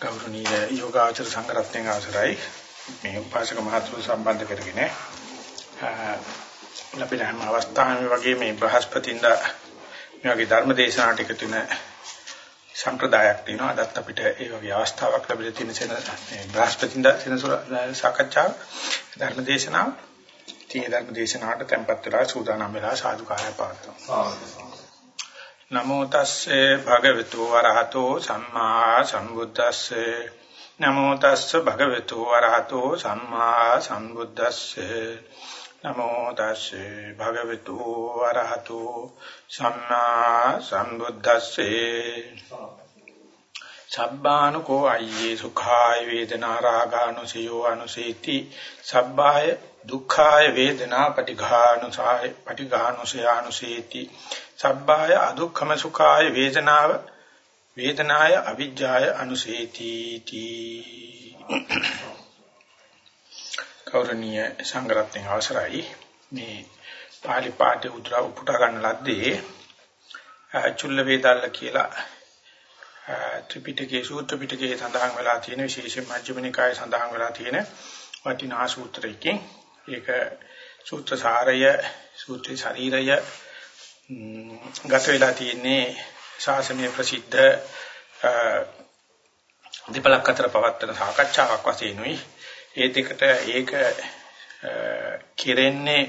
ගෞරවනීය යෝගාචර සංග්‍රහයෙන් අවසරයි. මේ උපාසක මහතුරු සම්බන්ධ කරගෙන ලැබෙන හැම අවස්ථාවෙම වගේ මේ බ්‍රහස්පතින්දා මේ වගේ ධර්ම දේශනාවට එකතු වෙන සම්ප්‍රදායක් තියෙනවා. අදත් අපිට ඒ වගේ අවස්ථාවක් ලැබිලා තියෙන සෙන මේ බ්‍රහස්පතින්දා සෙනසුර සාකච්ඡාව ධර්ම දේශනාව. තී ධර්ම දේශනාවට tempත් වෙලා සූදානම් වෙලා සාදුකාරය පවත්වනවා නමෝ තස්සේ භගවතු වරහතෝ සම්මා සම්බුද්දස්සේ. නමෝ තස්සේ භගවතු වරහතෝ සම්මා සම්බුද්දස්සේ. නමෝ තස්සේ භගවතු වරහතෝ සම්මා සම්බුද්දස්සේ. සබ්බානුකෝ අය්යේ සුඛාය වේදනා රාගානුසයෝ අනුසේති. සබ්බාය දුක්ඛාය වේදනා පටිඝානුසාය පටිඝානුසයානුසේති. සබ්බාය අදුක්ඛම සුඛාය වේදනාව වේදනාය අවිජ්ජාය අනුසේති තී. කෞරණීය සංග්‍රහයෙන් අවසරයි. මේ පාලි පාඨය උද්‍රා උපුටා ගන්න ලද්දේ චුල්ල වේදල්ල කියලා ත්‍රිපිටකයේ සූත්‍ර පිටකයේ සඳහන් වෙලා තියෙන විශේෂයෙන් මජ්ක්‍ධිම නිකායේ සඳහන් වෙලා තියෙන වටිනා සූත්‍රයකින්. ඒක සූත්‍ර සාරය සූත්‍රේ ශරීරය ගත වෙලා තියෙන්නේ ශාසනීය ප්‍රසිද්ධ දීපලක් අතර පවත්වන සාකච්ඡාවක් වශයෙන් උයි ඒ දෙකට ඒක කෙරෙන්නේ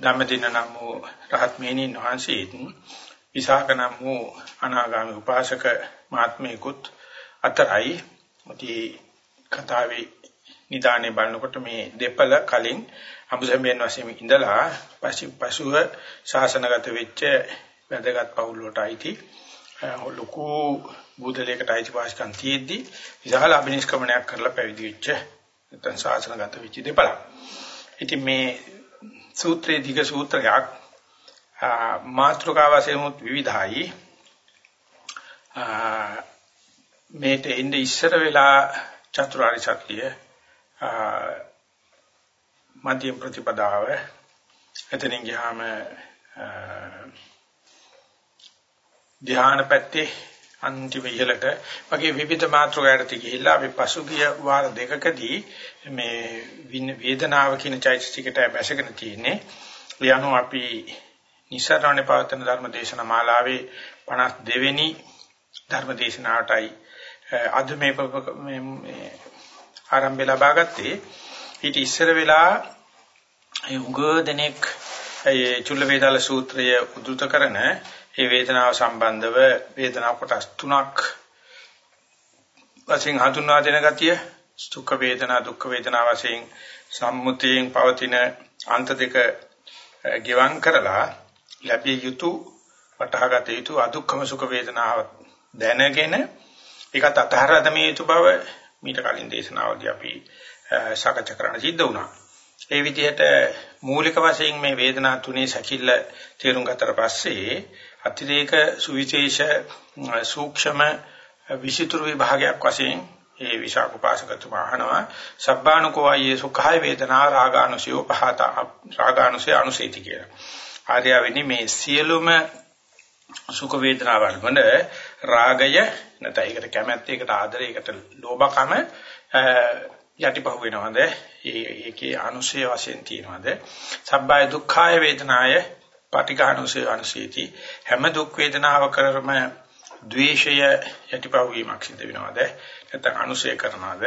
ධම්මදින නම් වූ රහත් මෙහිණින් වහන්සේත් විසාක නම් වූ අනාගාමී උපාසක මාත්මේකුත් අතරයි. මුටි කතාවේ නිදානේ බලනකොට මේ දෙපළ කලින් අඹසම්බෙන් වශයෙන් ඉඳලා පසුව ශාසනගත වෙච්ච වැදගත් පවුල් වලට අයිති ලොකු බුදලයකට අයිති වාසිකම් තියෙද්දි විශාල අභිනිෂ්ක්‍මණයක් කරලා පැවිදි වෙච්ච නැත්නම් ශාසනගත වෙච්ච දෙපළක්. ඉතින් මේ සූත්‍රයේ ධික සූත්‍රයක් මාත්‍රකාව වශයෙන් විවිධයි. මේට එnde ඉස්සර වෙලා චතුරාර්ය සත්‍ය මධ්‍යම ප්‍රතිපදාව එතනින් ගියාම ධ්‍යාන පැත්තේ අන්තිම ඉහළට වගේ විවිධ මාත්‍රකයකට ගිහිල්ලා අපි පසුගිය වාර දෙකකදී මේ වේදනාව කියන චෛතසිකයට බැසගෙන තියෙන්නේ. ලියනු අපි නිසරණේ පවත්වන ධර්ම දේශනා මාලාවේ 52 වෙනි ධර්ම දේශනාවටයි අද මේ මේ ආරම්භය ලබා ගත්තේ. ඊට ඉස්සර වෙලා ඒ උග දෙනෙක් ඒ චුල්ල වේදාල සූත්‍රය උද්දෘත කරන ඒ වේදනාව සම්බන්ධව වේදනාව කොටස් තුනක් වශයෙන් හඳුන්වා දෙන ගතිය සුඛ වේදනා දුක්ඛ වේදනා වශයෙන් සම්මුතියෙන් පවතින අන්ත දෙක ගෙවම් කරලා ලැබිය යුතු වටහාගත යුතු අදුක්ඛම සුඛ වේදනාව දැනගෙන ඒකත් අතහරා දැමිය යුතු බව මීට කලින් දේශනාවදී අපි සාකච්ඡා කරන්න සිද්ධ වුණා. ඒ විදිහට මූලික වශයෙන් මේ වේදනා තුනේ සැකිල්ල තේරුම් ගත්තට පස්සේ අතිරේක සුවිශේෂ සූක්ෂම විචිතුරු විභාගයක් වශයෙන් ඒ විශාක උපාසකතුමා අහනවා සබ්බානුකෝ අයේ සුඛාය වේදනා රාගානුසයෝ පහත රාගානුසය අනුසේති කියලා. ආර්යවෙනි මේ සියලුම සුඛ වේදනාවල් වල රාගය නැත්නම් ඒකට කැමැත්ත ඒකට ආදරය ඒකට ලෝභකම යටිපහුව වෙනවද? ඒකේ අනුශය වශයෙන් තියනවද? සබ්බාය දුක්ඛාය වේදනාය පටිඝානුසය අනුසීති. හැම දුක් වේදනාවකරම ද්වේෂය යටිපහුවීමක් සිද්ධ වෙනවද? නැත්නම් අනුශය කරනවද?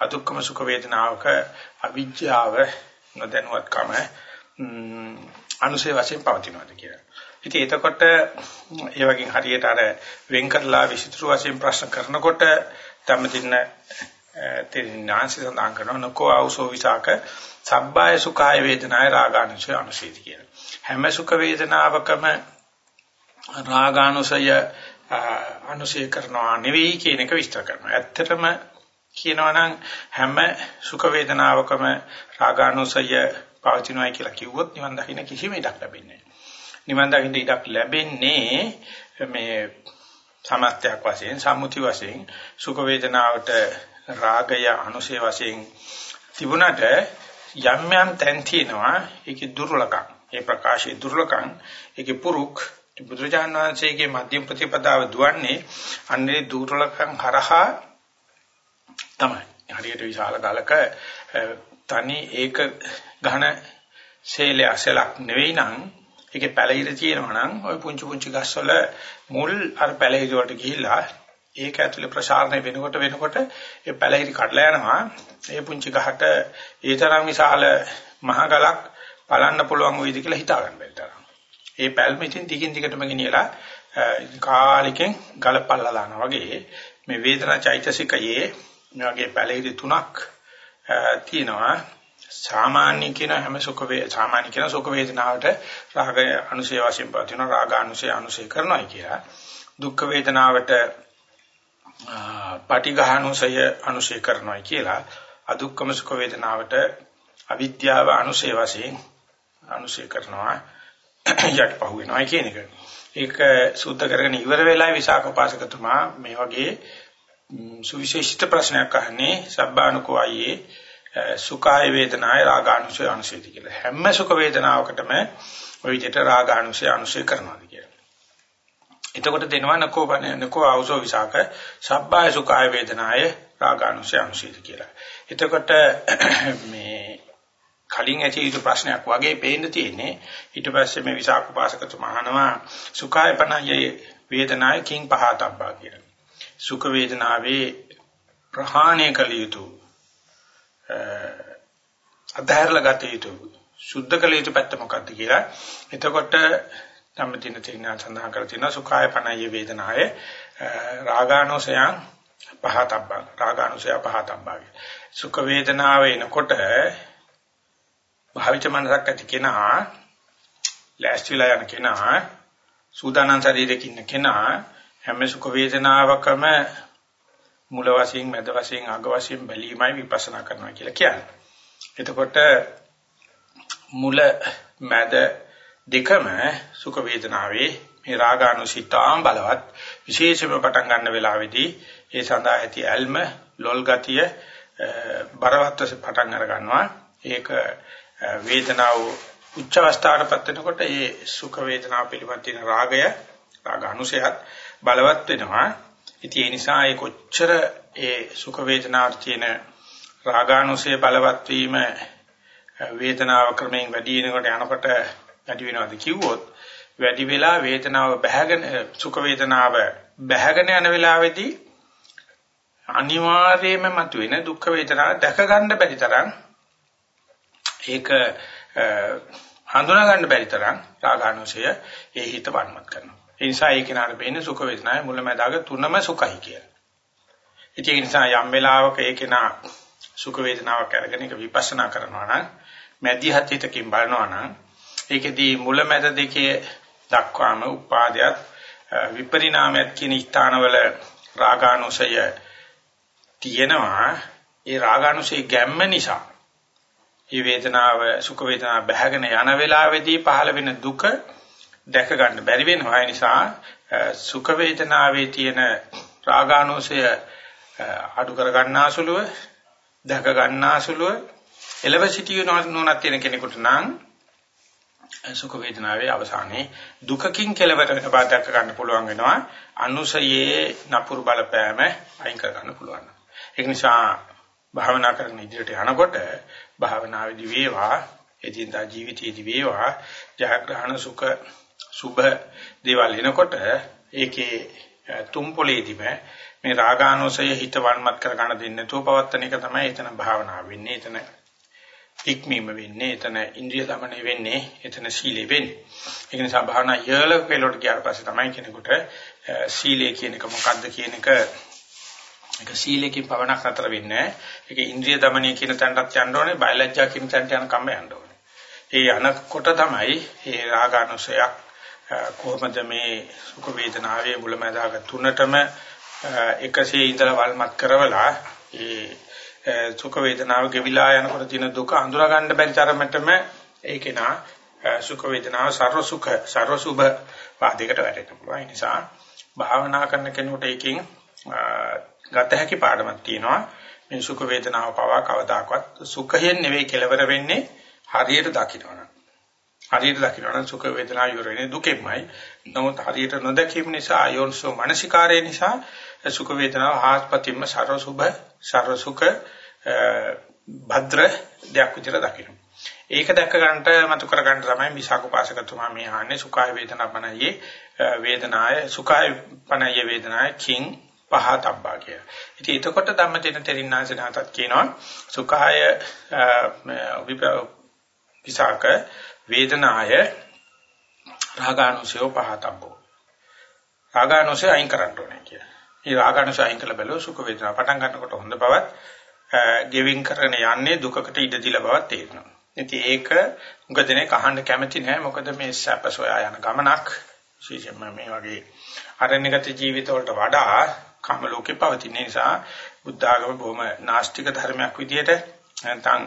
අදුක්කම සුඛ වේදනාවක අවිජ්ජාව නොදැනුවත්කම අනුශය වශයෙන් පවතිනවද කියලා. ඉතින් එතකොට ඒ වගේ හරියට අර වෙන් කරලා විසිතුරු වශයෙන් ප්‍රශ්න කරනකොට ධම්මදින්න තෙරිනාංශ සඳහන් කරනවා නකෝ ආවසෝ විසාක සබ්බාය සුඛාය වේදනාය රාගානුසය අනුසීති කියන. හැම සුඛ වේදනාවකම රාගානුසය අනුසය කරනවා නෙවෙයි කියන එක විස්තර කරනවා. ඇත්තටම කියනවා නම් හැම සුඛ වේදනාවකම රාගානුසය පවතිනවා කියලා කිව්වොත් නිවන් දකින්න කිසිම ඉඩක් ලැබෙන්නේ නැහැ. නිවන් දකින්න ඉඩක් ලැබෙන්නේ මේ සමස්තයක් වශයෙන් සම්මුති වශයෙන් සුඛ වේදනාවට රාගය අනුසය වශයෙන් තිබුණට යම් යම් තැන් තියෙනවා. ඒකේ දුර්ලකම් ඒ ප්‍රකාශයේ දුර්ලකම් ඒකේ පුරුක්. බුදුරජාණන් වහන්සේගේ මධ්‍යම ප්‍රතිපදාව දුවන්නේ අන්නේ දුර්ලකම් හරහා තමයි. හරියට විශාල ගලක තනි ඒක ඝන ශේලය අසලක් නෙවෙයි නම් ඒකේ පැලිර තියෙනවා නම් ওই පුංචි පුංචි ගස්වල මුල් අර පැලිර වලට ගිහිල්ලා ඒක ඇතුලේ ප්‍රසාරණය වෙනකොට වෙනකොට ඒ පැලිර කඩලා යනවා. ඒ පුංචි ගහට ඒ තරම් විශාල මහ ගලක් බලන්න පුළුවන් වෙයිද කියලා හිතා ගන්න බැරි තරම්. ඒ පැල්ම ඉතින් දිගින් දිගටම ගෙනියලා කාලෙකින් ගලපල්ලා දානවා වගේ මේ වේදනා චෛතසිකයේ මේ වගේ පැලිරි තුනක් තියෙනවා සාමාන්‍ය කියන හැම සුඛ වේ සාමාන්‍ය කියන සුඛ වේදනාවට රාගය අනුසය වශයෙන් පවතින රාග අනුසය අනුසය කරනවා කියලා දුක්ඛ වේදනාවට පටිඝානුසය අනුසය කරනවා කියලා අදුක්කම සුඛ වේදනාවට අවිද්‍යාව අනුසය වශයෙන් අනුසය කරනවා යට පහු වෙනවා කියන එක. ඒක සුද්ධ කරගෙන ඉවර වෙලා විසාක උපාසකතුමා මේ වගේ සුවිශේෂිත ප්‍රශ්නයක් අහන්නේ සබ්බානුකෝ අයියේ සුඛාය වේදනාය රාගානුසය අනුසයති කියලා. හැම සුඛ වේදනාවකටම ওই විදිහට රාගානුසය අනුසය කරනවාද කියලා. එතකොට දෙනවා නකෝ නකෝ ආවසෝ විසාක සබ්බාය සුඛාය වේදනාය රාගානුසය අනුසයති කියලා. එතකොට මේ කලින් ඇති යුතු ප්‍රශ්නයක් වගේ පේන්න තියෙන්නේ ඊට පස්සේ මේ විසාක උපාසකතුමා අහනවා සුඛාය පනයේ වේදනාය කිං පහතබ්බා කියලා. සුඛ වේදනාවේ ප්‍රහාණය කළ යුතු අධෛර්යල ගත යුතු සුද්ධ කළ යුතු පැත්ත මොකක්ද කියලා. එතකොට ධම්මදින තේනා සඳහන් කර තියෙනවා සුඛාය පනය වේදනාය රාගානුසයං පහතබ්බං. රාගානුසය පහතබ්බං. සුඛ වේදනාව එනකොට භාවිත මනසක් ඇති කෙනා ලෑස්තිලා යන කෙනා සූදානම් ශරීරයකින් ඉන්න කෙනා හැම සුඛ වේදනාවකම මුල වශයෙන් මැද වශයෙන් අග වශයෙන් බැලීමයි විපස්සනා කරනවා කියලා කියන්නේ. එතකොට මුල මැද දෙකම සුඛ වේදනාවේ මේ රාගානුසිතාම් බලවත් විශේෂම පටන් ගන්න වෙලාවේදී ඒ සඳහා ඇති ඇල්ම ලොල් ගතිය බරවත්ව පටන් අර ගන්නවා. ඒක වේදනාව උච්ච අවස්ථාවටපත් වෙනකොට ඒ සුඛ වේදනාව පිළිබඳ තියෙන රාගය රාගානුසයත් බලවත් වෙනවා. ඉතින් ඒ නිසා ඒ කොච්චර ඒ සුඛ වේදනාවට තියෙන රාගානුසය බලවත් වීම වේදනාව ක්‍රමයෙන් වැඩි වෙනකොට යනකොට වැඩි වෙනවද කිව්වොත් වැඩි වෙලා වේදනාව බැහැගෙන සුඛ වේදනාව බැහැගෙන යන වෙලාවේදී අනිවාර්යයෙන්ම මතුවෙන දුක් වේදනාව දැක ගන්න බැරි තරම් ඒක හඳුනා ගන්න බැරි තරම් රාගානුසය ඒ හිත වන්මත් කරනවා ඒ නිසා ඒ කෙනාට පේන්නේ සුඛ වේදනාවේ මුලැමැදාග තුනම සුඛයි කියලා. ඉතින් ඒ නිසා යම් වෙලාවක ඒ කෙනා සුඛ වේදනාවක් අරගෙන ඒක විපස්සනා කරනවා නම් මැදිහත් හිතකින් බලනවා නම් ඒකෙදී මුලැමැද දෙකේ දක්වාම උපාදයක් විපරිණාමයක් කියන ස්ථානවල රාගානුසය තියෙනවා ඒ රාගානුසය ගැම්ම නිසා මේ වේදනාව සුඛ වේදනාව බැහැගෙන යන වෙලාවේදී පහළ වෙන දුක දැක ගන්න බැරි වෙනවා. ඒ නිසා සුඛ වේදනාවේ තියෙන රාගානුසය අඩු කර ගන්නාසුලුව දැක ගන්නාසුලුව එලව සිටිය නොනක් තියෙන කෙනෙකුට නම් සුඛ වේදනාවේ අවසානයේ දුකකින් කෙලවර වෙන බව දැක ගන්න පුළුවන් වෙනවා. අනුසයේ නපුරු බලපෑම අයින් කර ගන්න පුළුවන්. ඒක නිසා භාවනා කරන ඉදිරියට යනකොට භාවනාවේදී වේවා එදිනදා ජීවිතයේදී වේවා ජයග්‍රහණ සුඛ සුභ දේවල් එනකොට ඒකේ තුම්පොලේදීම මේ රාගානුසය හිත වන්මත් කර ගන්න දෙන්නේ නැතුව පවත්තන එක තමයි එතන භාවනාව වෙන්නේ එතන ඉක්මීම වෙන්නේ එතන ඉන්ද්‍රිය දමනය වෙන්නේ එතන සීලෙ වෙන්නේ. ඒක නිසා භාවනා යල පෙළොට ගියාට පස්සේ තමයි කෙනෙකුට සීලය කියන එක මොකද්ද කියන එක ඒක සීලයෙන් පවණක් අතර වෙන්නේ ඒක ඉන්ද්‍රිය දමනය කියන තැනටත් යන්න ඕනේ බයලජ්ජා කියන තැනට යන කම යන්න ඕනේ. ඒ යනකොට තමයි මේ රාගානුසයක් කොහොමද මේ සුඛ වේදනාවේ මුලමදාග තුනටම එකසේ ඉඳලා වල්මත් කරවලා ඒ සුඛ වේදනාව ගෙවිලා යනකොට තියෙන දුක අඳුරා ගන්න බැරි තරමටම ඒකේ නා සුඛ වේදනාව සර්ව සුඛ සර්ව සුභ වාදයකට වැටෙන්න පුළුවන්. ඒ නිසා භාවනා කරන කෙනෙකුට ඒකෙන් ගත හැකි පාඩමක් තියෙනවා. මේ සුඛ වේදනාව පවා කවදාකවත් සුඛයෙන් නෙවෙයි කෙලවර වෙන්නේ හරියට දකින්නවනම්. හරියට දකින්න සුඛ වේදනා ඉවර වෙන්නේ දුකෙන්මයි. නමුත් හරියට නොදැකීම නිසා අයෝන්සෝ මානසිකාරය නිසා සුඛ වේදනාව ආස්පතින්ම සරසුභ සරසුඛ භද්‍ර දෙයක් විදිහට දකින්න. ඒක දැක ගන්නට මතු කර ගන්න තමයි විසාකෝපාසකතුමා මේ ආන්නේ සුඛාය වේදනා පණයේ වේදනාය සුඛාය පණයේ වේදනාය කිං පහතබ්බා කිය. ඉතින් එතකොට ධම්මදින තෙරින්නාසනහතත් කියනවා සුඛාය විසාක වේදනාය රාගානුසය පහතබ්බෝ. රාගානුසය අයින් කරන්න ඕනේ කියලා. මේ රාගානුසය අයින් කළ බැලුව සුඛ වේදනා පටන් ගන්නකොට හොඳ බවත් ගෙවින් කරගෙන යන්නේ දුකකට ඉඩ දීලා බවත් තේරෙනවා. ඉතින් ඒක උගදෙනේ කහන්න කැමති නෑ මොකද මේ සැප සොයා යන ගමනක් විශේෂයෙන්ම මේ වගේ අරණ්‍යගත ජීවිත වලට වඩා කාම ලෝකේ පවතින නිසා බුද්ධ ආගම බොහොම නාස්තික ධර්මයක් විදියට නැත්නම්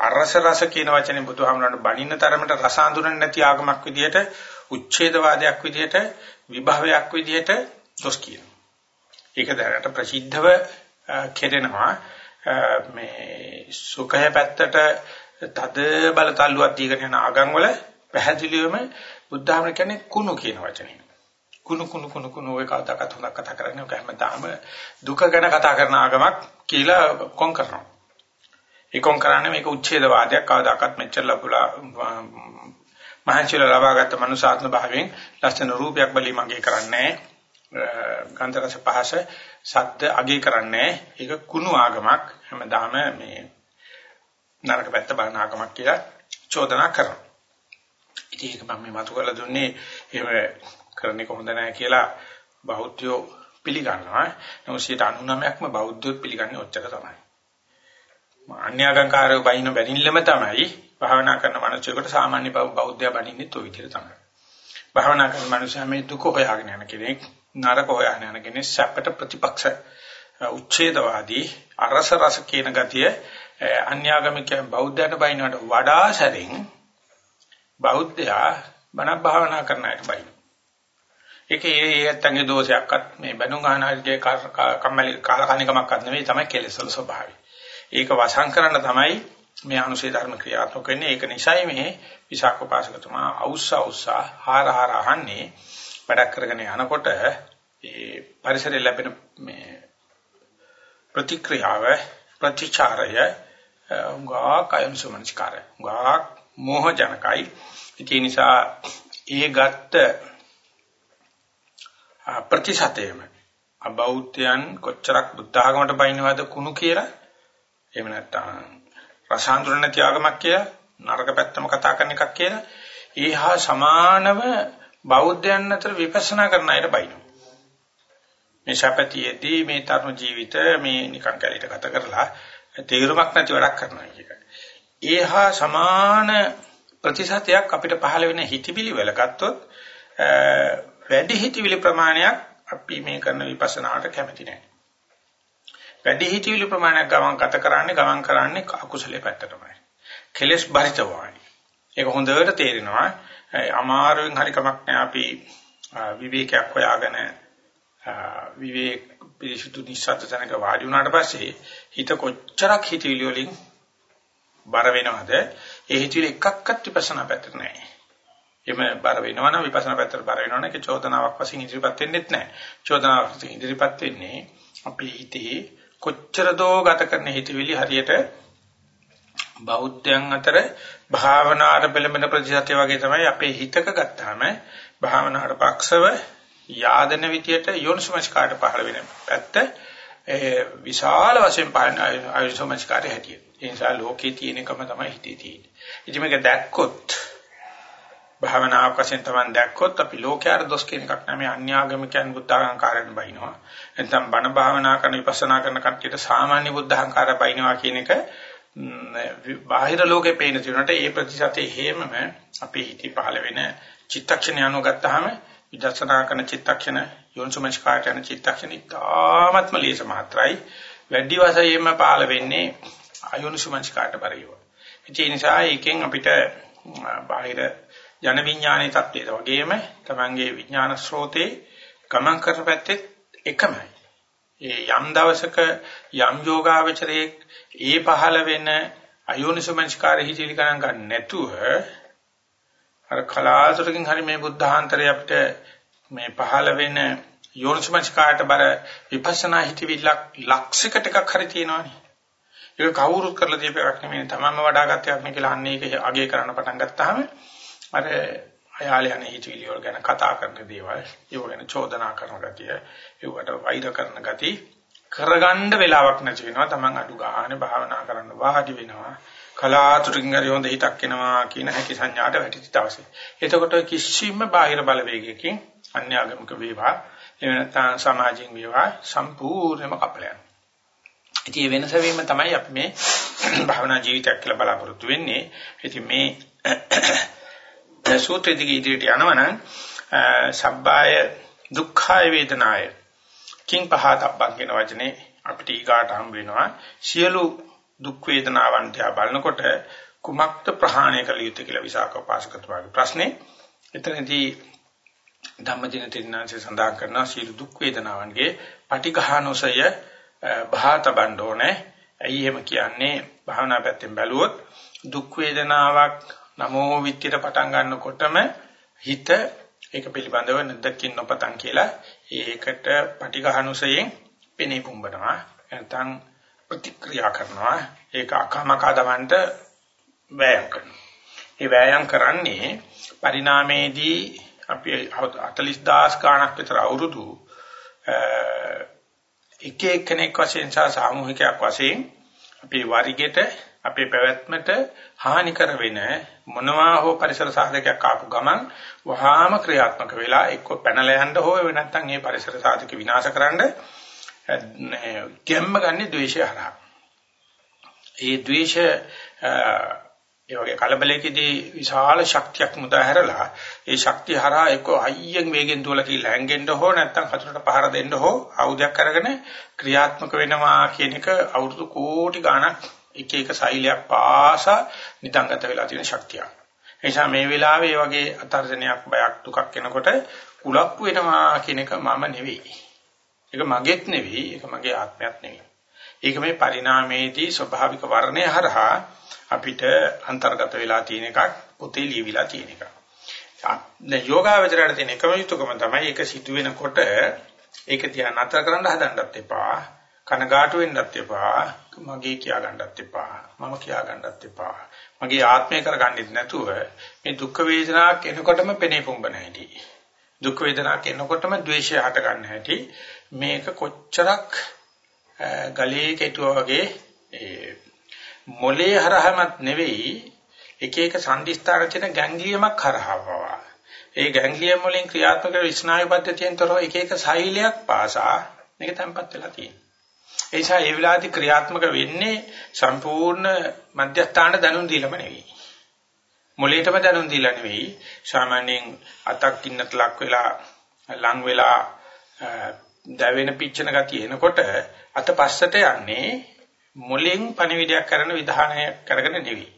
අරස රස කියන වචනේ බුදුහාමරණ බණින්න තරමට රස අඳුරන්නේ නැති ආගමක් විදියට උච්ඡේදවාදයක් විදියට විභවයක් විදියට දොස් කියනවා. ඒක දැනට ප්‍රසිද්ධව කෙරෙනවා. මේ සුඛය පැත්තට තද බල තල්ලුවක් දීගෙන යන ආගම් වල පැහැදිලිවම බුද්ධාමර කියන්නේ කුණු කියන වචනේ. කුණු කුණු කුණු කුණු. ඔය කතාකත් හොඳක් කතා කරන්නේ ඔක හැමදාම දුක ගැන කතා කරන ආගමක් කියලා කොන් කරනවා. ඒකොන් කරන්නේ මේක උච්ඡේදවාදයක්. කවදාකවත් මෙච්චර ලබුලා මහන්සියල ලබාගත්ත මනුසාත්ම භාවයෙන් ලස්සන රූපයක් බලි මගේ කරන්නේ ගන්ධ රස පහස සද්ද අගේ කරන්නේ ඒක කුණු ආගමක් හැමදාම මේ නරක පැත්ත බලන ආගමක් කියලා චෝදනා කරනවා. ඉතින් ඒක මම මේ මතු කරලා දුන්නේ එහෙම කරන්නේ කොහොමද නැහැ කියලා බෞද්ධයෝ පිළිගන්නවා. නමුත් 99%ක්ම බෞද්ධයෝ පිළිගන්නේ ඔච්චර තමයි. අන්‍යාගංකාරව බයින බැනිල්ලම තමයි භාවනා කරන මනුස්සයෙකුට සාමාන්‍ය බෞද්ධයා බණින්නෙත් ඔය විදිහට තමයි. භාවනා කරන මනුස්සයා මේ දුක හොයාගෙන යන කෙනෙක්, නරක හොයාගෙන යන කෙනෙක්, සැපට ප්‍රතිපක්ෂ උච්ඡේදවාදී අරස රස කියන ගතිය අන්‍යාගමිකයන් බෞද්ධයන්ට බයිනවට වඩා සැරින් බෞද්ධයා බණ භාවනා කරන අයට බයින. ඒකේ ඒ ඇත්තන්ගේ දෝෂයක්වත් මේ බණුන් අහනාගේ කම්මැලි කාලකණිකමක්වත් නෙවෙයි තමයි කෙලෙසල ස්වභාවය. ඒක වසං කරන්න තමයි මේ අනුශේ ධර්ම ක්‍රියාත්මක වෙන්නේ. ඒක නිසයි මේ විසාකෝපාසකතුමා අවුස්ස අවුස්ස හාර හාර අහන්නේ වැඩක් කරගෙන යනකොට ඒ පරිසරයේ ලැබෙන මේ ප්‍රතික්‍රියාව ප්‍රතිචාරය උගා කයම් සමංස්කාරය උගා මෝහ ජනකයි ඒ නිසා ඒ ගත්ත ප්‍රතිශතයම අබෞද්ධයන් කොච්චරක් බුද්ධ ආගමට බයින්නවද කුණු කියලා? එහෙම නැත්නම් රසාඳුරණ ත්‍යාගමක් කියලා? නරක පැත්තම කතා කරන එකක් කියලා? ඒහා සමානව බෞද්ධයන් අතර විපස්සනා කරන අයට බයිනවා මේ ශපතියේදී මේ තරුණ ජීවිත මේ නිකන් කැලේට ගත කරලා තේරුමක් නැති වැඩක් කරනවා කියන එක. ඒහා සමාන ප්‍රතිශතයක් අපිට පහළ වෙන හිතවිලි වල ගත්තොත් වැඩි හිතවිලි ප්‍රමාණයක් අපි මේ කරන විපස්සනාවට කැමති නැහැ. වැඩි හිතවිලි ප්‍රමාණයක් ගමන් ගත කරන්නේ ගමන් කරන්නේ අකුසලයේ පැත්තටමයි. කෙලස් බරිතවයි. ඒක හොඳට තේරෙනවා. අමාරුවෙන් හරි කමක් නැහැ අපි විවේකයක් හොයාගෙන විවේක පිරිසුදු නිස්සද්ද තැනක වාඩි වුණාට පස්සේ හිත කොච්චරක් හිතවිලි වලින් බර වෙනවද ඒ හිතවිලි එකක්වත් විපස්සනා පැත්තට නැහැ. එimhe බර වෙනවනම් විපස්සනා පැත්තට බර වෙනවනම් ඒක චෝදනාවක් වශයෙන් ඉදිරිපත් වෙන්නෙත් නැහැ. චෝදනාවක් වශයෙන් ඉදිරිපත් වෙන්නේ අපේ හිතේ කොච්චර දෝ ගත කරන හිතවිලි හරියට බෞද්ධයන් අතර භාවනාවට පෙළඹෙන ප්‍රතිශතය වගේ තමයි අපේ හිතක ගත්තාම භාවනාවට පක්ෂව යාදන විදියට යෝනිසමස්කාරට පහළ වෙන පැත්ත විශාල වශයෙන් පාන ආයුෂමස්කාරය හැටියට. ඒ නිසා ලෝකේ තියෙනකම තමයි හිතේ තියෙන්නේ. ඉතින් මේක දැක්කොත් භාවනාවක් වශයෙන් තමයි දැක්කොත් අපි ලෝකයට දොස් කියන එකක් නෙමෙයි අන්‍යාගමිකයන් බුද්ධාගංකාරයෙන් බයිනවා. නැත්නම් බණ භාවනා කරන විපස්සනා කරන කට්ටියට සාමාන්‍ය බුද්ධාගංකාරය බයිනවා කියන එක බාහිර ලෝකේ පේන තුනට ඒ ප්‍රතිශතයේ හේමම අපේ හිතේ පහළ වෙන චිත්තක්ෂණය අනුගත්තාම විදර්ශනා කරන චිත්තක්ෂණ යෝනිසමස්කාරට යන චිත්තක්ෂණ ඉතාමත්ම ලේස මාත්‍රයි වැඩි වශයෙන්ම පාළ වෙන්නේ අයෝනිසමස්කාරට පරිව. ඒ නිසා ඒකෙන් අපිට බාහිර ජන විඥානයේ தත්ත්වයට වගේම තමංගේ විඥාන ස්රෝතේ ගමන් කරන පැත්තේ එකමයි. ඒ යම් දවසක යම් යෝගාවචරයේ ඒ පහළ වෙන අයෝනිසමස්කාරය හිතිලි ගණන් ගන්න නැතුව අර කලාතුරකින් හරි මේ බුද්ධාන්තරය අපිට මේ පහළ වෙන යෝනිසමස්කාරට බර විපස්සනා හිතවිල්ලක් ලක්ෂික ටිකක් හරි තියෙනවනේ. ඒක කවුරුත් කරලා දීප එකක් නෙමෙයි. තමන්ම වඩාගත් එකක් නේ කියලා අන්නේ ඒක අගේ කරන්න පටන් ගත්තාම අර අයාලේ අනේ හිතවිලි වල ගැන කතා කරන දේවල්, ඒව ගැන චෝදනා කරන ගතිය, ඒවට වෛර කරන ගතිය කරගන්න වෙලාවක් නැති වෙනවා. තමන් අඩු ගානේ භාවනා කරන්න වාඩි වෙනවා. කලාතුරකින් හරි හොඳ හිතක් එනවා කියන හැකි සංඥාට වැටිච්ච දවසේ. එතකොට කිසිම බාහිර බලවේගයකින් අන්‍යාගමික වේවා එහෙම නැත්නම් සමාජින් වේවා සම්පූර්ණයෙන්ම කපලා යනවා. ඉතින් මේ වෙනස වීම තමයි අපි මේ භාවනා ජීවිතයක් කියලා බලාපොරොත්තු වෙන්නේ. ඉතින් මේ සූත්‍රෙ දිගේ ඉදිරියට යනවනම් සබ්බාය දුක්ඛාය වේදනාය කිං පහතබ්බන් කියන වචනේ අපිට ඊගාට හම් වෙනවා. සියලු දුක් වේදනාවන් දිහා බලනකොට කුමක්ද ප්‍රහාණය කළ යුත්තේ කියලා විසාක උපාසකතුමාගේ ප්‍රශ්නේ. එතනදී ධම්මදින තින්නාංශය සඳහන් කරනවා සියලු දුක් වේදනාවන්ගේ පටිඝානෝසය බහාතබන්න ඕනේ. ඇයි එහෙම කියන්නේ? භාවනා පැත්තෙන් බැලුවොත් දුක් වේදනාවක් නමෝ විත්‍යට පටන් ගන්නකොටම හිත ඒක පිළිබඳව නැදකින් නොපතන් කියලා ඒකට පටිඝානුසයෙන් පෙනී පුම්බනවා. නැත්නම් ප්‍රතික්‍රියා කරනවා ඒක අකමකා දවන්ට වෑයම් කරනවා ඒ වෑයම් කරන්නේ පරිණාමයේදී අපි 40000 ගාණක් විතර අවුරුදු එක එක්කෙනෙක් වශයෙන් සහ සාමූහිකයක් වශයෙන් අපේ වරිගෙට අපේ පැවැත්මට හානි කර වෙන මොනවා හෝ පරිසර සාධකයක් ආපු ගමන් වහාම ක්‍රියාත්මක වෙලා එක්ක පැනලා යන්න හෝ නැත්නම් මේ පරිසර සාධක විනාශ කරන්න ගැම්ම ගන්න ද්වේෂය හරහා. ඒ ද්වේෂය ඒ වගේ කලබලයකදී විශාල ශක්තියක් මුදා හැරලා ඒ ශක්තිය හරහා එක්ක අයියෙන් වේගෙන් දුවලා කියලා හැංගෙන්න හෝ නැත්නම් හතරට පහර දෙන්න හෝ ආයුධයක් අරගෙන ක්‍රියාත්මක වෙනවා කියන එක අවුරුදු කෝටි ගණක් එක එක සෛලයක් පාසා නිදන්ගත වෙලා තියෙන ශක්තියක්. ඒ නිසා මේ වෙලාවේ වගේ අතර්ජනයක් බයක් දුකක් එනකොට කුලප්පු වෙනවා කියන එක මම නෙවෙයි. ඒක මගේත් නෙවෙයි, ඒක මගේ ආත්මයක් නෙවෙයි. ඒක මේ පරිණාමයේදී ස්වභාවික වර්ණය හරහා අපිට අන්තර්ගත වෙලා තියෙන එකක්, පොතේ ලියවිලා තියෙන එකක්. දැන් යෝගාවචරයට තියෙන එකම යුතුයකම තමයි ඒක සිදු වෙනකොට ඒක තියා නතර කරන්න හදන්නත් එපා. කනගාටු වෙන්නත් එපා. මගේ කියා ගන්නත් එපා. මම කියා ගන්නත් එපා. මගේ ආත්මය කරගන්නෙත් නැතුව මේ දුක් වේදනාවක් එනකොටම පෙනේ පුම්බන හැටි. දුක් වේදනාවක් එනකොටම ද්වේෂය හට ගන්න හැටි මේක කොච්චරක් ගලේ කෙටුවා වගේ ඒ මොලේ හරහමත් නෙවෙයි එක එක සංදිස්ථාන තියෙන ගැන්ග්ලියමක් හරහාවවා. ඒ ගැන්ග්ලියම් වලින් ක්‍රියාත්මක වෙන ස්නායු පද්ධතියෙන් තොරව එක එක සෛලයක් පාසා මේක තැම්පත් වෙලා තියෙනවා. ඒ නිසා ඒ වෙලාවේදී ක්‍රියාත්මක වෙන්නේ සම්පූර්ණ මධ්‍යස්ථාන දැනුම් දීලම නෙවෙයි. මොලේටම දැනුම් දීලා නෙවෙයි සාමාන්‍යයෙන් අතක් ඉන්නත් ලක් වෙලා ලං වෙලා දැවෙන පිච්චෙන ගතිය එනකොට අත පස්සට යන්නේ මොලෙන් පණිවිඩයක් කරන විධානය කරගෙන නෙවෙයි.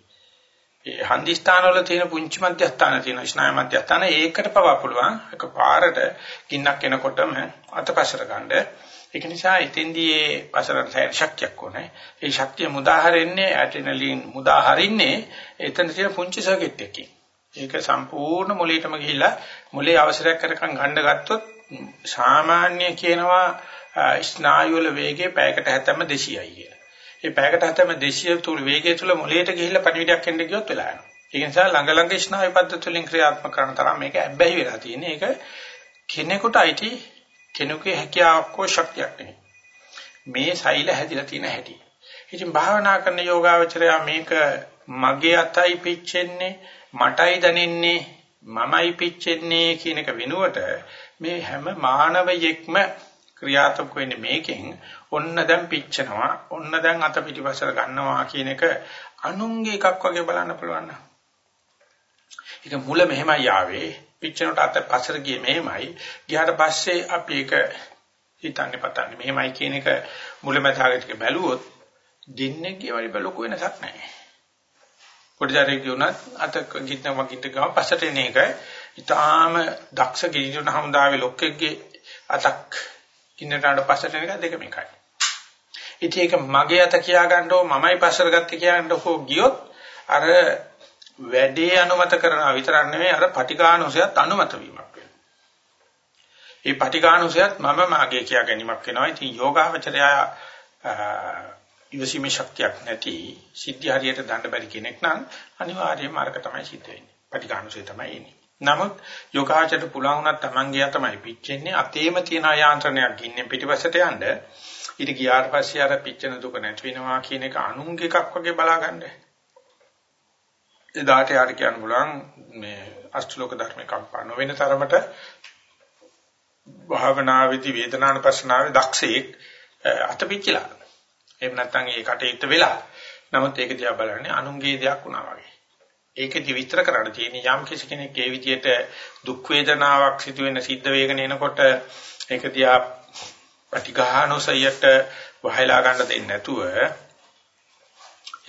ඒ හන්දි ස්ථානවල තියෙන පුංචි මධ්‍යස්ථාන තියෙන ස්නායු මධ්‍යස්ථාන ඒකට පවා පුළුවන් එක පාරට ගින්නක් එනකොටම අත පස්සට ගන්න. ඒක නිසා ඉතින්දී ඒ පසරට ශක්තියක් ඕනේ. ඒ ශක්තිය මුදාහරින්නේ ඇඩ්‍රිනලින් මුදාහරින්නේ එතන තියෙන පුංචි සර්කිට් එකකින්. ඒක සම්පූර්ණ මොලේටම ගිහිලා මොලේ අවශ්‍යයක් කරකන් ගන්න ගත්තොත් සාමාන්‍ය කියනවා ස්නායු වල වේගය පැයකට හැතැම්ම 200යි කියලා. ඒ පැයකට හැතැම්ම 200 තුල වේගය තුල මොලේට ගිහිල්ලා පණිවිඩයක් එන්න ගියොත් වෙලා යනවා. ඒ නිසා ළඟ ළඟ ස්නායු පද්ධති වලින් ක්‍රියාත්මක කරන තරම් මේක ඇබ්බැහි වෙලා තියෙන්නේ. ඒක කෙනෙකුට අයිති කෙනෙකුගේ හැකියාවක් හෝ ශක්තියක් නෙවෙයි. මේ සෛල හැදිලා තියෙන හැටි. ඉතින් භාවනා කරන යෝගාවචරය මේක මගේ අතයි පිච්චෙන්නේ මටයි දැනෙන්නේ මමයි පිච්චෙන්නේ කියන එක වෙනුවට මේ හැම මානවයෙක්ම ක්‍රියාත්මක වෙන්නේ මේකෙන් ඔන්න දැන් පිච්චෙනවා ඔන්න දැන් අත පිටිපස්සට ගන්නවා කියන එක අනුන්ගේ එකක් වගේ බලන්න පුළුවන් නේද? ඒක මුල මෙහෙමයි ආවේ පිච්චෙනට අත පස්සට ගියේ මෙහෙමයි ගියාට පස්සේ අපි ඒක හිතන්නේ පතන්නේ මෙහෙමයි කියන එක මුලමදාගට බැලුවොත් දින්නේගේ වලිබ ලොකු වෙනසක් නැහැ. පොඩිදාරේ කියුණත් අත ගින්න වගින්න ගම පස්සට එන එක ඊටාම දක්ෂ ගිරිජන හමුදාවේ ලොක්කෙක්ගේ අතක් කින්නට පස්සට එන එක දෙකම එකයි. ඉතින් ඒක මගේ අත කියා ගන්නව මමයි පස්සට ගත්තේ කියා ගන්නව ගියොත් අර වැඩේ අනුමත කරනවා විතරක් නෙවෙයි අර පටිඝානුසයත් අනුමත වීමක් වෙනවා. මේ පටිඝානුසයත් මම මාගේ කියා ගැනීමක් වෙනවා. ඉතින් යෝගාවචරය ඉවසීමේ ශක්තියක් නැති සිද්ධි හරියට දඬ බැරි කෙනෙක් නම් අනිවාර්යයෙන්ම අරක තමයි සිද්ධ වෙන්නේ. පටිඝානුසය තමයි එන්නේ. නමුත් යෝගාචරයට පුළුවන් වුණා තමන්ගේ තමයි පිච්චෙන්නේ අතේම තියෙන යාන්ත්‍රණයක් ඉන්නේ පිටිපස්සට යන්න. ඊට ගියාට පස්සේ අර පිච්චෙන දුක නැති වෙනවා කියන එක අනුංග එකක් වගේ බලාගන්න. එදාට යාට කියන්න පුළුවන් මේ අෂ්ටලෝක ධර්ම කම්පා නොවෙන තරමට භාවනාවේදී වේදනානුපස්සනාවේ දක්ෂයෙක් අතපිච්චිලා. එහෙම නැත්නම් ඒ කටේට වෙලා. නමුත් ඒක දිහා බලන්නේ අනුන්ගේ දෙයක් වුණා වගේ. ඒකෙදි විතර කරන්න තියෙන යම් කිසි කෙනෙක් ඒ විදිහට දුක් වේදනාවක් සිදු වෙන සිද්ධ වේගන එනකොට ඒක දිහා ප්‍රතිඝානෝසයට වහලා ගන්න දෙන්නේ නැතුව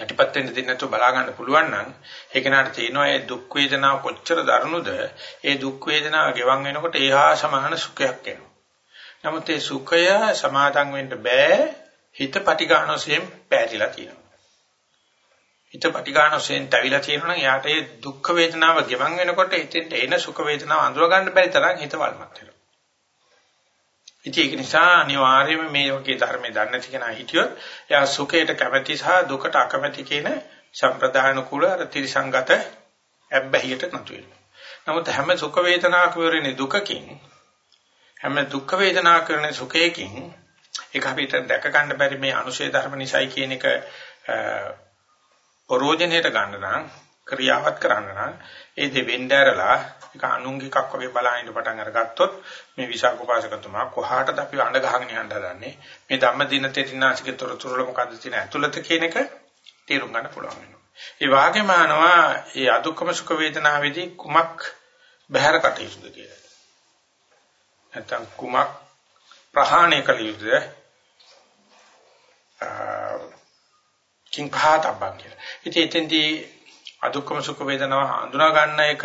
යටිපත් වෙන්න දෙන්නේ නැතුව බලා ගන්න පුළුවන් නම් ඒක නාට තේනවා ඒ දුක් වේදනාව කොච්චර දරුණුද ඒ දුක් වේදනාව ගෙවන් වෙනකොට ඒහා සමාන සුඛයක් එනවා. නමුත් ඒ සුඛය සමාදම් වෙන්න බෑ හිත පටිඝානෝසයෙන් පෑරිලා තියෙනවා. හිත පටිඝානෝසයෙන් තැවිලා තියෙනවා නම් යාට ඒ දුක් වේදනාව ගෙවන් වෙනකොට හිතෙන් එන සුඛ වේදනාව අඳුර ගන්න බැරි තරම් හිත වල්මත් වෙනවා. ඉතින් ඒක නිසා අනිවාර්යයෙන්ම මේ වගේ ධර්මයේ දන්නේ නැති කෙනා හිටියොත් එයා සුඛයට කැමැති සහ දුකට අකමැති කියන සම්ප්‍රදායන කුල අර ත්‍රිසංගත ඇබ්බැහියට නතු වෙනවා. නමුත් හැම සුඛ වේදනාවක් වෙරෙන්නේ දුකකින් හැම දුක් වේදනා කරන සුඛයකින් ඒක අපිට දැක ගන්න බැරි මේ අනුශේ ධර්ම නිසයි කියන එක පරෝජනයට ගන්න නම් ක්‍රියාවත් කරන්න නම් ඒ දෙවෙන්ඩ ඇරලා ඒක අනුංගිකක් වගේ බලහින්න පටන් අරගත්තොත් මේ විසාක උපාසකතුමා කොහාටද අපි අඬ ගහගෙන යන්න හදන්නේ මේ ධම්ම දින තෙතිනාසික තොරතුරු මොකද්ද තියෙන ඇතුළත කියන එක තේරුම් ගන්න පුළුවන් වෙනවා. ඒ වාගේම අහනවා මේ අදුක්කම සුඛ වේදනාවේදී කුමක් බහැර කටයුතුද කියලා. නැත්නම් කුමක් ප්‍රහාණය කළ යුතුද? කිං පහතබ්බන් කියලා. ඉතින් එතෙන්දී අදුක්කම සුඛ වේදනාව හඳුනා ගන්න එක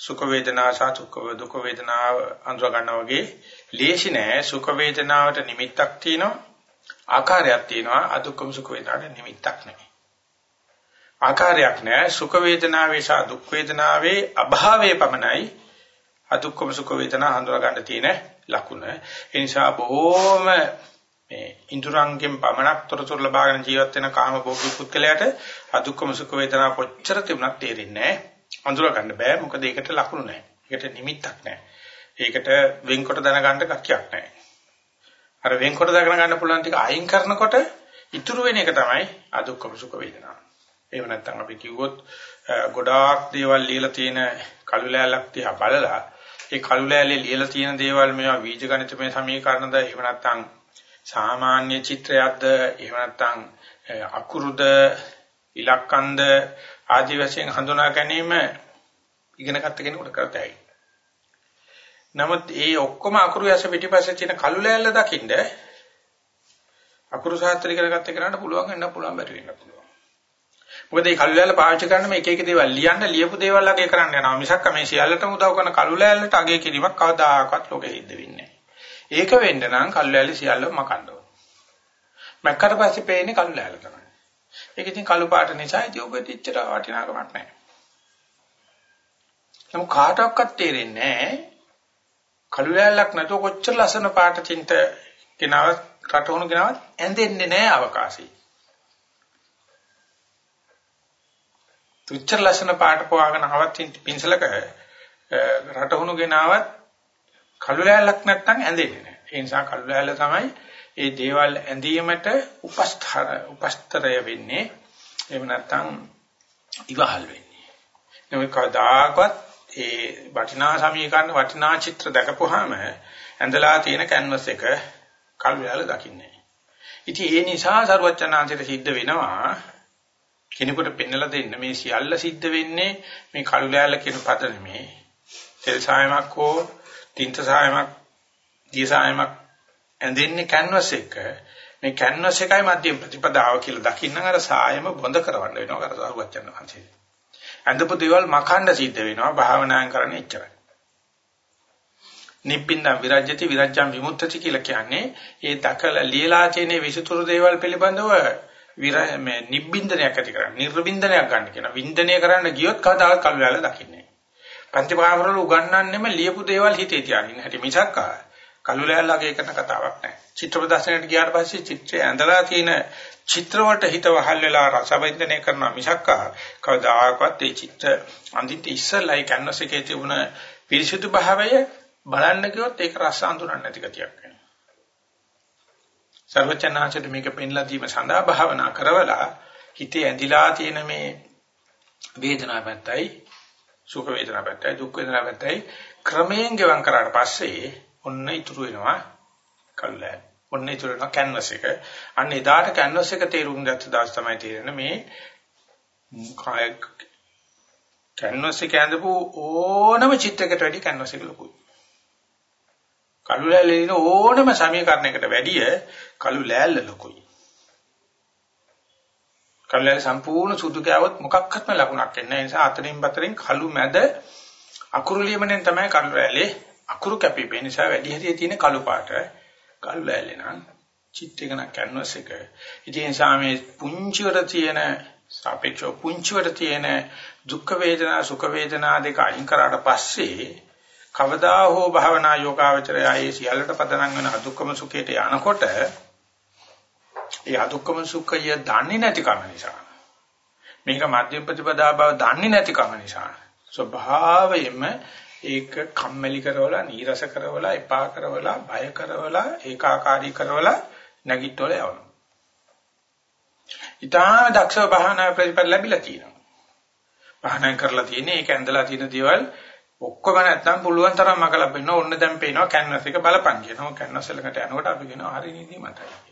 සුඛ වේදනා සහ දුක්ඛ දුක වේදනාව අඳුර ගන්නවා වගේ ලේසි නෑ. සුඛ වේදනාවට නිමිත්තක් තියෙනවා. ආකාරයක් තියෙනවා. අදුක්ඛම සුඛ වේදනාවට නිමිත්තක් නෙමෙයි. ආකාරයක් නෑ. සුඛ වේදනාවේ සහ දුක් වේදනාවේ අභාවයේ පමණයි අදුක්ඛම සුඛ වේදනා හඳුනා ගන්න තියෙන ලකුණ. ඒ නිසා බොහෝම මේ ඉන්ද්‍රයන්ගෙන් පමණක් තොරතුරු ලබාගෙන ජීවත් වෙන කාම භෝගී පුද්ගලයාට අදුක්ඛම සුඛ වේදනා කොච්චර තිබුණත් තේරෙන්නේ නැහැ අඳුර ගන්න බෑ මොකද ඒකට ලකුණු නැහැ. ඒකට නිමිත්තක් නැහැ. ඒකට වෙන්කොට දැනගන්න කක්යක් නැහැ. අර වෙන්කොට දැනගන්න ගන්න පුළුවන් ටික අයින් කරනකොට ඉතුරු වෙන එක තමයි අදුක්කම සුඛ වේදනා. එහෙම නැත්නම් අපි කිව්වොත් ගොඩාක් දේවල් ලියලා තියෙන කළු ලෑල්ලක් තියා බලලා ඒ කළු ලෑල්ලේ ලියලා තියෙන දේවල් මේවා බීජ ගණිතමය සමීකරණද එහෙම නැත්නම් සාමාන්‍ය චිත්‍රයක්ද එහෙම නැත්නම් අකුරුද ඉලක්කන්ද ආදි වශයෙන් හඳුනා ගැනීම ඉගෙනගත්ත කෙනෙකුට කරතයි. නමුත් ඒ ඔක්කොම අකුරු යස පිටිපස්සේ තියෙන කළු ලෑල්ල දකින්න අකුරු සාත්‍රය කරගත්ත කෙනාට පුළුවන් වෙන්න පුළුවන් බැරි වෙන්න පුළුවන්. මොකද මේ කළු ලෑල්ල පාවිච්චි කරන මේ එක එක දේවල් ලියන්න ලියපු දේවල් අගේ කරන්න යනවා. මිසක් මේ සියල්ලටම උදව් කරන කළු ලෑල්ලට අගේ කිරීමක් කවදාකවත් ලෝකෙ හිට වෙන්නේ නැහැ. ඒක වෙන්න නම් කළු ලෑල්ල සියල්ලම මකන්න ඕන. මැක්කට පස්සේ පේන්නේ කළු ලෑල්ල තමයි. ඒක ඉතින් කළු පාට නිසා ඉතින් ඔබට ඉච්චර වටිනාකමක් නැහැ. නමුත් කාටවත් තේරෙන්නේ නැහැ. කළු ලෑල්ලක් නැතුව කොච්චර ලස්සන පාට චින්ත කෙනවත් රටවණු කෙනවත් ඇඳෙන්නේ නැහැ අවකාශي. තුච්චර ලස්සන පාට පොවාගෙන ආවත් පින්සලක රටවණු ගෙනාවත් කළු ලෑල්ලක් නැත්නම් ඇඳෙන්නේ නැහැ. ඒ නිසා කළු ලෑල්ල තමයි ඒ දේවල් ඇඳීමට උපස්තර උපස්තරය වෙන්නේ එහෙම නැත්නම් ඉවහල් වෙන්නේ. නමුත් කවදාකවත් ඒ වටිනා සමීකරණ වටිනා චිත්‍ර දැකපුවාම ඇඳලා තියෙන කැන්වස් එක කල්වියල දකින්නේ. ඉතින් ඒ නිසා සරුවචනාංශයට සිද්ධ වෙනවා කෙනෙකුට පෙන්නලා දෙන්න මේ සියල්ල සිද්ධ වෙන්නේ මේ කල්වියල කියන පද නෙමේ. තෙල් සායමක් හෝ තින්ත සායමක් දිය සායමක් ඇඳෙන්නේ කැන්වස් එක. මේ කැන්වස් එකයි මධ්‍යම ප්‍රතිපදාව කියලා දකින්න අර සායම බොඳ කරවන්න වෙනවා අර සාරුවච්චන් වහන්සේ. ඇඳපු දේවල් මකන්න සිද්ධ වෙනවා භාවනායෙන් කරන්නේ එච්චරයි. නිබ්බින්දම් විරජ්‍යති විරජ්‍යම් විමුක්තති කියලා කියන්නේ ඒ දකලා ලියලා තියෙන විසුතුරු දේවල් පිළිබඳව විර මේ නිබ්බින්දනයක් ඇති කරන්න නිර්බින්දනයක් ගන්න කියන වින්දනය කරන්න ගියොත් කවදාවත් කල් වල දකින්නේ පන්තිපාමරවල උගන්වන්නෙම ලියපු දේවල් හිතේ තියාගෙන හැටි මිසක් කළු ලෑල්ලගේ කරන කතාවක් නැහැ චිත්‍ර ප්‍රදර්ශනයට ගියාට පස්සේ චිත්‍රය ඇඳලා තියෙන චිත්‍ර වලට හිත වහල් වෙලා රසවින්දනය කරන මිසක් කවදාකවත් ඒ චිත්‍ර අන්තිමට ඉස්සල්ලායි කැන්වස් එකේ තිබුණ පිරිසිදු භාවය බලන්න ගියොත් ඒක රස අඳුරන්නේ නැති ගතියක් වෙනවා. සර්වචනාචට මේක පෙන්ලා දීම සඳහා භාවනා කරවලා හිතේ ඇඳිලා තියෙන මේ වේදනාව පැත්තයි සුඛ වේදනාව පැත්තයි දුක් වේදනාව පැත්තයි ක්‍රමයෙන් ගෙවම් කරාට පස්සේ ඔන්න ඉතුරු වෙනවා කල්ලා. ඔන්න ඉතුරු වෙනවා කැන්වස් එක. අන්න එදාට කැන්වස් එක තේරුම් ගත්ත දවස් තමයි තේරෙන්නේ මේ කාය කැන්වස් එක ඇඳපු ඕනම චිත්‍රයකට වැඩි කැන්වස් එක ලොකුයි. කළු ලෑල්ල ඉන්න ඕනම සමීකරණයකට වැඩිය කළු ලෑල්ල ලොකුයි. කළු ලෑල්ල සම්පූර්ණ සුදු කෑවොත් මොකක්වත්ම ලකුණක් එන්නේ නැහැ. ඒ නිසා අතරින් බතරින් කළු මැද අකුරු ලියමනෙන් තමයි කළු ලෑල්ලේ අකුරු කැපිපෙන නිසා වැඩි හරිය තියෙන කළු පාට. කළු ලෑල්ලේ නම් චිත්‍රයක නම් කැන්වස් එක. ඉතින් ඒ නිසා මේ පුංචිවට තියෙන සාපේක්ෂව පුංචිවට තියෙන දුක් වේදනා සුඛ වේදනා දෙක අයින් කරාට පස්සේ කවදා හෝ භවනා යෝගාවචරය ආයේ සියල්ලට පදනම් වෙන අදුක්කම සුඛයට යනකොට ඒ අදුක්කම සුඛය දන්නේ නැති කම නිසා. මේක මධ්‍යම ප්‍රතිපදා බව දන්නේ නැති කම නිසා. ස්වභාවයෙන්ම ඒක කම්මැලි කරවලා නීරස කරවලා එපා කරවලා බය කරවලා ඒකාකාරී කරවලා නැගිටවල යවනවා. ඊටාම දක්ෂව භාවනා ප්‍රතිපල ලැබිලා තියෙනවා. භාවනා කරලා තියෙන්නේ ඒක ඇඳලා තියෙන දේවල් ඔක්කොම නැත්තම් පුළුවන් තරම් මගලා පෙන්න ඕන්න දැන් පේනවා කැන්වස් එක බලපන් කියනවා කැන්වස් එකකට යනකොට අපි කියනවා හරි නිදි මතයි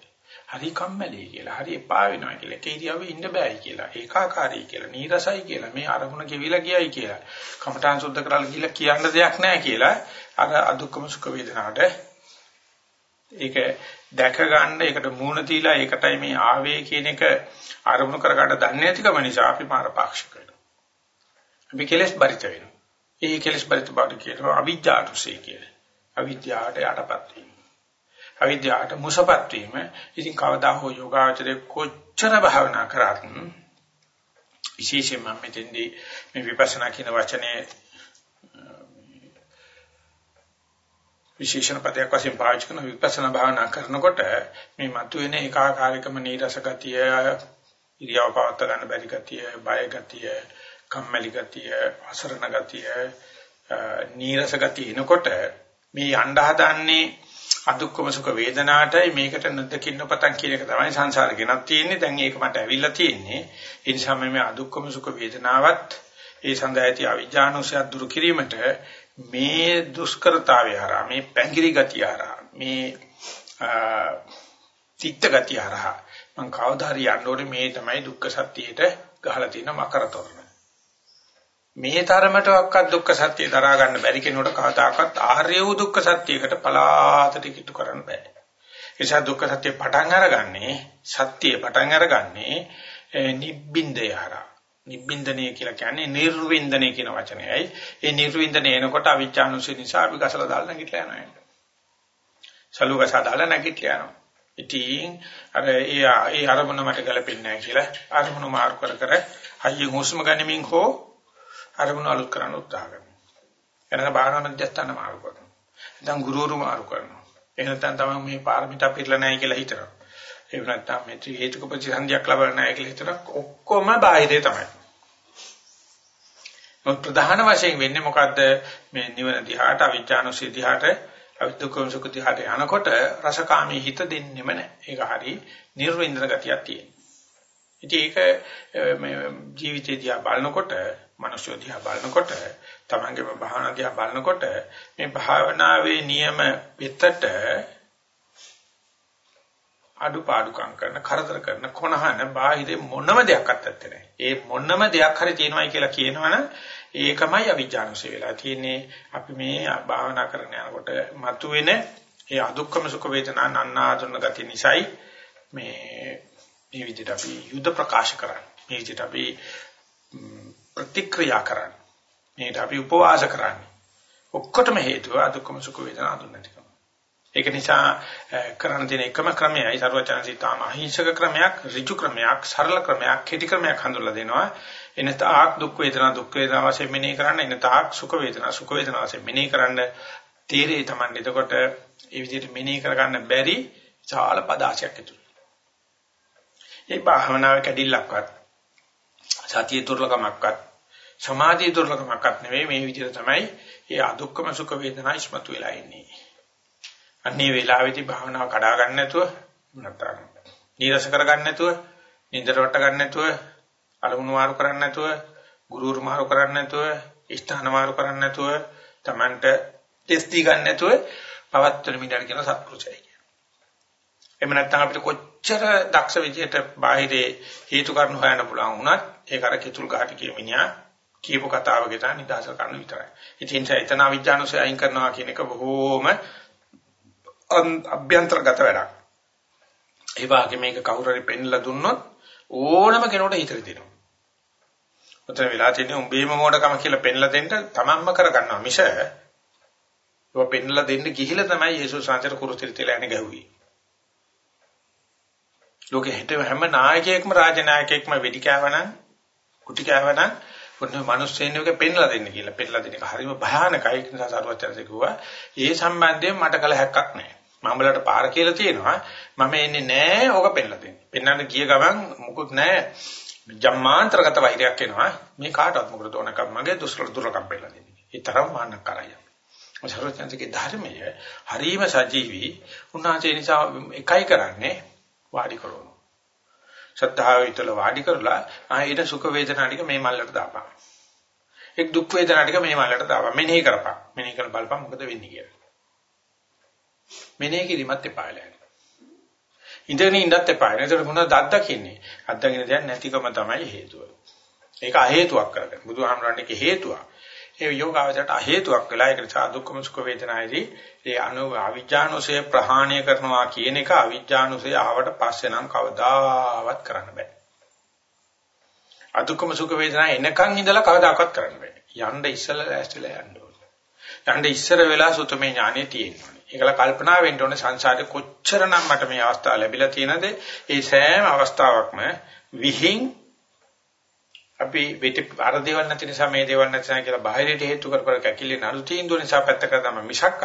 හරි කම්මැලි කියලා හරි එපා වෙනවා කියලා කේතියාවේ ඉන්න බෑයි කියලා ඒකාකාරී කියලා නීරසයි කියලා මේ අරමුණ ගෙවිලා ගියයි කියලා කමඨාන් සුද්ධ කරලා කියලා කියන්න දෙයක් නැහැ කියලා අර අදුක්කම සුඛ වේදනාවට ඒක දැක ගන්න ඒකට මූණ දීලා ඒකටයි මේ ආවේ කියන එක අරමුණු කරගන්න දන්නේ නැතිකම නිසා අපි මාර පාක්ෂික වෙනවා අපි කෙලස් බරිත වෙනවා ඒ කෙලස් බරිත බවට කියනවා අවිජ්ජානුසය කියලා. අවිද්‍යාවට යටපත් වීම. අවිද්‍යාවට මුසපත් වීම. ඉතින් කවදා හෝ යෝගාචරයේ කොච්චර භාවනා කරත් විශේෂයෙන්ම මෙතෙන්දී මේ විපස්සනා කියන වචනේ විශේෂණ පදයක් වශයෙන් පාවිච්චි කරන විපස්සනා භාවනා කරනකොට මේ මතුවෙන ඒකාකාරීකම නීරස ගතිය ඉරියව් පවත්වා ගන්න බැරි ගතිය බය ගතිය කම්මැලි ගතිය, අසරණ ගතිය, නීරස ගතිය එනකොට මේ යන්න හදන්නේ අදුක්කම සුඛ වේදනාටයි මේකට නොදකින්න පතන් කියන එක තමයි සංසාරේ ගෙනත් තියෙන්නේ. දැන් ඒක මට ඇවිල්ලා තියෙන්නේ. ඒ නිසා මේ අදුක්කම සුඛ වේදනාවත් ඒ සඳහා ඇති අවිජානුසය දුරු කිරීමට මේ දුෂ්කරතාවය හරහා මේ පැංගිරි ගතිය හරහා මේ තිත්ත ගතිය හරහා මං කවදා හරි යන්න ඕනේ මේ තමයි දුක්ඛ සත්‍යයට ගහලා තියෙන මකරතොරණ. මේ තරමටවත් දුක්ඛ සත්‍ය දරා ගන්න බැරි කෙනෙකුට කවදාකවත් ආර්ය වූ දුක්ඛ සත්‍යයකට පලාතට කිට්ටු කරන්න බෑ. ඒ නිසා දුක්ඛ සත්‍ය පටන් අරගන්නේ සත්‍ය පටන් අරගන්නේ නිබ්බින්දය හරහා. නිබ්බින්දනය කියලා කියන්නේ නිර්වින්දනය කියන වචනයයි. ඒ නිර්වින්දනය එනකොට අවිචානුසය නිසා අපි ගසලා දාලා නැගිටලා යනවා. සලුගසා දාලා නැගිටලා යනවා. ඉතින් අර ඒ ඒ අරමුණ මට ගැලපෙන්නේ නැහැ කියලා අරමුණ මාරු කර කර හයිය හුස්ම ගනිමින් හෝ අරමුණ අලුත් කරන්න උත්සාහ කරනවා. එනනම් භාවනා මධ්‍යස්ථාන මාරු කරනවා. නැත්නම් ගුරුවරු මාරු කරනවා. එහෙම නැත්නම් තමයි මේ පාරමිතා පිරලා නැහැ කියලා හිතනවා. එහෙම නැත්නම් මේ ත්‍රි හේතුක ප්‍රතිසන්දියක් ලබලා නැහැ කියලා හිතනවා. ඔක්කොම බාහිරේ තමයි. මොකද ප්‍රධාන වශයෙන් වෙන්නේ මොකද්ද? මේ නිවන දිහාට අවිඥානෝසී දිහාට අවිද්දුකම සුඛ දිහාට යනකොට රසකාමී හිත දෙන්නෙම නැහැ. ඒක හරි නිර්වින්දන ගතියක් තියෙනවා. ඉතින් ඒක මේ ජීවිතය දිහා බලනකොට මනුෂ්‍ය දිහා බලනකොට තමන්ගේම භාවනා දිහා බලනකොට මේ භාවනාවේ නියම පිටට අඩුපාඩුකම් කරන කරදර කරන කොනහන බාහිර මොනම දෙයක් අත්තත් නැහැ. ඒ මොනම දෙයක් හරි තියෙනවයි කියලා කියනවනම් ඒකමයි අවිජ්ජානුසය වෙලා තියෙන්නේ. අපි මේ භාවනා කරන යනකොට මතුවෙන ඒ අදුක්කම සුඛ වේදනා නන්නාඳුන ගතිය නිසායි මේ මේ විදිහට අපි යුද්ධ ප්‍රකාශ කරන්නේ. මේ විදිහට අපි ප්‍රතික්‍රියා කරන්නේ. මේකට අපි උපවාස කරන්නේ. ඔක්කොටම හේතුව අදුක්කම සුඛ වේදනා අඳුන නැතිකම. ඒක නිසා කරන්න තියෙන එකම ක්‍රමයයි සර්වචනසී තාම අහිංසක ක්‍රමයක්, ඍජු ක්‍රමයක්, සරල ක්‍රමයක්, කෙටි ක්‍රමයක් හඳුල්ලා දෙනවා. එන තාක් දුක් වේදනා දුක් වේදනා වශයෙන් මෙනෙහි කරන්න, එන තාක් සුඛ වේදනා සුඛ වේදනා වශයෙන් මෙනෙහි කරන්න තීරේ තමයි. එතකොට ඒ විදිහට මෙනෙහි කරගන්න බැරි චාල පදාශයක් ඇතුළු. ඒ භාවනාවේ කැඩිල්ලක්වත් සතිය දුර්ලභමක්වත් සමාධිය දුර්ලභමක්වත් නෙවෙයි මේ විදිහට තමයි ඒ අදුක්කම සුඛ වේදනා ඉස්මතු වෙලා ඉන්නේ. අන්නේ වෙලාවේදී භාවනාව කඩා ගන්න නැතුව නැත්නම් නීරස කර ගන්න නැතුව නින්දට වට ගන්න නැතුව අරමුණු මාරු කරන්නේ නැතුව ගුරුවරු මාරු කරන්නේ නැතුව ස්ථාන මාරු කරන්නේ නැතුව Tamanට ටෙස්ටි ගන්න නැතුව පවත්තර මිඩල් කියන සත්පුරුෂයයි කියන. එහෙම නැත්නම් අපිට කොච්චර දක්ෂ විදියට බාහිරේ හේතු කාරණා හොයන්න පුළුවන් වුණත් ඒක අර කිතුල් ගහට කියමිනියා කියපු කතාවක තමයි නිදාස කරන්න විතරයි. ඉතින් එතන අවිජ්ජානුසය අයින් කරනවා කියන එක බොහෝම අභ්‍යන්තරගත වැඩක්. ඒ වගේ මේක කවුරු හරි පෙන්ලා දුන්නොත් ඕනම කෙනෙකුට හිතේ දෙනවා. උතන වෙලා තියෙන්නේ උඹේම මොඩකම කියලා පෙන්ලා දෙන්න තමන්ම කරගන්නවා මිස ඒව පෙන්ලා දෙන්න ගිහිලා තමයි යේසුස් වහන්සේට කුරුතිරි තියලා යන්නේ ගැහුවේ. ලෝකෙ හිට හැම නායකයෙක්ම රාජනායකයෙක්ම වෙඩි කෑවනම් කුටි කෑවනම් ඔන්න මිනිස්සෙන්නෝක පෙන්ලා දෙන්න කියලා. පෙන්ලා දෙන එක හරිම භයානකයි ඒක නිසා සරුවචනසේ කිව්වා. ඒ සම්බන්ධයෙන් මට කල හැක්කක් නැහැ මමලට පාර කියලා තියෙනවා. මම එන්නේ නැහැ ඕක පෙන්ලා දෙන්න. පෙන්වන්න ගිය ගමන් මොකුත් නැහැ ජම්මාන්තරගත වෛරයක් එනවා. මේ කාටවත් මොකද ඕනකම් මගේ දුස්තර දුරකම් පෙන්ලා දෙන්නේ? ඒ තරම් මාන්නක් කරයි. සරුවචනසේගේ ධර්මය හරිම සජීවී. උන්වහන්සේ නිසා එකයි කරන්නේ වාඩි කරනවා ශ්‍රද්ධාව විතල වාඩි කරලා ආයෙත් සුඛ වේදනා ටික මේ මල්ලට දාපන්. එක් දුක් වේදනා ටික මේ මල්ලට දාපන්. මෙනෙහි කරපන්. මෙනෙහි කරලා බලපන් මොකද වෙන්නේ කියලා. මෙනෙහි කිරීමත් එපායලා. ඉඳගෙන ඉඳත් එපා. එතකොට මොනවද අත්දකින්නේ? අත්දකින්න දෙයක් නැතිකම තමයි හේතුව. ඒක අ හේතුවක් කරගන්න. බුදුහාමරන්නේ හේතුවක්. ඒ යෝගාවචරයට හේතුවක් වෙලා ඒකට සාදුක්කම සුඛ වේදනායේදී ඒ අනු අවිජ්ජානුසය ප්‍රහාණය කරනවා කියන එක අවිජ්ජානුසය ආවට පස්සේ නම් කවදාවත් කරන්න බෑ. අදුක්කම සුඛ වේදනා එනකන් ඉඳලා කවදාකවත් කරන්න බෑ. යන්න ඉස්සලා ලෑස්තිලා යන්න ඕනේ. යන්න ඉස්සර වෙලා සුතමේ ඥානෙ තියෙනවා. ඒකල කල්පනා වෙන්න ඕනේ සංසාරේ කොච්චරනම් මට මේ අවස්ථාව ලැබිලා තියෙනද ඒ සෑම අවස්ථාවකම විහිං අපි වෙටි අර දේවල් නැති නිසා මේ දේවල් නැති නිසා කියලා බාහිරයට හේතු කර කර කැකිලෙන අලු තීන්දුව නිසා පැත්තක තමයි මිසක්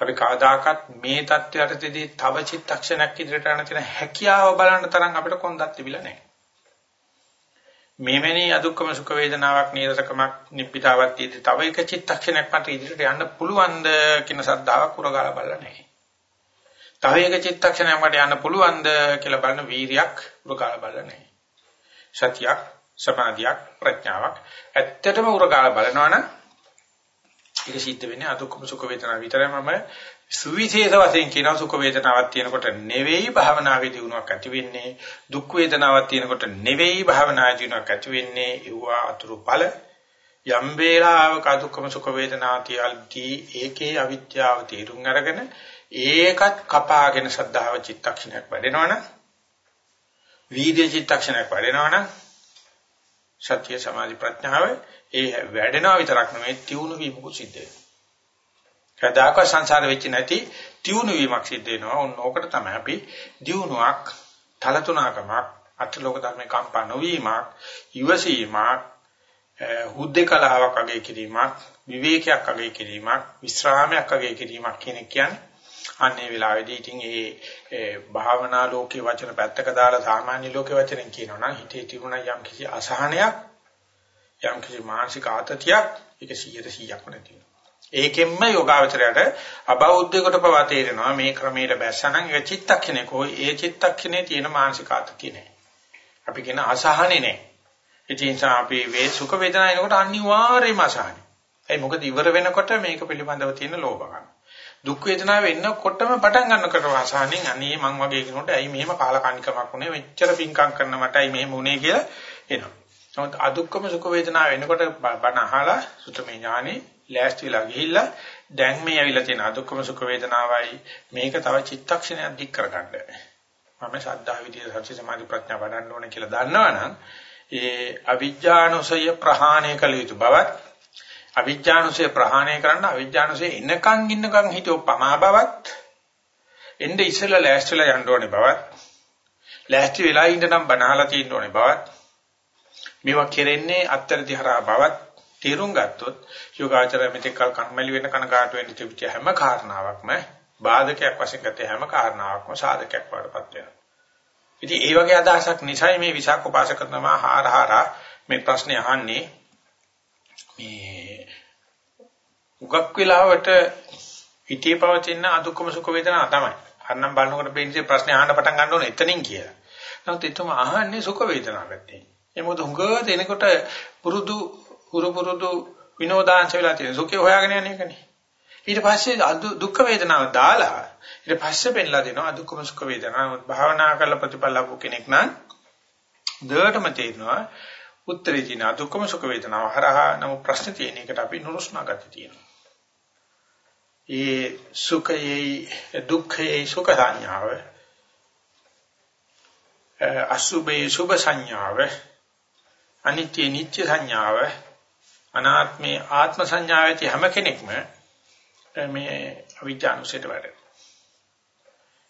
අපි කවදාකවත් මේ தත්වයටදී තව චිත්තක්ෂණයක් ඉදිරියට යන තියෙන හැකියාව බලන්න තරම් අපිට කොන්දක් තිබිලා නැහැ. මේවැනි අදුක්කම සුඛ වේදනාවක් නීරසකමක් නිබ්බිතාවක් තියෙද්දි තව එක චිත්තක්ෂණයක් මත ඉදිරියට යන්න පුළුවන්ද කියන සද්ධාාවක් උරගාලා බලලා නැහැ. තව එක චිත්තක්ෂණයක් මට යන්න පුළුවන්ද කියලා බලන වීරියක් උරගාලා බලලා නැහැ. සතියක් සමාධියක් ප්‍රඥාවක් ඇත්තටම උරගාලා බලනවනම් ඒක සිද්ධ වෙන්නේ අදුක්කම සුඛ වේදනා විතරමම සුවිශේෂ වශයෙන් කියන සුඛ වේදනාවක් තියෙනකොට නෙවෙයි භාවනාවේ දිනුවක් ඇති වෙන්නේ. දුක් වේදනාවක් තියෙනකොට නෙවෙයි භාවනාවේ දිනුවක් ඇති වෙන්නේ. ඒවා අතුරු ඵල යම් වේලාවක අදුක්කම සුඛ වේදනා තියල්දී ඒකේ අවිද්‍යාව තීරුම් අරගෙන ඒකත් කපාගෙන සද්ධාව චිත්තක්ෂණයක් වැඩෙනවනම් වීර්ය චිත්තක්ෂණයක් වැඩෙනවනම් සත්‍ය සමාධි ප්‍රඥාව ඒ වැඩෙනවා විතරක් නෙවෙයි තියුණු වීමකුත් සිද්ධ වෙනවා. කදාක සංසාර වෙච්ච නැති තියුණු වීමක් සිද්ධ වෙනවා. ඕන ඕකට තමයි අපි දියුණුවක්, තලතුණකමක්, අත්ලෝක ධර්මේ කම්පා නොවීමක්, ඉවසීමක්, හුද්දකලාවක් අගය කිරීමක්, විවේකයක් අගය කිරීමක්, විශ්‍රාමයක් අගය කිරීමක් කියන කියන්නේ අන්නේ වෙලාවේදී ඉතින් ඒ භාවනා ලෝකේ වචන පැත්තක දාලා සාමාන්‍ය ලෝකේ වචනෙන් කියනවා නම් හිතේ තිබුණ යම් කිසි අසහනයක් යම් කිසි මානසික ආතතියක් ඒක 100%ක්ම නැති ඒකෙන්ම යෝගාවචරයට අබෞද්ධයකට පවා තේරෙනවා මේ ක්‍රමයට බැස්සනම් ඒක චිත්තක්ෂණේ කොයි ඒ චිත්තක්ෂණේ තියෙන මානසික ආතතිය නෑ. අපි කියන අසහනේ නෑ. ඒ නිසා අපි වේ සුඛ වේදනා එනකොට අනිවාර්යයෙන්ම අසහනේ. ඒ මොකද ඉවර වෙනකොට මේක පිළිබඳව තියෙන ලෝභකම්. දුක් වේදනාව එන්නකොටම පටන් ගන්නකොට වාසාවෙන් අනේ මං වගේ කෙනෙකුට ඇයි මෙහෙම කාලකන්නිකමක් උනේ මෙච්චර පිංකම් කරන මටයි මෙහෙම උනේ කියලා එනවා. නමුත් අදුක්කම සුඛ වේදනාව එනකොට බණ අහලා සුතමේ ඥානෙ ලෑස්තිලා ගිහිල්ලා දැන් මේ ඇවිල්ලා තියෙන අදුක්කම සුඛ වේදනාවයි මේක තව චිත්තක්ෂණයක් දික් කරගන්න. මම ශ්‍රද්ධා විදියේ සත්‍ය සමාධි ප්‍රඥා වඩන්න ඕනේ කියලා දන්නවනම් ඒ අවිජ්ජානුසය ප්‍රහාණය කළ යුතු බවත් අවිජ්ජානුසය ප්‍රහාණය කරන්න අවිජ්ජානුසය එනකන් ඉන්නකන් හිතෝ පමා බවත් එnde ඉස්සෙල්ලා ලෑස්තිලා යන්න ඕනේ බවත් ලෑස්ති වෙලා ඉන්න නම් බනහලා තියෙන්න ඕනේ බවත් මේවා කෙරෙන්නේ අත්තරදි හරහා බවත් තේරුම් ගත්තොත් යෝගාචරය මෙතෙක් කල කම්මැලි වෙන කනගාටු වෙන තිබිච්ච හැම කාරණාවක්ම බාධකයක් වශයෙන් ගත හැම කාරණාවක්ම සාධකයක් වඩපත් වෙනවා. ඉතින් ඒ වගේ අදහසක් නිසයි මේ විසාක උපාසකතුමා හාරහාරා මේ ප්‍රශ්නේ අහන්නේ මේ උගක් වෙලාවට හිතේ පවතින අදුක්කම සුඛ වේදනා තමයි. අන්නම් බලනකොට බේන්සේ ප්‍රශ්නේ අහන්න පටන් ගන්න ඕනේ එතනින් කියලා. නමුත් එතම අහන්නේ සුඛ වේදනා පැත්තේ. ඒ මොකද හුඟ දෙනකොට පුරුදු හුරු පුරුදු විනෝදාංශ වෙලා තියෙන සුඛය හොයාගෙන යන එකනේ. ඊට පස්සේ දුක් වේදනාව දාලා ඊට පස්සේ පෙන්ලා දෙනවා අදුක්කම සුඛ වේදනාව. භාවනා කරලා ප්‍රතිඵල ලබු කෙනෙක් නම් දෙයටම තේරෙනවා උත්තරේ තියෙන අදුක්කම සුඛ වේදනාව හරහා නමුත් ප්‍රශ්නේ තියෙන එකට අපි නුරුස්නා ගති තියෙනවා. ඒ සුඛයේ දුක්ඛයේ සුඛ සංඥාව අසුභයේ සුභ සංඥාව අනිත්‍ය නිත්‍ය සංඥාව අනාත්මේ ආත්ම සංඥාව ඇති හැම කෙනෙක්ම මේ අවිජ්ජානුසයට වැඩ.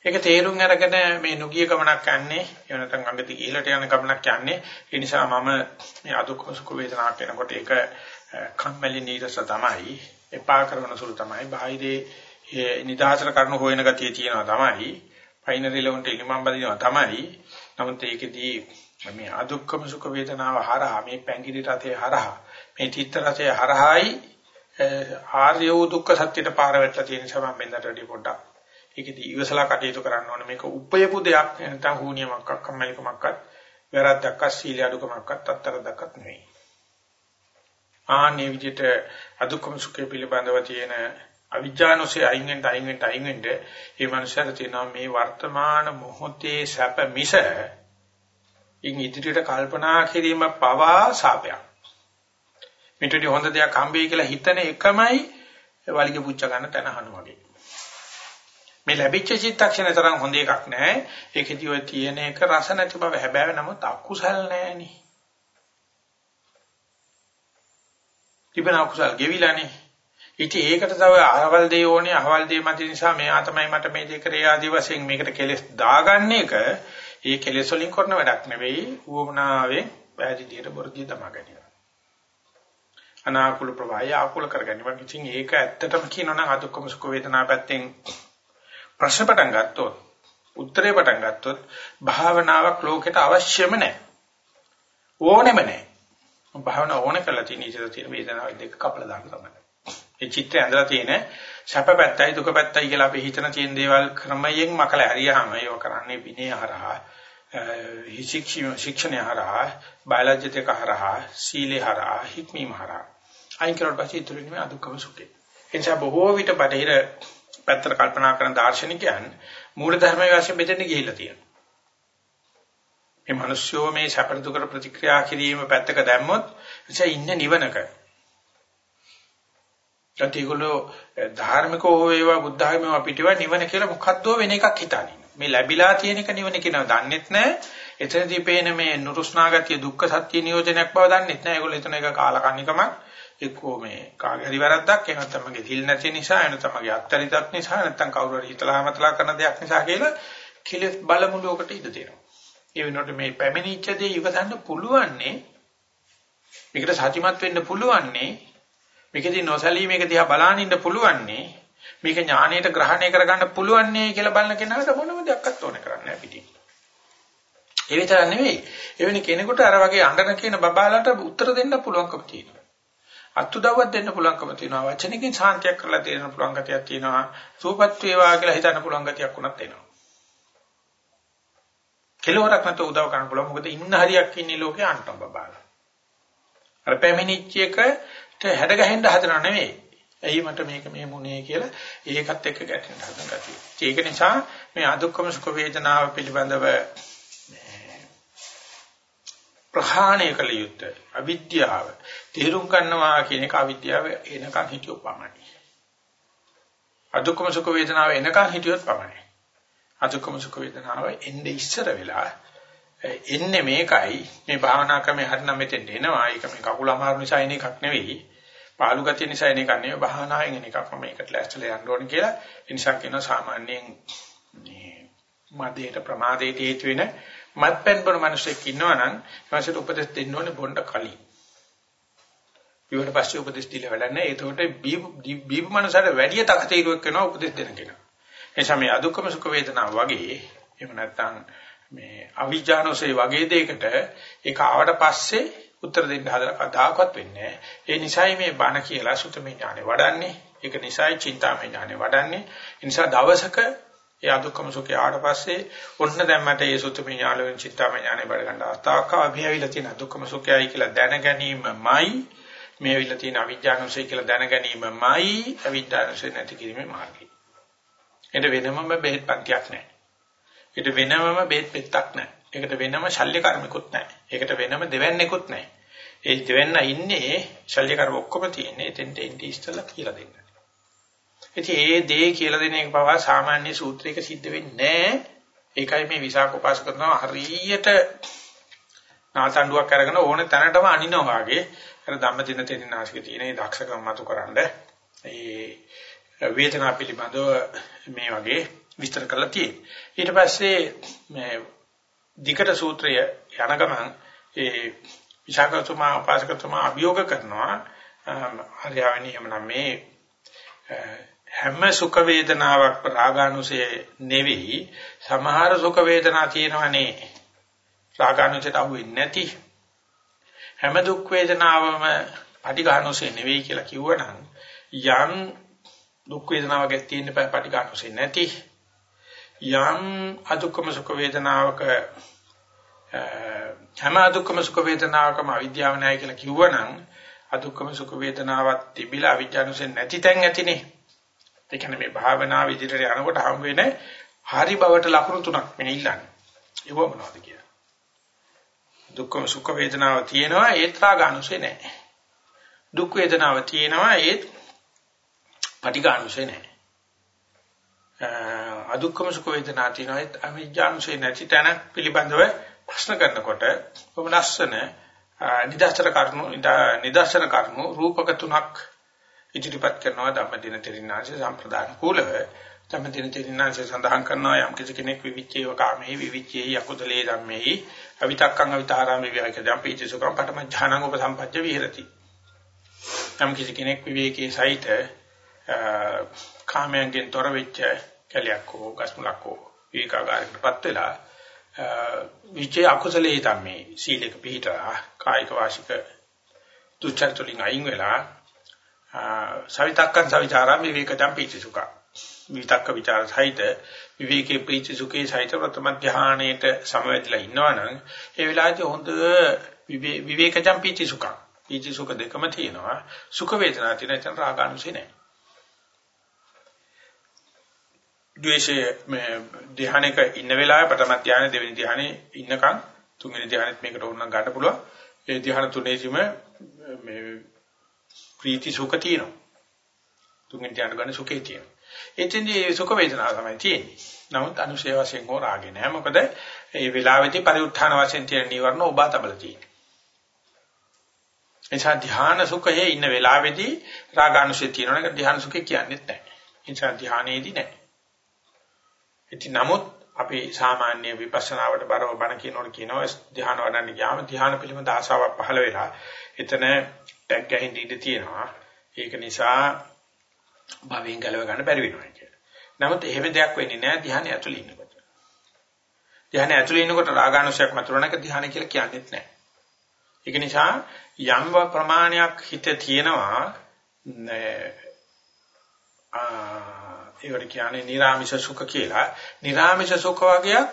ඒක තේරුම් අරගෙන මේ නුගිය ගමනක් යන්නේ. එහෙම නැත්නම් අඟති ඉහළට යන ගමනක් යන්නේ. ඒ නිසා මම මේ අදුක් සුඛ වේදනාවක් වෙනකොට ඒක කම්මැලි නීරස තමයි. එපා කරන සුළු තමයි. බාහිරේ නිදාසර කරන හොයන ගතිය තියෙනවා තමයි. පයින්රි ලොන්ට ඉලිමම් බදිනවා තමයි. නමුත් ඒකෙදී මේ අදුක්කම සුඛ වේදනාව හරහා මේ පැංගිරි රතේ හරහා මේ තිත්ත රතේ හරහායි ආර්ය වූ දුක්ඛ සත්‍යයට පාර වැටලා තියෙන නිසා මම මෙන්නට වැඩි පොඩ්ඩක් ඒකෙදී ඉවසලා කටයුතු කරන්න ඕනේ මේක උපයපු දෙයක් නැත්නම් හුනියමක් අක්කම්මැලිකමක්වත් වැරද්දක්වත් සීල අඩුකමක්වත් අත්තරදක්වත් නෙවෙයි ආන්නේ විදිහට අදුක්කම සුඛය පිළිබඳව තියෙන අවිජ්ජානුසේ අයින් වෙන්න අයින් වෙන්න අයින් වෙන්න මේ මනුස්සයාට තියෙනවා මේ වර්තමාන මොහොතේ සැප මිස ඉන් ඉදිරියට කල්පනා කිරීම පවා සාපයක්. මෙතනදී හොඳ දෙයක් හම්බෙයි කියලා හිතන එකමයි වලිග පුච්ච ගන්න තැන හනු වගේ. මේ ලැබිච්ච චිත්තක්ෂණ තරම් හොඳ එකක් නෑ. ඒකෙදී ඔය තියෙන එක රස නැති බව හැබැයි නමුත් අකුසල් නෑනේ. තිබෙන අකුසල් ගෙවිලානේ. ඉතින් ඒකට තව අහවල් දෙය ඕනේ අහවල් දෙය මත නිසා මෙයා තමයි මට මේ දෙක රේ ආදි වශයෙන් මේකට කෙලස් දාගන්න එක ඒ කෙලෙස් වලින් කරන වැඩක් නෙවෙයි උවමනාවේ පැහැදිලියට බොරදිය තමා ගැනීම. අනාකූල ප්‍රවාහය ආකූල කර ගැනීම. ඉතින් ඒක ඇත්තටම කියනවනම් අදුක්කම සුඛ වේදනා පැත්තෙන් ප්‍රශ්න පටන් ගත්තොත් උත්තරේ පටන් ගත්තොත් භාවනාවක් ලෝකෙට අවශ්‍යම නැහැ. ඕනෙම නැහැ. භාවනාව ඕන කරලා තියෙන ඉතින් තියෙන වේදනාව දෙක කපලා දාන්න තමයි. ඒ චිත්‍රය ඇඳලා තියෙන සැප පැත්තයි දුක පැත්තයි කියලා අපි හිතන තියෙන දේවල් ක්‍රමයෙන් මකලා හරියහම ඒව කරන්නේ විනය හරහා ශික්ෂණය හරහා බයලජ්‍යතික හරහා සීලේ හරහා හික්මීම හරහා අයින් කරලා පස්සේ ඉතුරු වෙන්නේ අදුක්කම සුඛේ එනිසා බොහෝ විට බටහිර පැත්තට කල්පනා කරන දාර්ශනිකයන් මූල ධර්මයේ වශයෙන් මෙතන ගිහිල්ලා තියෙනවා මේ මිනිස්සුෝ මේ සැප දුකට ප්‍රතික්‍රියා කිරීම පැත්තක දැම්මොත් එසේ ඉන්නේ නිවනක ඒගොල්ලෝ ධාර්මිකව වේවා බුද්ධ ධර්මව පිටිවා නිවන කියලා මොකද්දෝ වෙන එකක් හිතන්නේ. මේ ලැබිලා තියෙන එක නිවන කියනවා දන්නෙත් නැහැ. එතනදී පේන මේ නුරුස්නාගතිය දුක්ඛ සත්‍ය නියෝජනයක් බව දන්නෙත් නැහැ. ඒගොල්ලෝ එතන එක කාලකන්නිකමක් එක්කෝ මේ කාගේ හරි වැරද්දක් එහෙම නැත්නම් මගේ තිල් නැති නිසා එහෙම නැත්නම් මගේ අත්තරිතක් නිසා නැත්නම් කවුරු හරි හිතලා මතලා කරන දෙයක් නිසා කියලා කිලස් බලමුලුවකට ඉඳ දෙනවා. ඒ වෙනකොට මේ පැමිණිච්ච දේ ඉවසන්න පුළුවන්නේ මේකට සත්‍යමත් වෙන්න පුළුවන්නේ මේකදී නොසලී මේක දිහා බලාගෙන ඉන්න පුළුවන්නේ මේක ඥාණයට ග්‍රහණය කරගන්න පුළුවන්නේ කියලා බලන කෙනාට මොනම දෙයක්වත් ඕනේ කරන්නේ නැහැ පිටින්. ඒ විතර නෙවෙයි. එවැනි කෙනෙකුට අර වගේ අඬන කියන බබාලට උත්තර දෙන්න පුළුවන්කම තියෙනවා. අත්උදව්වක් දෙන්න පුළුවන්කම තියෙනවා. වචනකින් සාන්තියක් කරලා දෙන්න පුළුවන් ගතියක් තියෙනවා. සූපත් වේවා කියලා හිතන්න පුළුවන් ගතියක් උනත් එනවා. කෙලවරක් නැතුව උදව් කරන්න පුළුවන්. මොකද ඉන්න හරියක් ඉන්නේ ලෝකේ අන්ටම් බබාලා. අර පැමිණිච්ච එක හැඩ ගහෙන්න හදනව නෙවෙයි. ඇයි මට මේක මේ මොනේ කියලා ඒකත් එක්ක ගැටෙන්න හදන ගතිය. ඒක නිසා මේ අදුක්කම සුඛ වේදනාව පිළිබඳව ප්‍රහාණය කළ යුත්තේ අවිද්‍යාව. තේරුම් ගන්නවා කියන එක අවිද්‍යාව එනකන් හිටියොත් පමණයි. අදුක්කම සුඛ වේදනාව එනකන් හිටියොත් පමණයි. අදුක්කම සුඛ වේදනාව එන්නේ ඉස්සර වෙලා එන්නේ මේකයි මේ භාවනා ක්‍රමේ හරිනම් මෙතෙන් එනවා. ඒක මේ කකුල අමාරු නිසා එන එකක් නෙවෙයි. පාළු ගතිය නිසා එන එකක් නෙවෙයි භාවනාවෙන් එන එකක් මම ඒකට ලෑස්තිලා යන්න ඕනේ කියලා ඒ නිසා කියනවා සාමාන්‍යයෙන් මේ මදේට ප්‍රමාදයට හේතු වෙන මත්පැන් බොන මිනිස්සෙක් ඉන්නවා නම් ඊපස්සේ උපදෙස් දෙන්න ඕනේ බොන්න කලින්. ඊට පස්සේ උපදෙස් දීලා වැඩක් නැහැ. ඒතකොට බීබ බීබ මනසට වැඩි තකතිරුවක් වෙනවා උපදෙස් දෙන කෙනා. එනිසා මේ අදුක්කම සුඛ වේදනාව වගේ එහෙම නැත්නම් මේ අවිජානෝසේ වගේ දෙයකට ඒක ආවට පස්සේ උත්තර දෙන්න හදලා කතාවක්වත් වෙන්නේ නැහැ. ඒ නිසායි මේ බණ කියලා සුතමේ ඥානෙ වඩන්නේ. ඒක නිසායි චින්තාමය ඥානෙ වඩන්නේ. ඒ නිසා දවසක ඒ අදුක්කම සුඛය ආවට පස්සේ ඔන්න දැන් මට ඒ සුතමේ ඥානෙ චින්තාමය ඥානෙ බඩ ගන්න අවස්ථාවක් ආවිහිවිලා තියෙන අදුක්කම සුඛයයි කියලා දැන ගැනීමමයි මේ විල තියෙන අවිජ්ජානුසය කියලා දැන ගැනීමමයි අවිජ්ජානුසය නැති කිරීමේ මාර්ගය. ඒකට වෙනමම බෙහෙත් පන්තියක් නැහැ. ඒකට වෙනමම බෙහෙත් පෙත්තක් නැහැ. ඒකට වෙනම ශල්‍ය කර්මිකුත් නැහැ. ඒකට වෙනම දෙවන්නේකුත් නැහැ. ඒ දෙවන්න ඉන්නේ ශල්‍ය කර්ම ඔක්කොම තියෙන්නේ එතෙන්ට එන්ටි ඉස්සලා කියලා දෙන්න. ඉතින් ඒ දේ කියලා දෙන එක පවා සාමාන්‍ය සූත්‍රයක සිද්ධ වෙන්නේ නැහැ. ඒකයි මේ විසාක උපාසක කරනවා හරියට නාතඬුවක් අරගෙන ඕන තැනටම අනිනවා වගේ අර ධම්මදින තෙරිනාසික තියෙන ඒ දක්ෂකම මතුකරනද ඒ වේදනා පිළිබඳව මේ වගේ විස්තර කරලා තියෙනවා. ඊට පස්සේ මේ දිකට සූත්‍රය යන ගමන් ඒ විශාකතුමා උපාසකතුමා අභියෝග කරනවා හරියවෙනි එhmenan මේ හැම සුඛ වේදනාවක් රාගානුසය නෙවෙයි සමහර සුඛ වේදනා තියෙනවනේ. රාගානුසයට අහු වෙන්නේ නැති. හැම දුක් වේදනාවම පටිඝානෝසේ නෙවෙයි කියලා කිව්වනම් යම් දුක් වේදනාවක් තියෙන බෑ පටිඝානෝසේ නැති. යම් අදුක්කම සුඛ වේදනාවක හැම අදුක්කම සුඛ වේදනාවකම අවිද්‍යාව නැහැ කියලා කිව්වනම් අදුක්කම සුඛ වේදනාවක් තිබිලා අවිද්‍යාවනුසේ නැති තැන් ඇතිනේ. ඒ කියන්නේ මේ භාවනාව ඉදිරියට යනකොට හම් වෙන හරි බවට ලකුණු තුනක් මේ ඉල්ලන්නේ ඒව මොනවද කියලා දුක්ඛ සුඛ වේදනාව තියෙනවා ඒත් රාගානුසේ නැහැ. දුක් වේදනාව තියෙනවා ඒත් පටිඝානුසේ නැහැ. අදුක්ඛම සුඛ වේදනා තියෙනවා ඒත් අවිජ්ජානුසේ නැති තැන පිළිබඳව ප්‍රශ්න කරනකොට ඔබ ලස්සන නිදර්ශන කරුණු නිදර්ශන කරුණු රූපක තුනක් ඉදිරිපත් කරනවා ධම්මදින තෙරිනාංශ සම්ප්‍රදාන කූලව ධම්මදින තෙරිනාංශ සඳහන් කරනවා යම් කිසි කෙනෙක් විවිච්චේව කාමේ විවිච්චේ යකුදලේ ධම්මේ අවිතක්කං අවිතාරාම විවේක ජම්පීති සුඛං පඨම ඥානං උපසම්පජ්ජ විහෙරති. නම් කිසි කෙනෙක් විවේකයේ සහිත කාමයෙන් තොර වෙච්ච කැලයක් හෝ ගස්මුලක් හෝ විකාගාරයකටපත් වෙලා විචේ අකුසලයේ තමයි සීලක පිළිතලා කායික වාසික දුච්චර්තුලින් අයින් වෙලා සවිතක්කං සවිචාරා විවේක ජම්පීති සුඛං විතක්ක ਵਿਚාර සහිත විවේකී ප්‍රීති සුඛේ සහිත ප්‍රථම ධානයේට සමවැදිලා ඉන්නවනම් ඒ වෙලාවේදී හොඳ විවේකජම් පීති සුඛ. පීති සුඛ දෙකම තියෙනවා. සුඛ වේදනා තියෙන එතන රාගානුසේ නැහැ. ද්වේෂයේ මේ ධානයක ඉන්න වෙලාවේ ප්‍රථම ධානය දෙවෙනි ධානය ඉන්නකම් තුන්වෙනි ධානයත් මේකට ඕනනම් ගන්න පුළුවන්. ඒ ධාන තුනේදීම මේ ප්‍රීති සුඛ තියෙනවා. තුන්වෙනි ධානය ගන්න සුඛේ තියෙනවා. එතෙන්දී සුඛ වේදනාව තමයි තියෙන්නේ. නමුත් අනුශේය වශයෙන් හෝ රාගේ නැහැ. මොකද මේ වෙලාවේදී පරිඋත්ථාන වශයෙන් තියෙන නිවර්ණ ඔබා තබල තියෙන්නේ. එනිසා ධ්‍යාන සුඛයේ ඉන්න වෙලාවේදී රාගානුශය තියෙනවනේ ධ්‍යාන සුඛය කියන්නේ නැහැ. එනිසා ධ්‍යානයේදී නැහැ. ඉතින් නමුත් අපි සාමාන්‍ය විපස්සනාවට බරව බණ කියනකොට කියනවා ධ්‍යාන වඩන්න ගියාම ධ්‍යාන පිළිබඳ ආසාවක් පහළ වෙලා එතන ටැග් ගහින් ඉඳී තියෙනවා. ඒක නිසා භවයෙන් ගලව ගන්න බැරි වෙනවා කියලා. නමුත් එහෙම දෙයක් වෙන්නේ නැහැ ධ්‍යානෙ ඇතුළේ ඉන්නකොට. ධ්‍යානෙ ඇතුළේ ඉන්නකොට රාගානුසයක් මතුරනක ධ්‍යානෙ කියලා කියන්නේත් නැහැ. ඒක නිසා යම් ප්‍රමාණයක් හිත තියෙනවා ඒවට කියන්නේ නිර්ාමිෂ සුඛ කියලා. නිර්ාමිෂ සුඛ වගේක්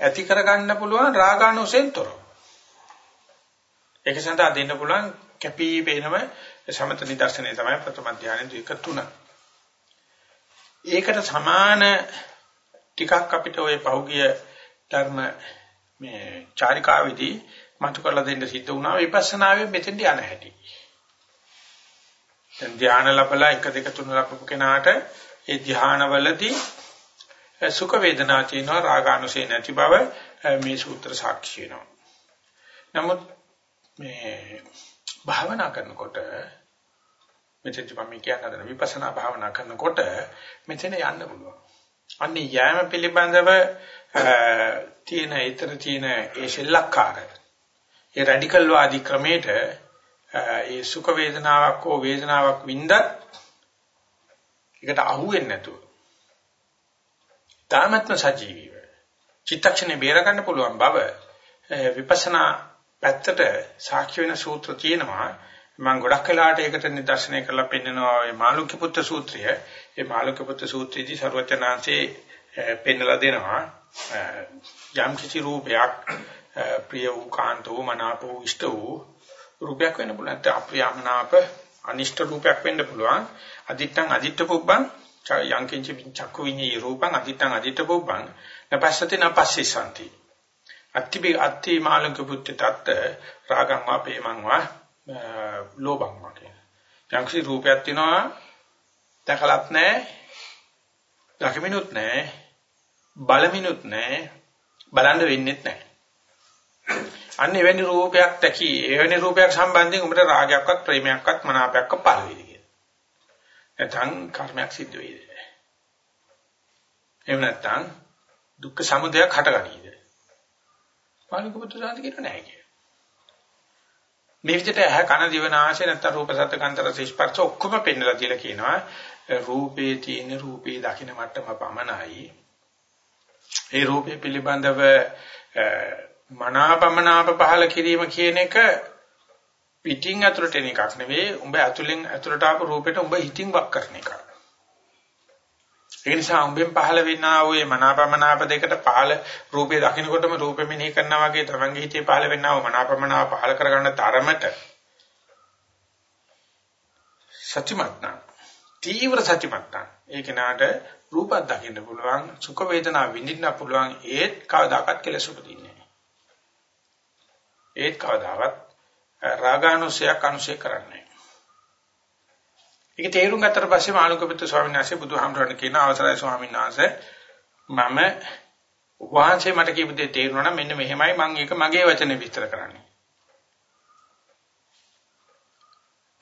ඇති කරගන්න පුළුවන් රාගානුසෙන් තොරව. ඒක සඳහා දෙන්න පුළුවන් කැපී පෙනෙනම සමත නිදර්ශනය තමයි ප්‍රථම ධානයේ දෙක තුන. ඒකට සමාන ටිකක් අපිට ওই පෞගිය ධර්ම මේ චාරිකාවේදී මතු කරලා දෙන්න සිද්ධ වුණා විපස්සනාවේ මෙතෙන්ට යන හැටි. දැන් ධානය ලැබලා 1 2 3 ලැබපු කෙනාට ඒ ධානවලදී සුඛ වේදනා තියෙනවා රාගානුසේ නැති බව මේ සූත්‍ර සාක්ෂි වෙනවා. නමුත් මේ භාවනා කරනකොට මෙතෙන්දි මම කියන්න හදන විපස්සනා භාවනා කරනකොට මෙතන යන්න පුළුවන්. අන්නේ යෑම පිළිබඳව තියෙන ඊතර තියෙන ඒ සෙල්ලක්කාර ඒ රැඩිකල් වාදී ක්‍රමයට ඒ සුඛ වේදනාවක් හෝ වේදනාවක් වින්දත් ඒකට අහුවෙන්නේ නැතුව තාමත්ම සජීවීව චිත්තක්ෂණේ බේර ගන්න පුළුවන් බව විපස්සනා පැත්තට සාක්ෂි වෙන සූත්‍ර තියෙනවා මම ගොඩක් වෙලාට ඒකට නිදර්ශනය කරලා පෙන්නනවා මේ මාළුක්‍ය පුත්‍ර සූත්‍රය. ඒ මාළුක්‍ය පුත්‍ර සූත්‍රයේදී ਸਰවචනාංශේ පෙන්නලා දෙනවා යම් කිසි රූපයක් ප්‍රිය වූ කාන්තෝ මනාපෝ ඉෂ්ට වූ රූපයක් වෙන්න පුළුවන්. අප්‍රියමනාප අනිෂ්ට රූපයක් වෙන්න පුළුවන්. අදිත්තං අදිත්ත පුබ්බං යං කිංච චක්කු විඤ්ඤේ රූපං අදිත්තං අදිත්ත පුබ්බං නපස්සති නපස්සිසanti. අත්තිබි අත්ති මාළුක්‍ය පුත්‍ර තත්ත රාගං වා පේමං වා ලෝභං වා කියන. යම් කිසි රූපයක් තියෙනවා දැකලත් නැහැ. දකිමිනුත් නැහැ. බලමිනුත් නැහැ. බලන්න වෙන්නේත් නැහැ. අන්න එවැනි රූපයක් දැකි එවැනි රූපයක් සම්බන්ධයෙන් උඹට රාගයක්වත් ප්‍රේමයක්වත් මනාපයක්වත් පහළ වෙයිද කියලා. නැත්නම් කර්මයක් සිද්ධ වෙයිද? එහෙම නැත්නම් දුක්ඛ සමුදයක් හටගනීද? පාලික පුත්‍ර සාන්ති කියන නැහැ කිය. මේ විදිහට ඇහ කන දිව නාසය නැත්නම් රූප සත්ත්ව කන්තර ස්පර්ශ ඔක්කොම පෙන්නලා කියලා කියනවා. රූපේ තියෙන රූපේ දකින්න මට්ටම පමණයි. ඒ රූපේ පිළිබඳව මනාපමනාප පහල කිරීම කියන එක පිටින් ඇතුළට එන එකක් නෙවෙයි. උඹ ඇතුලෙන් ඇතුළට ආපු රූපෙට උඹ හිතින් වක් කරන එකක්. ඒ නිසා උඹෙන් පහළ වෙන්නා වූ මේ මනාපමනාප දෙකට පහළ රූපේ දකින්නකොටම රූපෙ මෙනෙහි කරනවා වගේ තමන්ගේ හිතේ පහළ වෙන්නා වූ මනාපමනාප පහළ කරගන්න තරමට සත්‍යමත්න තීව්‍ර සත්‍යමත්න ඒක නාට රූපයක් දකින්න පුළුවන් සුඛ වේදනා විඳින්න පුළුවන්. ඒත් කවදාකවත් කෙලෙස උපදින්නේ නැහැ. ඒත් කවදාවත් රාගානුසයක් අනුසය කරන්නේ ඒක තේරුම් ගත්තට පස්සේ මාළුකපුත්තු ස්වාමීන් වහන්සේ බුදුහාමුදුරන් කියන අවසරයි ස්වාමීන් වහන්සේ මම වහන්සේ මට කියපු දේ තේරුණා නම් මෙන්න මෙහෙමයි මම ඒක මගේ වචනේ විස්තර කරන්නේ.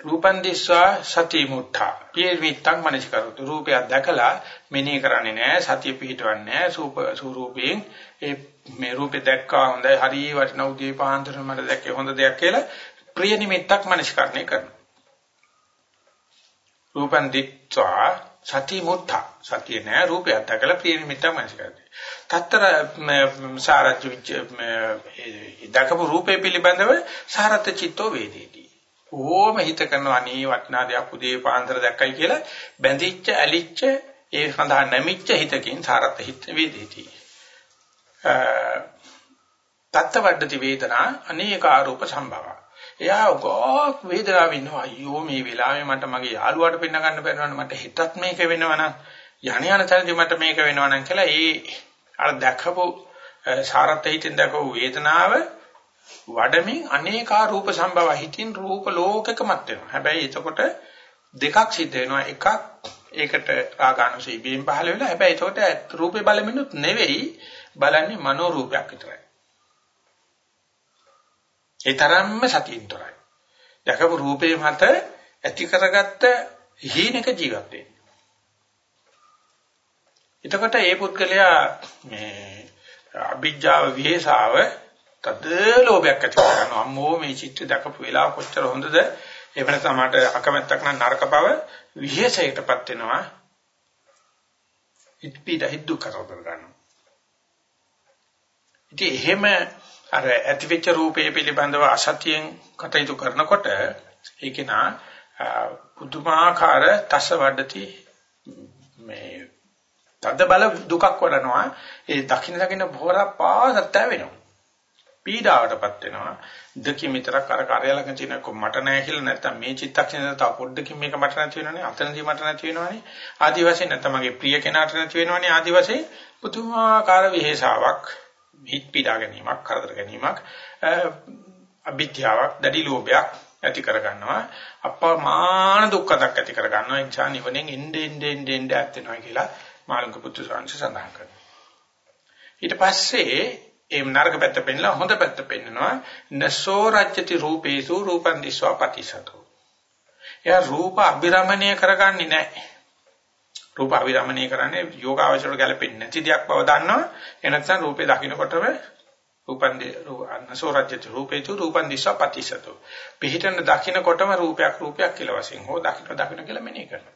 රූපන් දිස්වා සති මුත්තා. පියවිත්තක් මනසිකරතු. රූපයක් දැකලා මෙනෙහි කරන්නේ නැහැ, සතිය පිහිටවන්නේ නැහැ. සූප ස්වරූපයෙන් ඒ මේ රූපේ දැක්කා හොඳයි, හරිය වටිනා උදේ පාන්දර මට දැක්කේ හොඳ දෙයක් කියලා ප්‍රිය නිමිත්තක් මනසිකරණය කරනවා. රූපං දිත්වා සති මුත්තා සතිය නෑ රූපයක් දැකලා ප්‍රිය නිමිත්තක් මනස කරන්නේ. තත්තර සාරච්ච විච දකපු රූපේ පිළිබඳව සාරත් චිත්තෝ වේදේති. ඕම හිත කරනවා අනේ වටනා දෙයක් උදේ පාන්දර දැක්කයි කියලා බැඳිච්ච ඇලිච්ච ඒ සඳහා නැමිච්ච හිතකින් සාරත් හිත වේදේති. තත්ත වඩති වේදනා අනේක ආරූප සම්භව. එයා ගොක් වේදනාව ඉන්නවා. අයියෝ මේ වෙලාවේ මට මගේ යාළුවාට පෙන්න ගන්න බැරනවනේ මට හිතත් මේක වෙනවනම් යණ යන තැනදී මට මේක වෙනවනම් කියලා ඒ අර දැකපු සාරත් හිතින් දැකපු වේදනාව වඩමින් අනේකා රූප සම්භව හිතින් රූප ලෝකකමත් වෙනවා. හැබැයි එතකොට දෙකක් සිද්ධ වෙනවා. එකක් ඒකට රාගානුසී බීම් පහළ වෙලා හැබැයි එතකොට රූපේ බලමිනුත් නෙවෙයි බලන්නේ මනෝ රූපයක් විතරයි. ඒ තරම්ම සතියින් තොරයි. යකපු රූපේ මත ඇති කරගත්ත හීනක ජීවත් වෙන්නේ. එතකොට ඒ පුද්ගලයා මේ අභිජ්ජාව විහෙසාව තද ලෝභයක් ඇති කරගන්නවා. අම්මෝ මේ චිත්‍ර දැකපු වෙලාව කොච්චර හොඳද? එහෙම නැත්නම් මට අකමැත්තක් නම් නරක බව විහෙසයකටපත් වෙනවා. හිත පිට හිද්දු කරවද ගන්නවා. ඉතින් එහෙම අර ඇතිවෙච්ච රූපේ පිළිබඳව අසතියෙන් කටයුතු කරනකොට ඒක නා පුදුමාකාර තස වඩති මේ තද බල දුකක් වඩනවා. ඒ දකින්න දකින්න බොර පාසත් වෙනවා පීඩාවටපත් වෙනවා. දෙකකින් විතරක් අර කාර්යලක තියෙන කො මට නැහැ කියලා නැත්තම් මේ චිත්තක්ෂණය තව පොඩ්ඩකින් මේක මට නැති වෙනවනේ අතනදී මට නැති වෙනවනේ. ආදි වශයෙන් නැත්තම් මගේ ප්‍රිය කෙනාට නැති වෙනවනේ ආදි වශයෙන් පුදුමාකාර විහෙසාවක් හිත පීඩා ගැනීමක්, කරදර ගැනීමක්, අවිද්‍යාවක්, දැඩි ලෝභයක් ඇති කර ගන්නවා. අපමාන දුක්ඛයක් ඇති කර ගන්නවා. ඒ නිසා නිවනෙන් එnde ende ende ende ඇත් වෙනවා කියලා මාළුක පුත්තු සංඝ සඳහන් කරනවා. ඊට පස්සේ ඒ නරක පැත්ත පෙන්නලා හොඳ පැත්ත පෙන්නනවා. නසෝ රජ්‍යති රූපේසු රූපං දිස්වා පටිසතෝ. එයා රූප අභිරමණය කරගන්නේ නැහැ. රූප අවිරමණය කරන්නේ යෝගාවචරයට ගැලපෙන්නේ නැති දෙයක් බව දන්නවා. එනත්නම් රූපේ දකින්නකොටම රූපන් අනසෝ රජ්‍යතු රූපේතු රූපන් දිස්සා පටිසතු. පිහිටන දකින්නකොටම රූපයක් රූපයක් කියලා වශයෙන් හෝ දකින්න දකින්න කියලා මෙනෙහි කරනවා.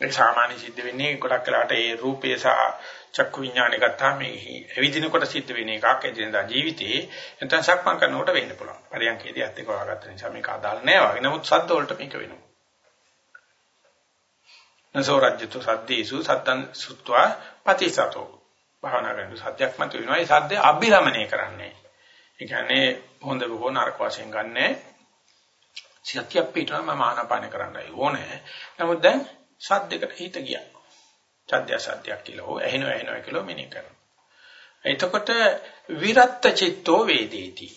ඒ සාමාන්‍ය සිද්ධ වෙන්නේ ගොඩක් වෙලාට ඒ රූපේ සහ චක්කු විඥානය ගත්තාම මේ එවිදිනකොට සිද්ධ වෙන එකක් එදිනදා ජීවිතේ නැත්නම් සක්මන් කරනකොට වෙන්න පුළුවන්. පරියන්කේදී ඇත්ත එක වහගත්ත නිසා මේක අදාළ නෑ වගේ. නමුත් සද්ද වලට මේක වෙනවා. නසෝ රජ්‍යතු සද්දේසු සද්දන් සුත්වා පතිසතෝ. භාවනා කරන සද්දයක් මත වෙනවා. ඒ සද්දේ අභිරමණය කරන්නේ. ඒ කියන්නේ හොඳ බොහෝ නරක වශයෙන් ගන්නෑ. සත්‍යයක් පිටරම මානපාන කරන්නයි ඕනේ. නමුත් දැන් සද්දයකට හිත ගියා. සද්දය සද්දයක් කියලා හෝ ඇහෙනව ඇහෙනව කියලා මෙනෙහි කරනවා. එතකොට විරත්ත චිත්තෝ වේදේති.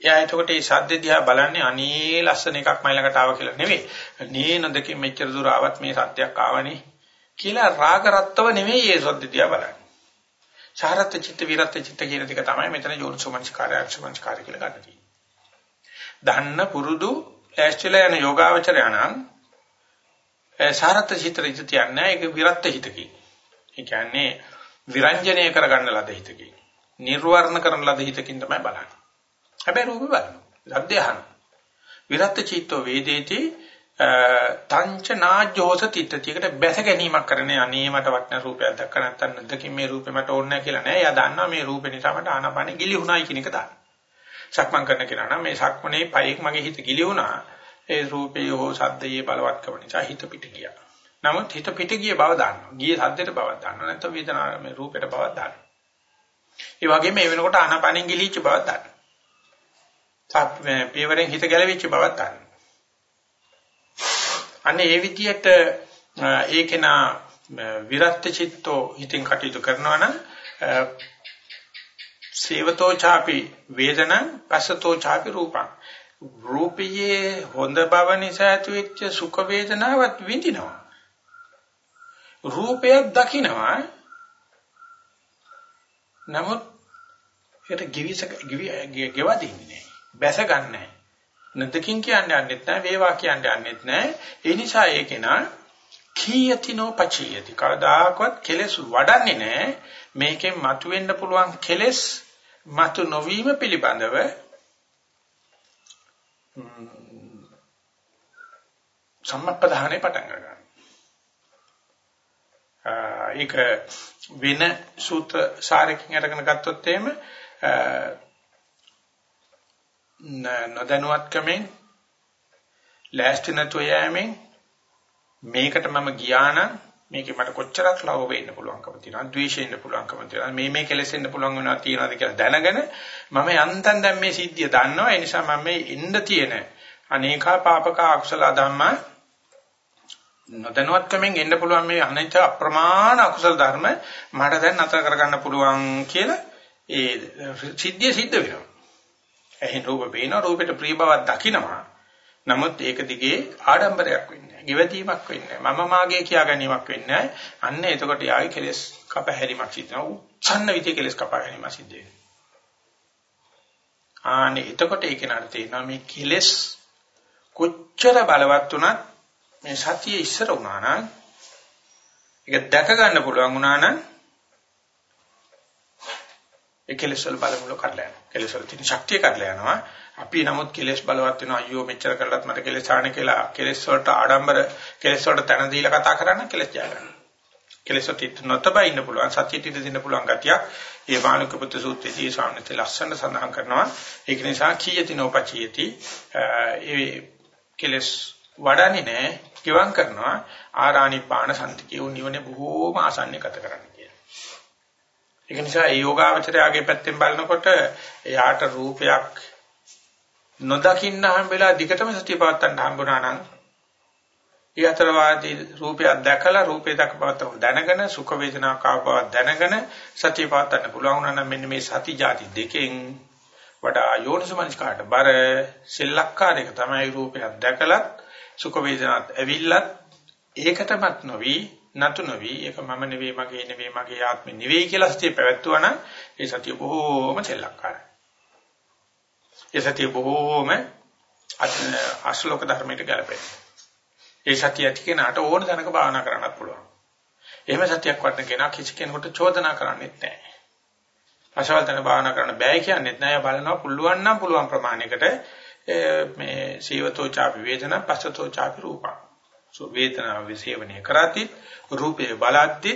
එයා එතකොට මේ සද්ද දිහා බලන්නේ අනේ ලස්සන එකක් මයි ළඟට ආවා කියලා නෙවෙයි. නේ නදකින් මෙච්චර දුර ආවත් මේ සද්දයක් ආවනේ කියලා රාග රත්තව නෙවෙයි මේ සද්ද දිහා බලන්නේ. සාරත් චිත්ත විරත් චිත්ත කියන ටික තමයි මෙතන යෝනිසෝමනස්කාරය අක්ෂමනස්කාරය කියලා ගන්න තියෙන්නේ. දන්න පුරුදු ඇස්චල යන යෝගාවචරය නම් සාරත් චිත්ත රිත තියන්නේ ඒක විරත් හිතකි. ඒ කියන්නේ විරංජනය කරගන්න ලද හිතකින්. නිර්වර්ණ කරන ලද හිතකින් තමයි බලන්නේ. හැබැයි රූපේ බලනවා. සද්ද අහනවා. විරත් චිත්තෝ වේදේති තංච නාජ්ජෝස තිට්ඨතියකට බැස ගැනීමක් කරන්නේ අනේ මට වටින රූපයක් දැක්ක නැත්නම් නැදකින් මේ රූපේ මට ඕනේ නැහැ කියලා නෑ. එයා දන්නවා මේ රූපේ නිසා මට ආනපනෙ ගිලිහුණායි කියන එක දන්නවා. සක්මන් කරන කෙනා නම් මේ සක්මනේ පයෙක් මගේ හිත ගිලිහුණා. ඒ රූපේ හෝ සද්දයේ බලවත්කම නිසා හිත පිට ගියා. නමුත් හිත පිට ගිය බව දන්නවා. ගියේ සද්දෙට බවක් දන්නවා. නැත්නම් වේදනාව මේ රූපෙට බවක් දන්නවා. ඒ වගේම මේ වෙනකොට ආනපනෙන් ගිලිච්ච බවක් දන්නවා. පියවරෙන් හිත ගැලවිච්ච බවක් දන්නවා. අනේ ඒ විදිහට ඒකේනා විරත් චිත්තෝ හිතින් කටයුතු කරනවා නම් සේවතෝ ചാපි වේදනං පස්සතෝ ചാපි රූපං. රූපයේ හොඳ බව නිසා ඇතිවෙච්ච සුඛ වේදනාවත් විඳිනවා. රූපයක් දකිනවා. නමුත් ඒකට givis ගෙවදින්නේ නැහැ බැස ගන්නෑ නදකින් කියන්නේ යන්නෙත් නැහැ වේවා කියන්නේ යන්නෙත් නැහැ. ඒ නිසා ඒක නා කීයතිනෝ පචියති. කවදාකවත් කෙලස් වඩන්නේ නැහැ. මේකෙන් මතුවෙන්න පුළුවන් කෙලස් මතු නොවීම පිළිබඳව සම්මප්පදාහනේ පටන් ගන්නවා ඒක වෙන සූත්‍ර සාරකින් අරගෙන ගත්තොත් එහෙම නොදැනුවත්කමෙන් ලෑස්ති නැතුව යෑමෙන් මේකට මම ගියා නම් මේකේ මට කොච්චරක් ලව වෙන්න පුළුවන්කම තියෙනවද ද්වේෂෙ ඉන්න පුළුවන්කම තියෙනවද මේ මේ කෙලෙසෙන්න පුළුවන් වෙනවා තියනවාද කියලා දැනගෙන මම යන්තම් දැන් මේ සිද්ධිය දන්නවා. ඒ නිසා මම මේ ඉන්න තියෙන අනේකා පාපක අකුසල ධම්ම නොදැනුවත්කමෙන් එන්න පුළුවන් මේ අනිත්‍ය අප්‍රමාණ අකුසල ධර්ම මට දැන් නතර කරගන්න පුළුවන් කියලා ඒ සිද්ධිය සිද්ධ වෙනවා. ඇහෙන් රූප පේනවා රූපෙට ප්‍රිය බවක් දකිනවා. නමුත් ඒක දිගේ ආඩම්බරයක් වෙන්නේ නැහැ. givedීමක් වෙන්නේ නැහැ. මම මාගේ කියා ගැනීමක් වෙන්නේ නැහැ. අන්න එතකොට යාගේ කෙලස් කපහැරීමක් සිද්ධ වෙනවා. උච්ඡන්න විදිහේ කෙලස් කපා ගැනීම සිද්ධ වෙනවා. ආනේ එතකොට ඒක නට තේරෙනවා මේ කෙලස් කොච්චර බලවත් වුණත් මේ සතිය ඉස්සර වුණා නම් ඒක දැක ගන්න පුළුවන් වුණා නම් ඒ කෙලෙස් වල බලමුල කඩලා යනවා. කෙලෙස් වල තියෙන ශක්තිය කඩලා යනවා. අපි නමුත් කෙලෙස් බලවත් වෙනවා. අයියෝ මෙච්චර කරලත් මට කෙලෙස් ආන කියලා කෙලෙස් වලට ආඩම්බර කෙලෙස් වලට තන දීලා කතා කරන්න කෙලෙස් ජය ගන්නවා. කෙලෙස් වලට නොතබා ඉන්න පුළුවන්. සත්‍යයට ඉඳ දෙන්න පුළුවන් ගතියක්. ඒ වානුක පුත්‍ර සූත්‍රයේදී සාමනති ලස්සන සඳහන් කරනවා. ඒක නිසා කීයති නෝපචීයති ඒ කෙලෙස් වඩන්නේ නැහැ. කිවං කරනවා ආරාණි පාණ සම්තිකේ උනිවනේ බොහෝම ආසන්න ගත කරන්න. ඒක නිසා ඒ යෝගාවචරයාගේ පැත්තෙන් බලනකොට එයාට රූපයක් නොදකින්න හම්බෙලා දිගටම සතිය පවත්තන්න හම්බුණා නම් ඒ අතරවාදී රූපයක් දැකලා රූපේ දක්පවත්තම දැනගෙන සුඛ වේදනාවක් ආව බව දැනගෙන සතිය පවත්තන්න පුළුවන් වුණා නම් මෙන්න මේ සති જાති දෙකෙන් වඩා යෝනිසමනිස්කාට බර සෙල්ලක්කාරයක තමයි රූපයක් දැකලත් සුඛ වේදනාවක් ඇවිල්ලත් ඒකටමත් නොවි නතු නොවි ඒක මම නෙවෙයි මගේ නෙවෙයි මගේ ආත්මෙ නෙවෙයි කියලා සතිය පැවැත්වුවා නම් ඒ සතිය බොහෝම සෙල්ලක්කාරයි. ඒ සතිය බොහෝම අශ්ලෝක ධර්මයට ගැලපෙනවා. ඒ සතිය ඇති කෙනාට ඕන තැනක භාවනා කරන්නත් පුළුවන්. එහෙම සතියක් වටන කෙනා කිසි කෙනෙකුට චෝදනා කරන්නේත් නැහැ. අසවල් තැන භාවනා කරන්න බෑ කියන්නේත් නැහැ. බලනවා පුළුවන් නම් පුළුවන් ප්‍රමාණයකට මේ සීවතෝ ചാපි වේදනා පස්සතෝ ചാපි රූපා. සෝ වේදනාව විසේවණය කරති රූපේ බලද්දි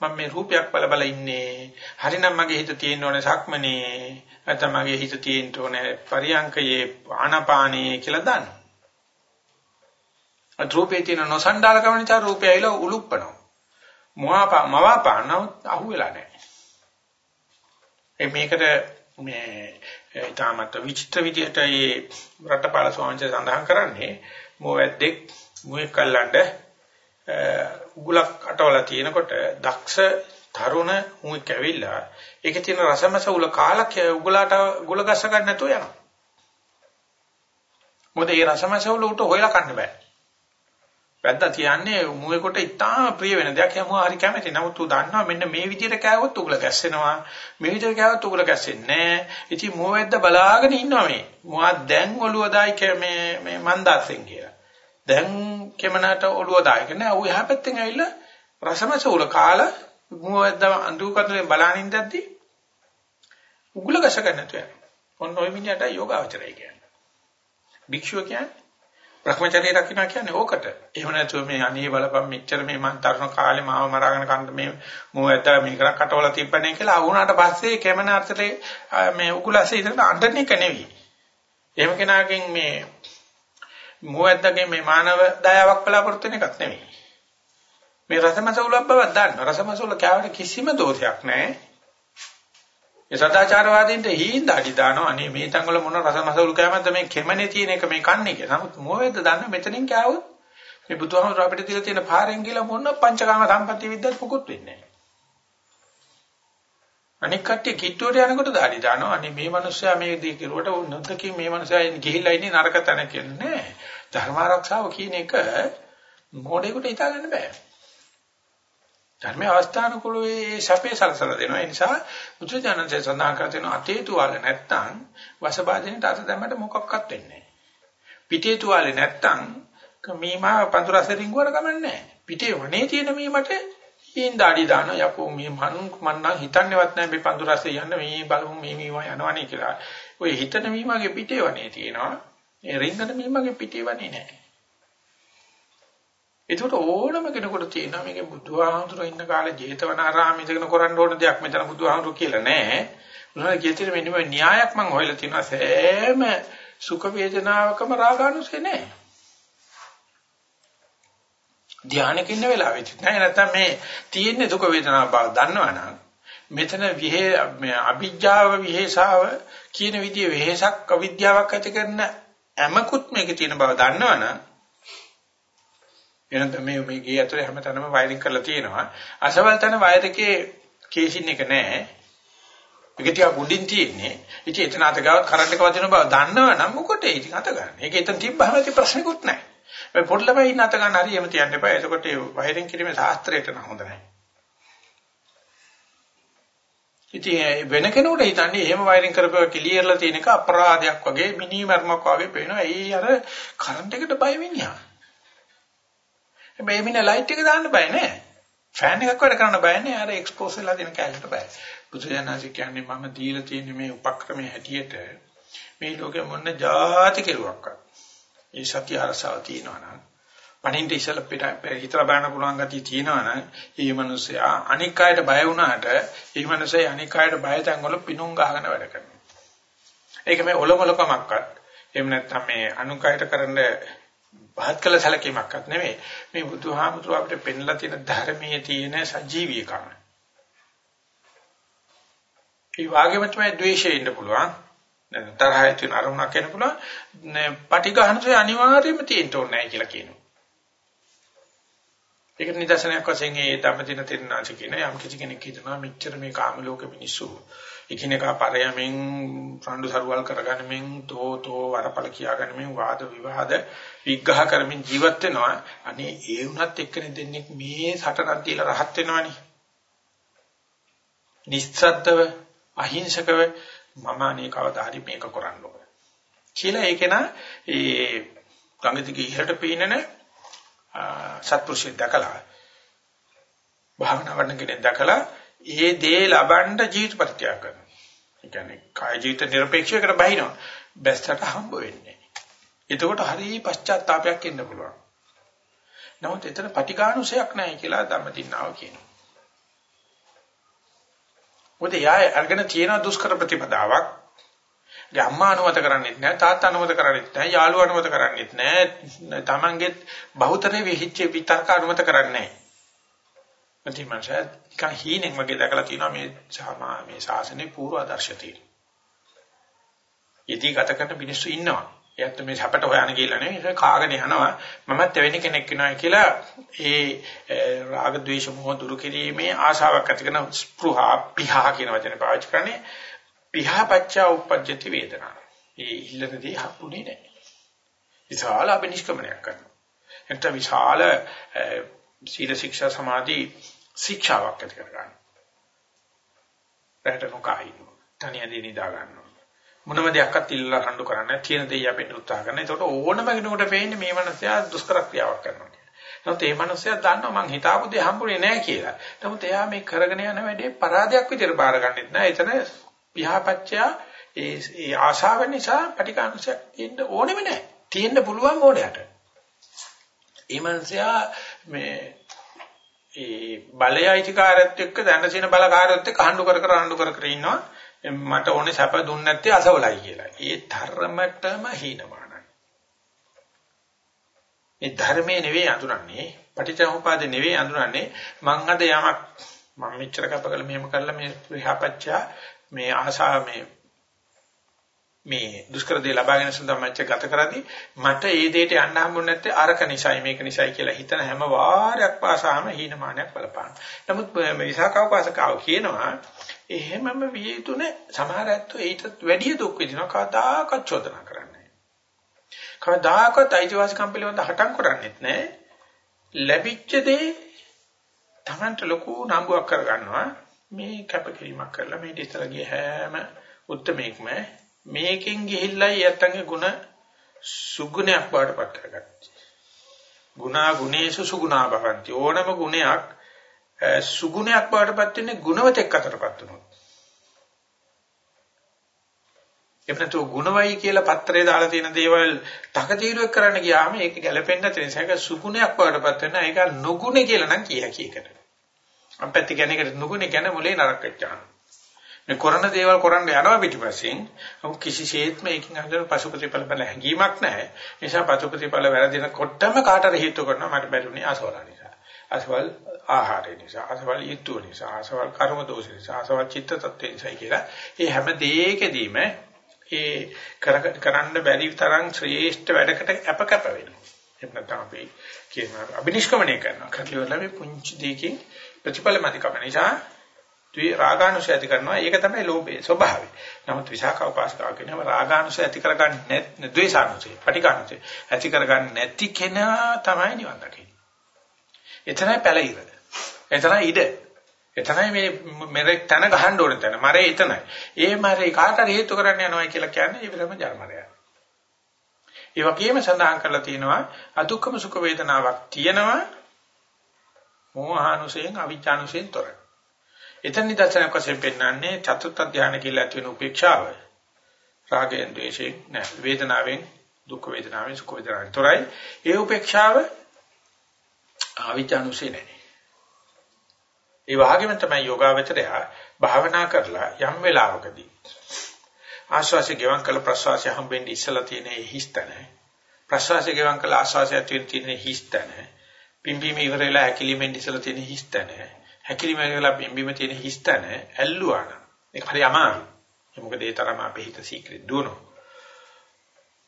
මම මේ රූපයක් බල බල ඉන්නේ. හරිනම් මගේ හිත තියෙන්න ඕනේ සක්මනේ. නැත්නම් මගේ හිත තියෙන්න ඕනේ පරියංකයේ ආනාපානේ කියලා දන්නවා. රූපේ තියෙන නොසන්ඩාලකම නිසා රූපය ඇවිල්ලා උලුප්පනවා. මොහාපා මවාපාන අහුවෙලා නැහැ. ඒ මේකට මේ ඊටමත් විචිත්‍ර විදිහට මේ රටපාල ස්වාමීන් සඳහන් කරන්නේ මොවැද්දෙක් මුවේ කල්ලඬ උගලක් අටවලා තියෙනකොට දක්ෂ තරුණ මුවේ කැවිලා ඒකේ තියෙන රසමස උල කාලක් උගලට උගල ගස්ස ගන්න නැතුව යනවා. මොකද ඒ රසමස උල උට හොයලා කන්න බෑ. වැද්දා කියන්නේ මුවෙකට ඉතාම ප්‍රිය වෙන දෙයක් යමුවා හරි කැමති. නමුත් ඌ දන්නවා මෙන්න මේ විදිහට කෑවොත් උගල ගැස්සෙනවා. මේ විදිහට කෑවොත් උගල ගැස්සෙන්නේ නැහැ. ඉතින් මුවෙද්ද බලාගෙන ඉන්නවා මේ. මුවා දැන් ඔළුව දායි මේ මේ මන්දාසෙන් කියලා. දැන් කෙමනට ඔළුව දායි නෑ. ඌ එහා පැත්තෙන් ඇවිල්ලා රසමස උල කාලා මුවෙද්ද අඳු කඳුලෙන් බලාගෙන ඉඳද්දි උගල ගැස ගන්නට යනවා. ඔන්න ඔය මිනිහට යෝගාවචරය කියන්නේ. භික්ෂුව කියන්නේ භ්‍රමචර්යය රකින්න කියන්නේ ඕකට. එහෙම නැතුව මේ අනේ බලපන් මෙච්චර මේ මං තරුණ කාලේ මාව මරාගෙන කන්න මේ මොහොත මේ කරක් කටවල තිබ්බනේ කියලා අහුණාට පස්සේ කැමන අර්ථලේ මේ උකුලසේ ඉඳන් අඬන එක නෙවෙයි. එහෙම කෙනාගෙන් මේ මොහොතගේ මේ මානව දයාවක් බලාපොරොත්තු වෙන එකක් නෙවෙයි. මේ රසමසවුලක් බවක් දන්න. රසමසවුල කෑවට කිසිම දෝෂයක් නැහැ. ඒ සදාචාරවාදීන්ට හීන් දාඩි දානවා අනේ මේ තංගල මොන රසමසවුල් කෑමද මේ කෙමනේ තියෙන එක මේ කන්නේ කියලා. නමුත් මොවේද දන්න මෙතනින් කෑවොත් මේ බුදුහාමුදුර අපිට දීලා තියෙන පාරෙන් කියලා මොන පංචකාම සම්පත්‍ය විද්‍යාවත් මොකුත් වෙන්නේ නැහැ. අනික කට්ටිය කිට්ටුවට යනකොට දාඩි දානවා. අනේ මේ මිනිස්සයා මේ දී කෙරුවට නොදකින් මේ මිනිස්සයා ගිහිල්ලා ඉන්නේ නරක තැන කියන්නේ නෑ. ධර්ම ආරක්ෂාව කියන එක මොඩේකට හිතා ගන්න බෑ. ධර්මයේ අවස්ථානුකූලව ඒ සැපේ සලසලා දෙනවා. ඒ නිසා බුදුජානකයන් සඳහන් කර තියෙන අතේ තුවාල නැත්තම් වසබාදිනට අත දැම්මට මොකක්වත් වෙන්නේ නැහැ. පිටේ තුවාලේ නැත්තම් මීමා පඳුරස රිංගුවට කමන්නේ පිටේ වනේ තියෙන මීමට ඊන් දාඩි දාන යකෝ මේ මන් මන්නම් හිතන්නේවත් නැහැ මේ පඳුරසේ යන්න මේ බලමු මේ මීමා යනවනේ කියලා. ඔය හිතන මීමාගේ පිටේ වනේ තියෙනවා. ඒ රිංගන මීමාගේ පිටේ වනේ නැහැ. ඒකට ඕනම කෙනෙකුට තියෙනවා මේකේ බුදුහාමුදුරුවෝ ඉන්න කාලේ ජේතවනාරාමයේ ඉඳගෙන කරන්න ඕන දෙයක් මෙතන බුදුහාමුදුරුවෝ කියලා නැහැ. උනාට කියතිර මෙන්න මේ න්‍යායක් මම හොයලා තියෙනවා සෑම සුඛ වේදනාවකම රාගානුසය නැහැ. ධානයක ඉන්න වෙලාවෙත් නෑ නැත්තම් මේ තියෙන දුක වේදනාව බව දන්නවනම් මෙතන විහෙ මේ අවිජ්ජාව විහෙසාව කියන විදිහේ වෙහෙසක් අවිද්‍යාවක් ඇති කරන හැමකුත් මේකේ තියෙන බව දන්නවනම් එනනම් මේ මේ ගේ ඇතුලේ හැමතැනම වයරින් කරලා තියෙනවා. අසවල් තැන වයර් එකේ කේසින් එක නැහැ. ඒක තියා ගුඩින් තියෙන්නේ. ඉතින් එතන අත ගාවත් කරන්ට් එක වදින බව දන්නවනම් මොකටද ඉතින් අත ගන්න. ඒක එතන තිබ්බහම ඉතින් ප්‍රශ්නකුත් නැහැ. මේ පොඩි ළමයි ඉන්න අත ගන්න හරි එහෙම තියන්න එපා. එතකොට ඒ වයරින් කිරීමේ ශාස්ත්‍රයට නම් හොඳ නැහැ. ඉතින් වෙන කෙනෙකුට හිතන්නේ එහෙම වයරින් කරපුවා ක්ලියර්ලා තියෙන එක අපරාධයක් වගේ මිනි මර්මක් වගේ පේනවා. ඒ අර කරන්ට් එකට බය වෙන්නේ. මේ මින ලයිට් එක දාන්න බෑ නෑ. ෆෑන් එකක් වැඩ කරන්න බෑ නෑ. අර එක්ස්පෝස් වෙලා තියෙන කැලේට බෑ. බුදුසයන්ාසි කියන්නේ මම දීලා තියෙන මේ උපක්‍රමයේ හැටියට මේ ලෝකෙ මොන જાති කෙරුවක්වත්. ඒ සත්‍ය අරසාව තියෙනවා නම් පණින්ට ඉස්සල පිට හිතලා බලන්න පුළුවන් ගතිය තියෙනවා නම් මේ මිනිස්සයා අනික් අයට බය වුණාට මේ මිනිස්සයා අනික් අයට බය තැන්වල පිණුම් ගහගෙන වැඩ කරනවා. ඒක මේ ඔලොමලකමක්වත් එහෙම නැත්නම් මේ අනුක් අයට කරන්න පහත් කළ සැලකීමක්වත් නෙමෙයි. මේ බුදුහාමුදුරුව අපිට පෙන්ලා තියෙන ධර්මයේ තියෙන සජීවීකම. ඒ වගේම තමයි ද්වේෂය ඉන්න පුළුවන්. තරහය තියෙන අරමුණක් එන්න පුළුවන්. පටිඝහනසේ අනිවාර්යයෙන්ම තියෙන්න ඕනේ නැහැ කියලා කියනවා. ඒකට නිදර්ශනයක් වශයෙන් ඒ ධම්මදින තිරනාච කියන යම් කිසි කෙනෙක් හිතනවා මෙච්චර මේ කාම ලෝක මිනිස්සු එකිනෙකා පරයමින් රණ්ඩු සරුවල් කරගන්නමින් තෝ තෝ වරපල කියාගන්නමින් වාද විවාද විග්‍රහ කරමින් ජීවත් වෙනවා අනේ ඒ වුණත් එක්කනේ දෙන්නේ මේ සටනක් දීලා රහත් වෙනවනේ නිස්සද්දව අහිංසකව මම අනේ කවදා හරි මේක කරන්න ඕන කියලා ඒක නා ඒ ගංගිතිගේ ඉහළට පීනන සත්පුරුෂය දැකලා භාවනා කරන කෙනෙක් දැකලා ඒ දේ ලබන්න ජීවිත ප්‍රත්‍යාග කරනවා. ඒ කියන්නේ කාය ජීවිත নিরপেক্ষයකට බහිනවා. බැස්සට හම්බ වෙන්නේ. එතකොට හරිය පශ්චාත්තාවයක් එන්න පුළුවන්. නමුත් එතන පටිඝානුසයක් නැහැ කියලා ධම්මදින්නාව කියනවා. මොකද යාය අරගෙන තියෙන දුෂ්කර ප්‍රතිපදාවක්. ඒ අම්මා අනුමත කරන්නේත් නැහැ, තාත්තා අනුමත කරන්නේත් නැහැ, යාළුවා අනුමත කරන්නේත් නැහැ, තමන්ගේ බහුතරේ විහිච්ච විතර්ක අනුමත කරන්නේ නැහැ. ප්‍රතිමංශය නිකන් හීනෙන් වගේ දැකලා තියෙනවා මේ සමා මේ ශාසනයේ පූර්ව ආදර්ශ තියෙන. යටි ගත කරන මිනිස්සු ඉන්නවා. එයාත් මේ සැපට හොයන්න කියලා නෙවෙයි ඒක කාගෙන යනවා. මමත් එවැනි කෙනෙක් වෙනවා කියලා ඒ රාග ద్వේෂ මොහ දුරු කිරීමේ ආශාවක් ඇති කරන ස්පෘහා පිහා කියන වචනේ පාවිච්චි කරන්නේ පිහා පච්චා උපජ්ජති වේදනා. ඒ ඉල්ලනදී හපුනේ නැහැ. විශාල අබිනිෂ්ක්‍මණයක් කරනවා. එතන විශාල සීල ශික්ෂා සමාධි ශික්ෂාවක් ඇති කර ගන්නවා. රැට නොකයින් තනියදී නිදා ගන්නවා. මොනම දෙයක්වත් ඉල්ලලා රණ්ඩු කරන්නේ තියෙන දෙය අපිට උත්සාහ කරනවා. ඒකට ඕනම කෙනෙකුට පේන්නේ මේ මනසයා දුෂ්කර ක්‍රියාවක් කරනවා කියලා. නමුත් මේ මනසයා දන්නවා මං හිතාපු දේ හම්බුනේ නැහැ කියලා. නමුත් එයා මේ කරගෙන යන වැඩේ පරාදයක් විදිහට බාරගන්නෙත් නැහැ. එතන පියාපච්චය ඒ ඒ ආශාව නිසා පටිඝානුසයක් තියෙන්න ඕනෙම නැහැ. තියෙන්න පුළුවන් ඕනයට. ඒ මනසයා මේ ඒ බලය අයිතිකාරයත් එක්ක දැනසින බලකාරයත් එක්ක හඬු කර කර හඬු කර කර ඉන්නවා. මට ඕනේ සැප දුන්නේ නැත්තේ අසවලයි කියලා. ඒ ධර්මතම හීනමානයි. මේ ධර්මයේ නෙවෙයි අඳුරන්නේ, පටිච්චසමුපාද නෙවෙයි අඳුරන්නේ. මං අද යමක් මම මෙච්චර කපකල මෙහෙම කරලා මේ විහාපච්චා මේ ආශා මේ මේ දුෂ්කර දේ ලබාගෙන සඳහා මැච්ච ගත කරදී මට ඒ දෙයට යන්න හම්බුනේ නැත්තේ අරක නිසයි මේක නිසයි කියලා හිතන හැම වාරයක් පාසාම හීනමානයක් බලපාන. නමුත් විසාකවකාශකාව කියනවා එහෙමම විය යුතු නෑ. සමහර ඇත්තෝ ඊටත් වැඩිය දුක් විඳිනවා. කවදාකවත් චෝදනා කරන්නේ නෑ. කවදාකවත් අයිතිවාසිකම් පිළිබඳ හටන් කරන්නේත් නෑ. ලැබිච්ච දේ Tamanට ලොකු නම්බුවක් කරගන්නවා. මේ කැපකිරීමක් කරලා මේ දෙතල ගිය හැම උත්මේක්ම මේකෙන් ගිහිල්ලා යත්තන්ගේ ಗುಣ සුගුණයක් බවට පත් කරගත්තා. ගුණා ගුණේසු සුගුණා භවಂತಿ ඕනම ගුණයක් සුගුණයක් බවටපත් වෙන්නේ ගුණවතෙක් අතරපත් වුණොත්. එපනතු ගුණවයි කියලා පත්‍රේ දාලා තියෙන දේවල් තකතිරුවක් කරන්න ගියාම ඒක ගැලපෙන්නේ නැති නිසා ඒක සුගුණයක් බවටපත් වෙනවා. ඒක නොගුණේ කියලා නම් කිය හැකි එකට. අපැත්ත කියන්නේ ඒකට නොගුණේ කියන්නේ මොලේ නරක වෙච්චාන. මේ කරන දේවල් කරන්න යනවා පිටිපස්සෙන්. ඔහු කිසිසේත්ම ඒකින් අහගෙන පසුපතිපල බල හැංගීමක් නැහැ. ඒ නිසා පසුපතිපල වැරදිනකොටම කාටර හේතු කරනවා මට බැරිුනේ අසවලා නිසා. අසවල් ආහාරය නිසා, අසවල් ඊත්තු නිසා, අසවල් කර්ම දෝෂ නිසා, අසවල් චිත්ත tattve නිසා කියලා. මේ හැම දෙයකදීම ඒ කරන්න බැරි තරම් ශ්‍රේෂ්ඨ වැඩකට අපකප වෙනවා. එහෙම නැත්නම් අපි කියන අබිනිෂ්ක්‍මණය කරනවා. කටලිවල මේ පුංචි දෙයකින් ප්‍රතිඵල මතිකම නිසා ද්වි රාගානුසය ඇති කරනවා. ඒක තමයි ලෝභයේ ස්වභාවය. නමුත් විසාක උපාසකාව කියනවා රාගානුසය ඇති කරගන්න නැත් ද්වේෂානුසය, පටිඝානුසය ඇති කරගන්න නැති කෙනා තමයි නිවන් දකින්නේ. එතනයි පැලිර. එතනයි ඉඩ. එතනයි මේ මෙරෙක් තන ගහන්න ඕන තැන. මරේ එතනයි. ඒ මරේ කාට හේතු කරන්න යනවා කියලා කියන්නේ ඒ විතරම ජර්මරය. ඒ වගේම සඳහන් කරලා තියෙනවා අදුක්කම සුඛ වේදනාවක් තියෙනවා මෝහානුසයෙන් අවිචානුසයෙන් තොරයි. එතන නිදර්ශනයක් වශයෙන් පෙන්වන්නේ චතුත් ධානය කියලා ඇති වෙන උපේක්ෂාව. රාගයෙන් ද්වේෂයෙන් නෑ වේදනාවෙන් දුක් වේදනාවෙන් සුඛ වේදනාවෙන් තොරයි. ඒ උපේක්ෂාව අවිචානුසය නෑ. ඒ වගේම තමයි යෝගාවචරය භාවනා කරලා යම් වෙලාවකදී ආශ්වාසය ගෙවන් කළ ප්‍රශ්වාසය හම්බෙන්නේ ඉස්සලා තියෙන හිස්තන ප්‍රශ්වාසය ගෙවන් කළ ආශ්වාසය ඇතුළේ තියෙන හිස්තන පිම්බීම ඉවර වෙලා හැකිලිමෙන් ඉස්සලා තියෙන හිස්තන හැකිලිම වෙලා පිම්බීම තියෙන හිස්තන ඇල්ලුවා නම් ඒක හරි අමාරුයි මොකද ඒ තරම අපේ හිත සීක්‍රෙට් දුවනවා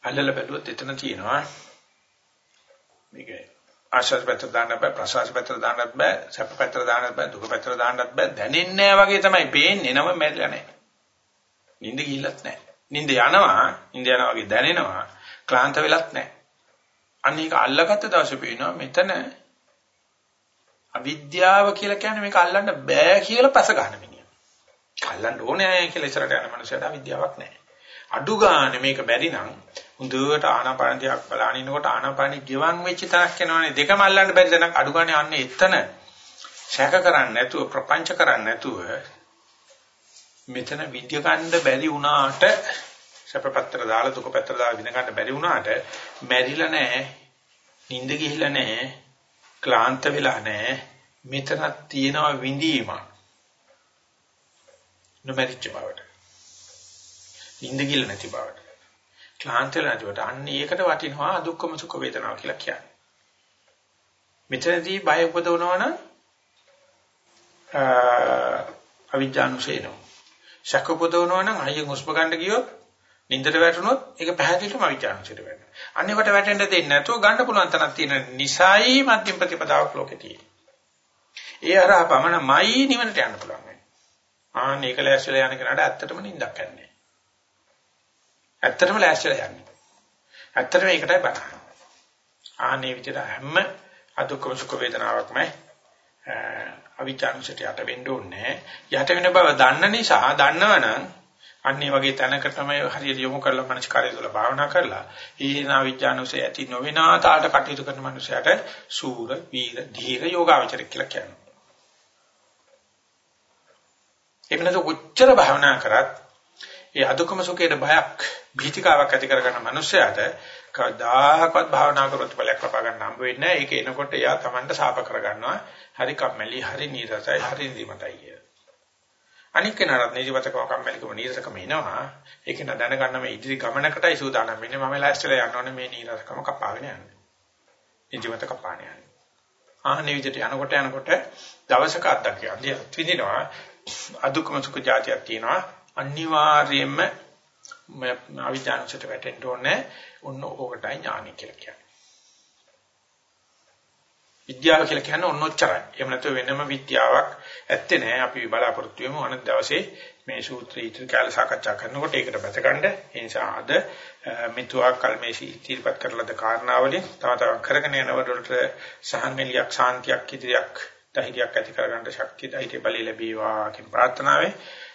අල්ලලා බැලුවොත් එතන තියෙනවා මේක ආශාස පැත්තට දාන්නත් බෑ ප්‍රසවාස පැත්තට දාන්නත් බෑ සැප පැත්තට දාන්නත් බෑ දුක පැත්තට දාන්නත් බෑ. දැනෙන්නේ නැහැ වගේ තමයි පේන්නේ. නම මැරිලා නැහැ. නිින්ද ගිහිල්ලත් නැහැ. නිින්ද යනවා නිින්ද යනවා වගේ දැනෙනවා ක්ලාන්ත වෙලත් නැහැ. අන්න ඒක අල්ලගත්ත දවසේ පේනවා මෙතන අවිද්‍යාව කියලා කියන්නේ මේක අල්ලන්න බෑ කියලා පස ගන්න මිනිහා. අල්ලන්න ඕනේ කියලා ඉස්සරහට යන මනුස්සයට අවිද්‍යාවක් නැහැ. අඩු ගන්න මේක බැරි නම් හොඳට ආනාපානතියක් බලනිනකොට ආනාපානි ගෙවන් වෙච්ච තරක් එනවනේ. දෙකම අල්ලන්න බැරි තැනක්. අඩු ගන්න යන්නේ එතන සැක කරන්නේ නැතුව ප්‍රපංච කරන්නේ නැතුව මෙතන විද්‍ය ගන්න බැරි වුණාට සැපපත්‍ර දාලා දුකපත්‍ර දාලා විඳ ගන්න බැරි වුණාට මැරිලා නැහැ නිින්ද ගිහිලා නැහැ ක්ලාන්ත වෙලා නැහැ. මෙතනක් තියෙනවා විඳීම. නොමැරිච්ච බවට. නිින්ද ගිහිල්ලා නැති බවට. ක්ලාන්ත වෙලා නැති බවට අන්න ඒකට වටිනවා දුක්ඛම සුඛ වේදනාව කියලා කියන්නේ මෙතනදී බය උපදවනවා නම් අවිජ්ජානුසේනෝ ශක උපදවනවා නම් අයියෙන් හුස්ම ගන්න ගියොත් නින්දට වැටුනොත් ඒක පැහැදිලිවම අවිජ්ජානුසයට වැටෙනවා. අන්නේකට වැටෙන්න දෙන්නේ නැතුව ගන්න පුළුවන් තනක් තියෙන නිසයි මධ්‍යම ප්‍රතිපදාවක් ලෝකේ තියෙන්නේ. ඒ අරහ පමණමයි නිවනට යන්න පුළුවන්. ආන්න ඒක ලෑස්තිලා යන කෙනාට ඇත්තටම නින්දක් යන්නේ. ඇත්තටම ලෑස්තිලා යන්නේ. ඇත්තටම ඒකටයි බලන්නේ. ආන්නේ විදිහට හැම අදුක්කම සුඛ වේදනාවක්ම අවිචාන්සට යට වෙන්න ඕනේ. යට වෙන බව දන්න නිසා දන්නවනම් අන්නේ වගේ තැනක තමයි හරියට යොමු කරලා මනස්කාරය තුළ භාවනා කරලා ඊනා විඥානෝසය ඇති නොවිනා තාට කටයුතු කරන මනුස්සයට සූර වීර ධීර යෝගාවචර කියලා කියනවා. එමෙන්නත කොච්චර භාවනා කරත් ඒ අදුකම සුඛයේ බයක් භීතිකාවක් ඇති කරගන්න මනුස්සයාට කවදාකවත් භාවනා කරොත් බලයක් ලබා ගන්න හම්බ වෙන්නේ නැහැ. ඒක එනකොට එයා Tamanට සාප කරගන්නවා. හරි කම්මැලි, හරි නීරසයි, හරි නිදිමතයි කිය. අනික් කෙනාට නිදිමතකම කම්මැලිකම නීරසකම එනවා. ඒක න දැනගන්න මේ ඉදිරි ගමනකටයි සූදානම් වෙන්නේ. මම ලෑස්තිලා යන්න ඕනේ මේ නීරසකම කපාගෙන යන්න. නිදිමත කපාගෙන යන්න. ආහනේ විදිහට යනකොට යනකොට දවසක අත්දැකිය. විඳිනවා අදුක්කම සුඛ જાතියක් තියෙනවා. අනිවාර්යයෙන්ම අවිඥානසට වැටෙන්න ඕනේ. ඔන්න ඕකටයි ඥානි කියලා කියන්නේ. විද්‍යාව කියලා කියන්නේ ඔන්න ඔච්චරයි. එහෙම නැත්නම් වෙනම විද්‍යාවක් ඇත්තේ නැහැ. අපි බලාපොරොත්තු වෙමු අනිත් දවසේ මේ සූත්‍රය ඉදිරි කාලේ සාකච්ඡා කරනකොට ඒකට බැසගන්න. ඒ නිසා අද මිතුආ කල්මේසි ඉදිරිපත් කරලද කාරණාවලින් තව තවත් කරගෙන යනකොට සහනලියක් ශාන්තියක් ඉදිරියක් ධෛර්යයක් ඇති කරගන්න ශක්තිය ධෛර්ය බලය ලැබේවා කියන ප්‍රාර්ථනාවෙන්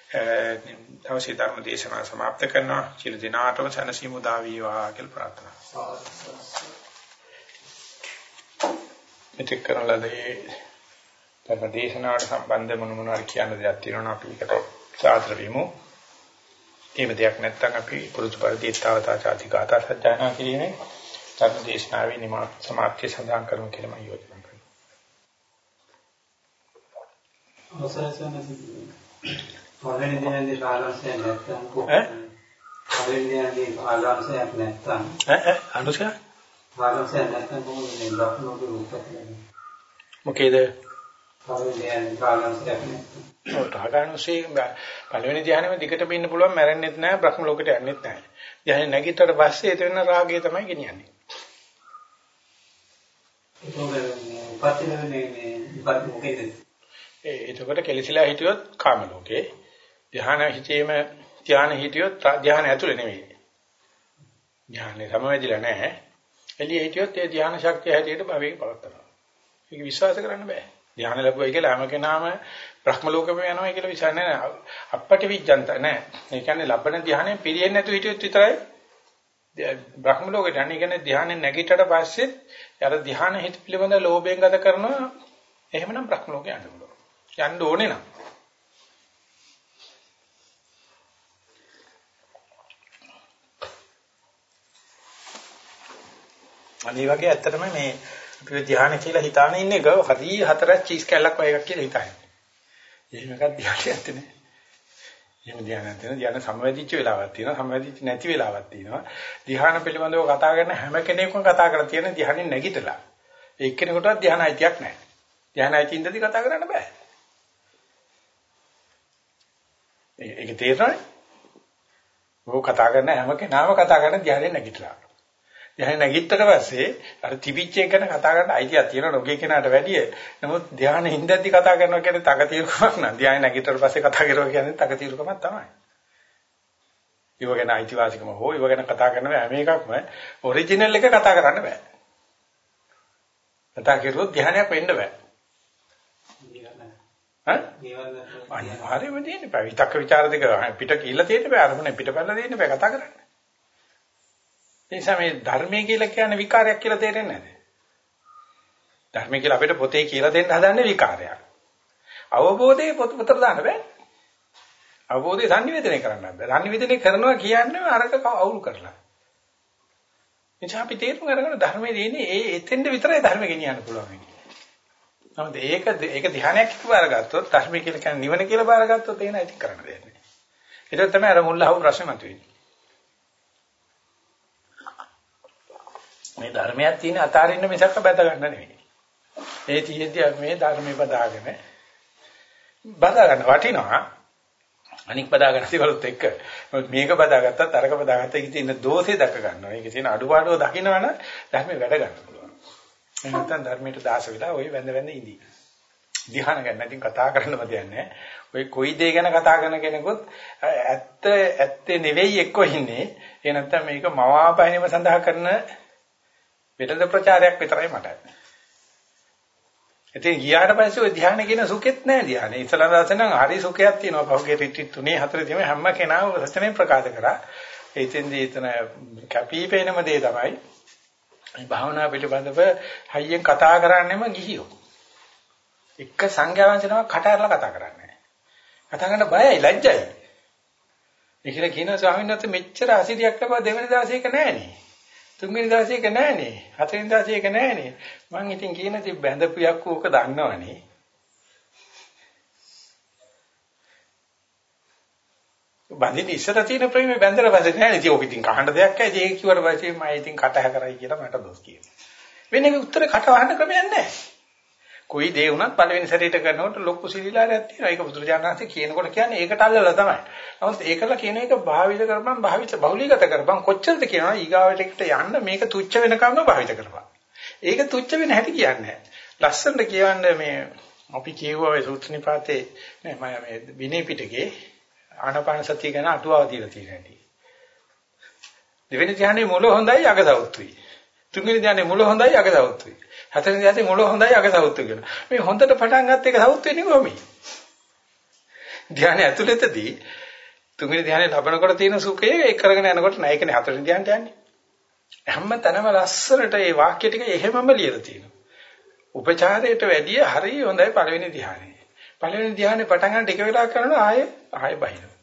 දවසේ ධර්ම දේශනාව સમાપ્ત කරනවා. සියලු දිනාටම සැනසීම උදා වේවා කියලා ප්‍රාර්ථනා කරනවා. මෙතෙක් කරන ලදී ධර්ම දේශනාවට සම්බන්ධ මොන මොනවාරි කියන්න දෙයක් තියෙනවා අපි ඒකට සාතර වෙමු. එහෙම දෙයක් නැත්නම් අපි පුරුදු පරිදි ඊතාවතාචාති ගාථා සජ්ජායනා කිරීමේ ධර්ම දේශනාවේ නිමා સમાප්තිය සඳහන් කරමු කියලා මම යෝජනා කරනවා. අවසරයි සනසි පළවෙනි දිනේදී ආලෝසය නැත්තම් කොහොමද? පළවෙනි දිනේදී ආලෝසයක් නැත්තම් ඈ ඈ ආලෝසය? ආලෝසය නැත්තම් කොහොමද මේ ලක්ෂණෝගේ උත්පත්ති වෙන්නේ? මොකේද? පළවෙනි දිනේදී ආලෝසයක් නැත්තම්. ඔව් රාගානුසය පළවෙනි ධ්‍යානෙම දිගට බින්න පුළුවන් මැරෙන්නෙත් නැහැ බ්‍රහ්ම ලෝකෙට යන්නෙත් නැහැ. ධ්‍යානෙ නැගිටතර පස්සේ එතන රාගය තමයි ගෙනියන්නේ. ඒක උපත්ති වෙන්නේ මේ උපත්ති මොකේද? ඒ එතකොට කෙලිසිලා හිටියොත් කාම ලෝකේ ධ්‍යාන හිතේම ධ්‍යාන හිටියොත් ධ්‍යාන ඇතුලේ නෙවෙයි. ධ්‍යානේ සමවැදිලා නැහැ. එළිය හිටියොත් ඒ ධ්‍යාන ශක්තිය හැටියට භවයේ පවත්නවා. ඒක විශ්වාස කරන්න බෑ. ධ්‍යාන ලැබුවයි කියලා හැම කෙනාම බ්‍රහ්ම ලෝකෙම යනවා කියලා විශ්වාස නැහැ. අපට විඥාන්ත නැහැ. ඒ කියන්නේ ලබන ධ්‍යානෙ පිළියෙන්නේ නැතුව හිටියොත් විතරයි බ්‍රහ්ම ලෝකෙට යන්නේ. කියන්නේ ධ්‍යානෙ නැගිටට පස්සේ අර ධ්‍යාන හිත පිළිබඳ ලෝභයෙන් ගත කරනවා. එහෙමනම් බ්‍රහ්ම ලෝකෙ යන්න පුළුවන්. යන්න ඕනේ නම් අනිත් වගේ ඇත්තටම මේ අපි ධ්‍යාන කියලා හිතාන ඉන්නේ ගව හරි හතරක් චීස් කැල්ලක් වගේ එකක් කියලා හිතන්නේ. එහෙම එකක් ධ්‍යානයක් නෑ. එහෙම ධ්‍යානයක් තියෙන ධ්‍යාන සම්වැදිච්ච වෙලාවක් තියෙනවා සම්වැදිච්ච නැති වෙලාවක් තියෙනවා. ධ්‍යාන පිළිබඳව කතා කරන හැම කෙනෙක්ම කතා කරලා තියෙන ධ්‍යානෙ නැගිටලා. ඒ එක්කෙනෙකුටවත් ධ්‍යාන අයිතියක් නැහැ. ධ්‍යාන අයිති ඉඳදී කතා කරන්න බෑ. ඒක තේරෙනවනේ. ඔය කතා කරන හැම කෙනාම කතා කරන ධ්‍යානෙ නැගිටලා. ධ්‍යානෙ නැගිට්ටට පස්සේ අර තිබිච්ච එක ගැන කතා කරන්න අයිතියක් තියෙනවා නොගේ කෙනාට වැඩිය. නමුත් ධ්‍යානෙ හින්දද්දි කතා කරනවා කියන්නේ තකතිරුකමක් නෑ. ධ්‍යානෙ නැගිට්ටට පස්සේ කතා කරනවා කියන්නේ තකතිරුකමක් තමයි. ඒව ගැන අයිතිවාසිකම හෝ ඒව ගැන කතා කරන හැම එකක්ම ඔරිජිනල් එක කතා කරන්න බෑ. කතා කරුවොත් ධ්‍යානයක් වෙන්න බෑ. අනිවාර්යයෙන්ම තියෙන්නේ බෑ. විතක්ක ਵਿਚාර දෙක පිට කියලා තියෙන්න බෑ. අරමුණ පිට පැනලා තියෙන්න බෑ කතා කරන්න. ඒ නිසා මේ ධර්මය කියලා කියන්නේ විකාරයක් කියලා තේරෙන්නේ නැහැ. ධර්මය කියලා අපිට පොතේ කියලා දෙන්න හදන්නේ විකාරයක්. අවබෝධයේ පොත පොතට දාන්න බෑ. අවබෝධය සංනිවේදනය කරන්න බෑ. සංනිවේදනය කරනවා කියන්නේ අරක අවුල් කරලා. එනිසා අපි තේරුම් අරගෙන ධර්මයේ දෙන්නේ ඒ එතෙන්ද විතරයි ධර්ම ගෙනියන්න පුළුවන්. නමුත් ඒක ඒක ධ්‍යානයක් කියලා බාරගත්තොත් ධර්මය කියලා කියන්නේ නිවන කියලා බාරගත්තොත් එන ඉතින් කරන්න දෙයක් නෑ. ඒක තමයි අර මුල්ලා අහපු ප්‍රශ්නේ මතුවෙන්නේ. මේ ධර්මයක් තියෙන අතාරින්න මිසක් බැඳ ගන්න නෙවෙයි. ඒ තියෙද්දි මේ ධර්මේ බදාගෙන බදා ගන්න වටිනවා. අනික් බදා ගන්න දේවලුත් එක්ක. මේක බදාගත්තත් අරක බදාගත්ත එකේ තියෙන දෝෂේ දැක ගන්නවා. ඒකේ තියෙන අඩුපාඩුව දකිනවනම් ධර්මේ වැඩ ගන්න පුළුවන්. ඒ නැත්නම් ධර්මයට දාස වෙලා ওই වැඳ වැඳ ඉඳී. ධ්‍යාන ගැන නැතිනම් කතා කරන්නම දෙයක් නැහැ. ඔය කොයි දේ ගැන කතා කරන කෙනෙකුත් ඇත්ත ඇත්තේ නෙවෙයි එක්ක ඉන්නේ. ඒ නැත්නම් මේක මවාපෑනීම සඳහා කරන වෙළඳ ප්‍රචාරයක් විතරයි මට. ඉතින් ගියාට පස්සේ ওই ධ්‍යාන කියන සුඛෙත් නැහැ ධ්‍යාන. ඉස්ලාම දාසනම් හරි සුඛයක් තියෙනවා. පහුගිය රිට්‍රීට් තුනේ හතරේ තියෙන හැම කෙනාම වචනේ ප්‍රකාශ කරා. ඒතෙන්දී එතන කැපිපේනම දේ තමයි මේ භාවනා පිළිබඳව හයියෙන් කතා කරන්නෙම ගිහියෝ. එක සංඥාවන්සනම කට ඇරලා කතා කරන්නේ කතා කරන්න බයයි ලැජ්ජයි. ඒකල කියන ස්වාමීන් වහන්සේ මෙච්චර අසිරියක් ලබා දෙවෙනි දවසේ එක නෑනේ. තුන්වෙනි දවසේ එක නෑනේ. හතරවෙනි දවසේ එක නෑනේ. මං ඉතින් කියන දේ බැඳපු යක්කු ඕක දන්නවනේ. බඳින්න ඉස්සර තියෙන ප්‍රේමේ බැඳලා බැඳ නෑනේ. ඉතින් ඕක ඉතින් කහන්න දෙයක් ඇයි. ඒක කිව්වට පස්සේ මම ඉතින් කට හැකරයි කියලා මට දොස් කියනවා. වෙන එක උත්තර කට වහන්න ක්‍රමයක් නෑ. කොයි දේ වුණත් පළවෙනි සැරේට කරනකොට ලොකු සිලිලාරයක් තියෙනවා. ඒක බුදුරජාණන්සේ කියනකොට කියන්නේ ඒකට අල්ලලා තමයි. නමුත් ඒකල කියන එක භාවිත කරපම් භාවිත බහුලීගත කරපම් කොච්චරද කියනවා ඊගාවට එකට යන්න මේක තුච්ච වෙනකම්ම භාවිත කරපම්. ඒක තුච්ච වෙන හැටි කියන්නේ ලස්සනට කියවන්නේ මේ අපි කියුවා ඒ සූත්‍රනිපාතේ නෑ මම මේ විනය පිටකේ ආනාපාන සතිය ගැන අටුවාව දීලා තියෙන හැටි. දෙවෙනි ධ්‍යානයේ මුල හොඳයි අග සවුත්තුයි. තුන්වෙනි ධ්‍යානයේ මුල හොඳයි අග සවුත්තුයි. හතරවෙනි ධ්‍යානයේ මුල හොඳයි අග සවුත්තු කියලා. මේ හොඳට පටන් ගත්ත එක සවුත් වෙන්නේ කොහොමද? ධ්‍යානය ඇතුළතදී තුන්වෙනි ධ්‍යානය ලබනකොට තියෙන සුඛය ඒක කරගෙන යනකොට නෑ ඒකනේ හතරවෙනි ධ්‍යානට යන්නේ. හැම තැනම ලස්සනට මේ වාක්‍ය ටික එහෙමම ලියලා තියෙනවා. උපචාරයට වැඩිය හරිය හොඳයි පළවෙනි ධ්‍යානෙ. පළවෙනි ධ්‍යානෙ පටන් ගන්න ටික වෙලා කරනවා ආයෙ ආයෙ බහිනවා.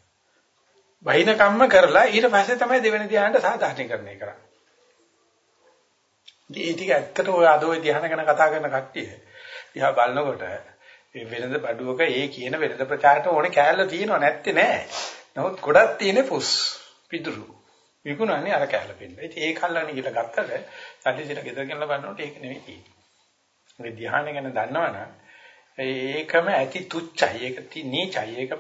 බහින කම්ම කරලා ඊට පස්සේ තමයි දෙවෙනි ධ්‍යානට සාධාරණීකරණය කරන්නේ. ඒ ටික ඇත්තට ඔය අද ඔය ධ්‍යාන ගැන කතා කරන කට්ටිය දිහා බලනකොට මේ වෙනද බඩුවක ඒ කියන වෙනද ප්‍රචාරට ඕනේ කෑල්ල තියෙනව නැත්තේ නෑ. නමුත් ගොඩක් තියෙන්නේ පුස් පිදුරු. විකුණන්නේ අර කෑල්ල පින්න. ඉතින් ඒ කල්ලානේ කියලා ගත්තට සල්ලි සිට ගෙදර ගෙනලා බලනකොට ඒක නෙවෙයි තියෙන්නේ. මේ ධ්‍යාන ගැන දන්නවනම් ඒකම ඇති තුච්චයි. ඒක නීචයි. ඒක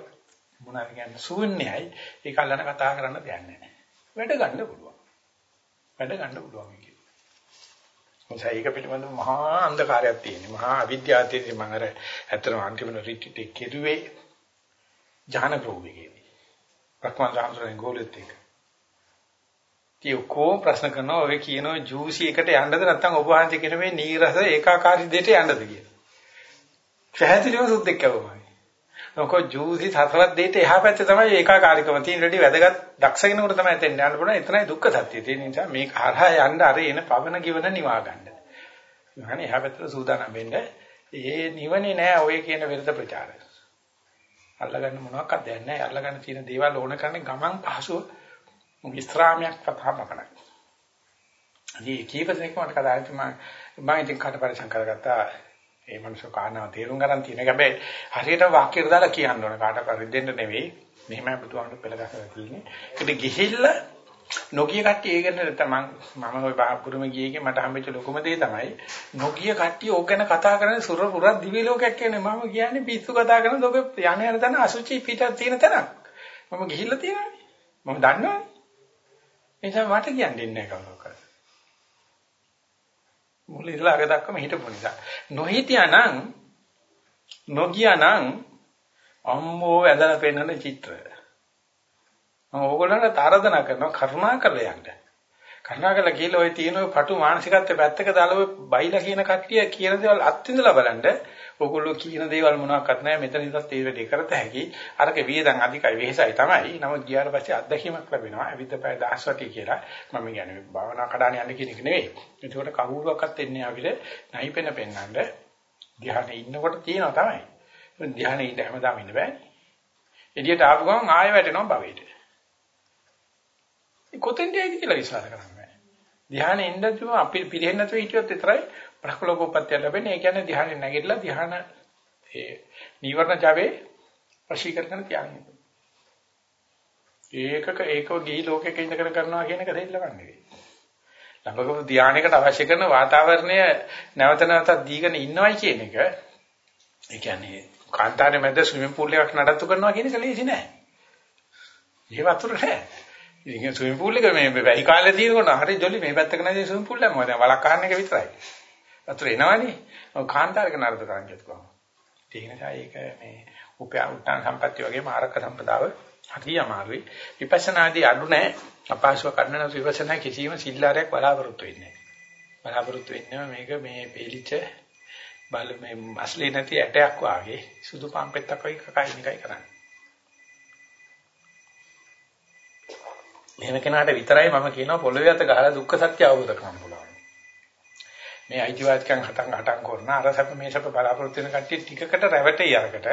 මොනවාද කියන්නේ ශූන්‍යයි. ඒක අල්ලන කතා කරන්න දෙයක් නෑ. වැඩ ගන්න පුළුවන්. වැඩ ගන්න පුළුවන් මේක. නිසා ඒක පිළිබඳව මහා අන්ධකාරයක් තියෙනවා. මහා අවිද්‍යාව තියෙනවා. මම අර ඇත්තටම අන්තිම රිට්‍රීට් එක කෙරුවේ ජාන ප්‍රෝවිකේදී. රක්මන් රාමසරෙන් ගෝලෙත් එක. තියකෝ ප්‍රශ්න කරනවා ඔය කියනවා ජූසි එකට යන්නද නැත්නම් ඔබ වහන්සේ කියන මේ නීරස ඒකාකාරී දෙයට යන්නද කියලා. පැහැදිලිව සුද්දෙක් කවමයි. මොකෝ ජූසි සසවත් දෙයට එහා පැත්තේ තමයි ඒකාකාරීකම තියෙන රෙඩි වැදගත් දක්ෂ කෙනෙකුට තමයි එතෙන් යන්න පුළුවන්. එතනයි දුක්ඛ සත්‍යය. ඒ නිසා මේක හරහා යන්න අර එන පවන given නිවා ගන්න. මහණේ එහා පැත්තට සූදානම් වෙන්න. ඒ නිවනේ නෑ ඔය කියන විරත ප්‍රචාරය. අල්ලගන්න මොනවාක්වත් දෙයක් නෑ. අල්ලගන්න තියෙන දේවල් ඕන කරන්නේ ගමන් පහසුව විස්රාමයක් පතාමකනයි. ඉතින් කීප දෙනෙක් මට කතා කරලා මම ඉතින් කාට පරිසම් කරගත්තා ඒ මනුෂ්‍ය කාරණාව තේරුම් ගන්න තියෙන එක. හැබැයි හරියට වාක්‍යයක් දාලා කියන්න ඕන. කාට පරිද්දෙන්න නෙවෙයි. මෙහෙමයි බුදුහාමුදුරු පෙළගස්සලා තියෙන්නේ. ඒකට ගිහිල්ලා නොගිය කට්ටිය ඒකට නැත්නම් මම ওই පුරුම ගියේකේ මට හම්බෙච්ච ලොකුම දේ තමයි නොගිය කට්ටිය ඕක ගැන කතා කරන සුර පුරා දිවි ලෝකයක් කියන්නේ මම කියන්නේ පිස්සු කතා කරන ඔබ යන යන තැන අසුචි පිටක් තියෙන තැනක්. මම ගිහිල්ලා තියෙනවානේ. මම දන්නවනේ. ඒ නිසා මට කියන්නේ නැහැ කවුරක්වත්. මුල ඉඳලා අග දක්වම හිටපු නිසා. නොහිටියානම් නොගියානම් අම්මෝ ඇදලා පෙන්නන චිත්‍රය. මම ඕගොල්ලන්ට ආරාධනා කරනවා කරුණා කරලා යන්න. කරුණා කරලා කියලා ඔය තියෙන ඔය පටු මානසිකත්වයේ පැත්තක දාලා ඔය බයිලා කියන කට්ටිය කියන දේවල් අත්විඳලා බලන්න ඔයගොල්ලෝ කියන දේවල් මොනවාක්වත් නැහැ. මෙතන ඉඳලා ඒ වැඩේ කරත හැකි. අරක වියදම් අධිකයි වෙහෙසයි තමයි. නමුත් ගියාට පස්සේ අත්දැකීමක් ලැබෙනවා. අවිද්ද පැය 10 කියලා මම කියන්නේ භාවනා කඩාන යන්න කියන එක නෙවෙයි. ඒකට කවුරුවක්වත් එන්නේ ආවිල නැහිපෙන පෙන්නන්න ධ්‍යානෙ ඉන්නකොට තියෙනවා තමයි. ධ්‍යානෙ ඉඳ හැමදාම ඉන්න බෑනේ. එළියට ආපු ගමන් ආයෙ වැටෙනවා භවෙට. කොතෙන්ද ඇයිද කියලා විශ්වාස කරන්න බෑ. ධ්‍යානෙ ඉඳන්ම අපි පිළිහෙන්නේ නැතුව හිටියොත් විතරයි ප්‍රකලෝකෝපත්‍ය ලැබෙන්නේ. ඒ කියන්නේ ධ්‍යානෙ නැගිටලා ධ්‍යාන ඒ නීවරණ ජාවේ වශීකරණ තියන්නේ. ඒකක ඒකව ගිහි ලෝකෙක ඉඳගෙන කරනවා කියන එක දෙල්ලවන්නේ නෙවෙයි. ළඟකම ධානයකට අවශ්‍ය කරන වාතාවරණය නැවත නැවතත් දීගෙන ඉන්නවයි කියන එක ඒ කියන්නේ කාන්තාරයේ මැද ස්විමින් පූල් එකක් නඩත්තු කරනවා කියන එක ලේසි නෑ. ඒ වතුර නෑ. ඉතින් ස්විමින් පූල් එක මේ වැහි කාලේ තියෙනකොට හරි ජොලි මේ පැත්තක නැති ස්විමින් පූල් එකක් මොකද වලක් අහන්න එක විතරයි. වතුර එනවනේ. ඔය කාන්තාරයක නඩත්තු කරන්නේ කොහොමද? ඒ නිසා ඒක මේ උපයා උත්තාන සම්පත්‍ය වගේ මාරක සම්පදාව හරි අමාරුයි. විපස්සනාදී අඩු නෑ. අපහසුව කඩන විපස්සනා කිසිම සිල්ලාරයක් බලාපොරොත්තු වෙන්නේ නෑ. බලාපොරොත්තු වෙන්නේ මේක මේ පෙලිච්ච බල මේ අස්ලේ නැති ඇටයක් වාගේ සුදු පම්පෙත්තක් වගේ කකයි නිකයි කරන්නේ. එහෙම කෙනාට විතරයි මම කියනවා පොළොවේ අත ගහලා දුක්ඛ සත්‍ය අවබෝධ කරගන්න පුළුවන්. මේ අයිතිවාසිකම් හටන් හටන් කරන අර සැප මේ සැප බලාපොරොත්තු වෙන කට්ටිය ටිකකට රැවටෙයි අරකට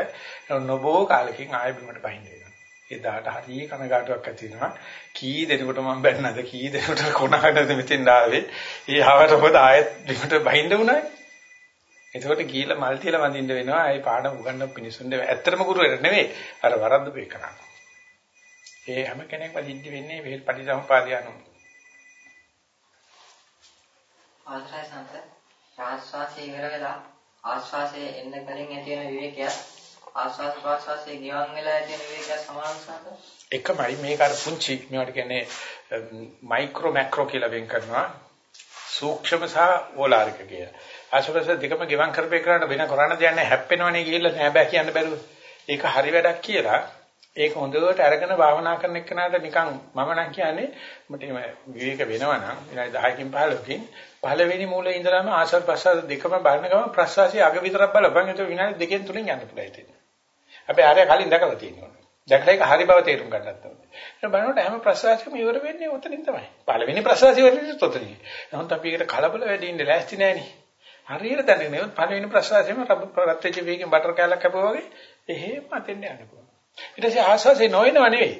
නොබෝ කාලෙකින් ආයෙ බිමට බහින්න වෙනවා. එදාට හරිය කනගාටුවක් ඇති වෙනවා. කී දෙනෙකුට මම බැන්නද කී දෙනෙකුට කොනහටද මෙතෙන් ආවේ. ඒ ආවට මොකද ආයෙත් බිමට බහින්න උනායි. එතකොට ගිහිල්ලා මල් තියලා වඳින්න වෙනවා. ආයෙ පාඩම් උගන්න පිනිසුන් දෙව. ඇත්තටම ගුරුවරයෙක් නෙවෙයි. අර වරද්දපු එක කරා. ඒ හැම කෙනෙක්ම සිද්ධ වෙන්නේ වෙල් පටිසම්පාදය අනුව. ආශ්‍රය සම්පත ආශ්වාසය ඉවර වෙලා ආශ්වාසයේ එන්න කලින් ඇති වෙන විවේකය ආශ්වාස ප්‍රාශ්වාසයේ ගිවන් වෙලා ඇති වෙන විවේකය සමාන සම්පත එකමයි මේක අර පුංචි මේවට කියන්නේ මයික්‍රෝ මැක්‍රෝ කියලා වෙන් කරනවා සූක්ෂම සහ ඕලාරික කියලා. ආශ්වාස දෙකම ගිවන් කරපේ කරාට වෙන කරණ දෙයක් නැහැ හැප්පෙනවනේ කියලා නෑ බෑ කියන්න බැරුව. ඒක හරි වැඩක් කියලා ඒක හොඳට අරගෙන භාවනා කරන එක්කනට නිකන් මම නම් කියන්නේ මට එහෙම විවේක වෙනවා නම් විනාඩි 10කින් 15කින් පළවෙනි මූලයේ ඉඳලාම ආශ්වාස ප්‍රශ්වාස දෙකම බලන ගමන් ප්‍රශ්වාසයේ අග විතරක් බලපන් ඒක විනාඩි දෙකෙන් තුනෙන් යන්න පුළුවන් ඉතින්. අපි ආරය කලින් දැකලා තියෙනවා. දැකලා ඒක හරි බව තේරුම් ගන්නත් ඕනේ. ඒක බලනකොට හැම ප්‍රශ්වාසයක්ම ඉවර වෙන්නේ උතනින් තමයි. පළවෙනි ප්‍රශ්වාසය ඉවරෙන්නේ උතනින්. නමුත් අපි ඒකට කලබල වෙඩි ඉන්න ලෑස්ති නෑනේ. හරියට දැනගෙන පළවෙනි ප්‍රශ්වාසයේම රත් වෙච්ච වේගෙන් බටර් කෑල්ලක් කැපුවා වගේ එහෙම අතෙන්ට යන්න පුළුවන්. ඊට පස්සේ ආස්වාසේ නොවෙනව නෙවෙයි.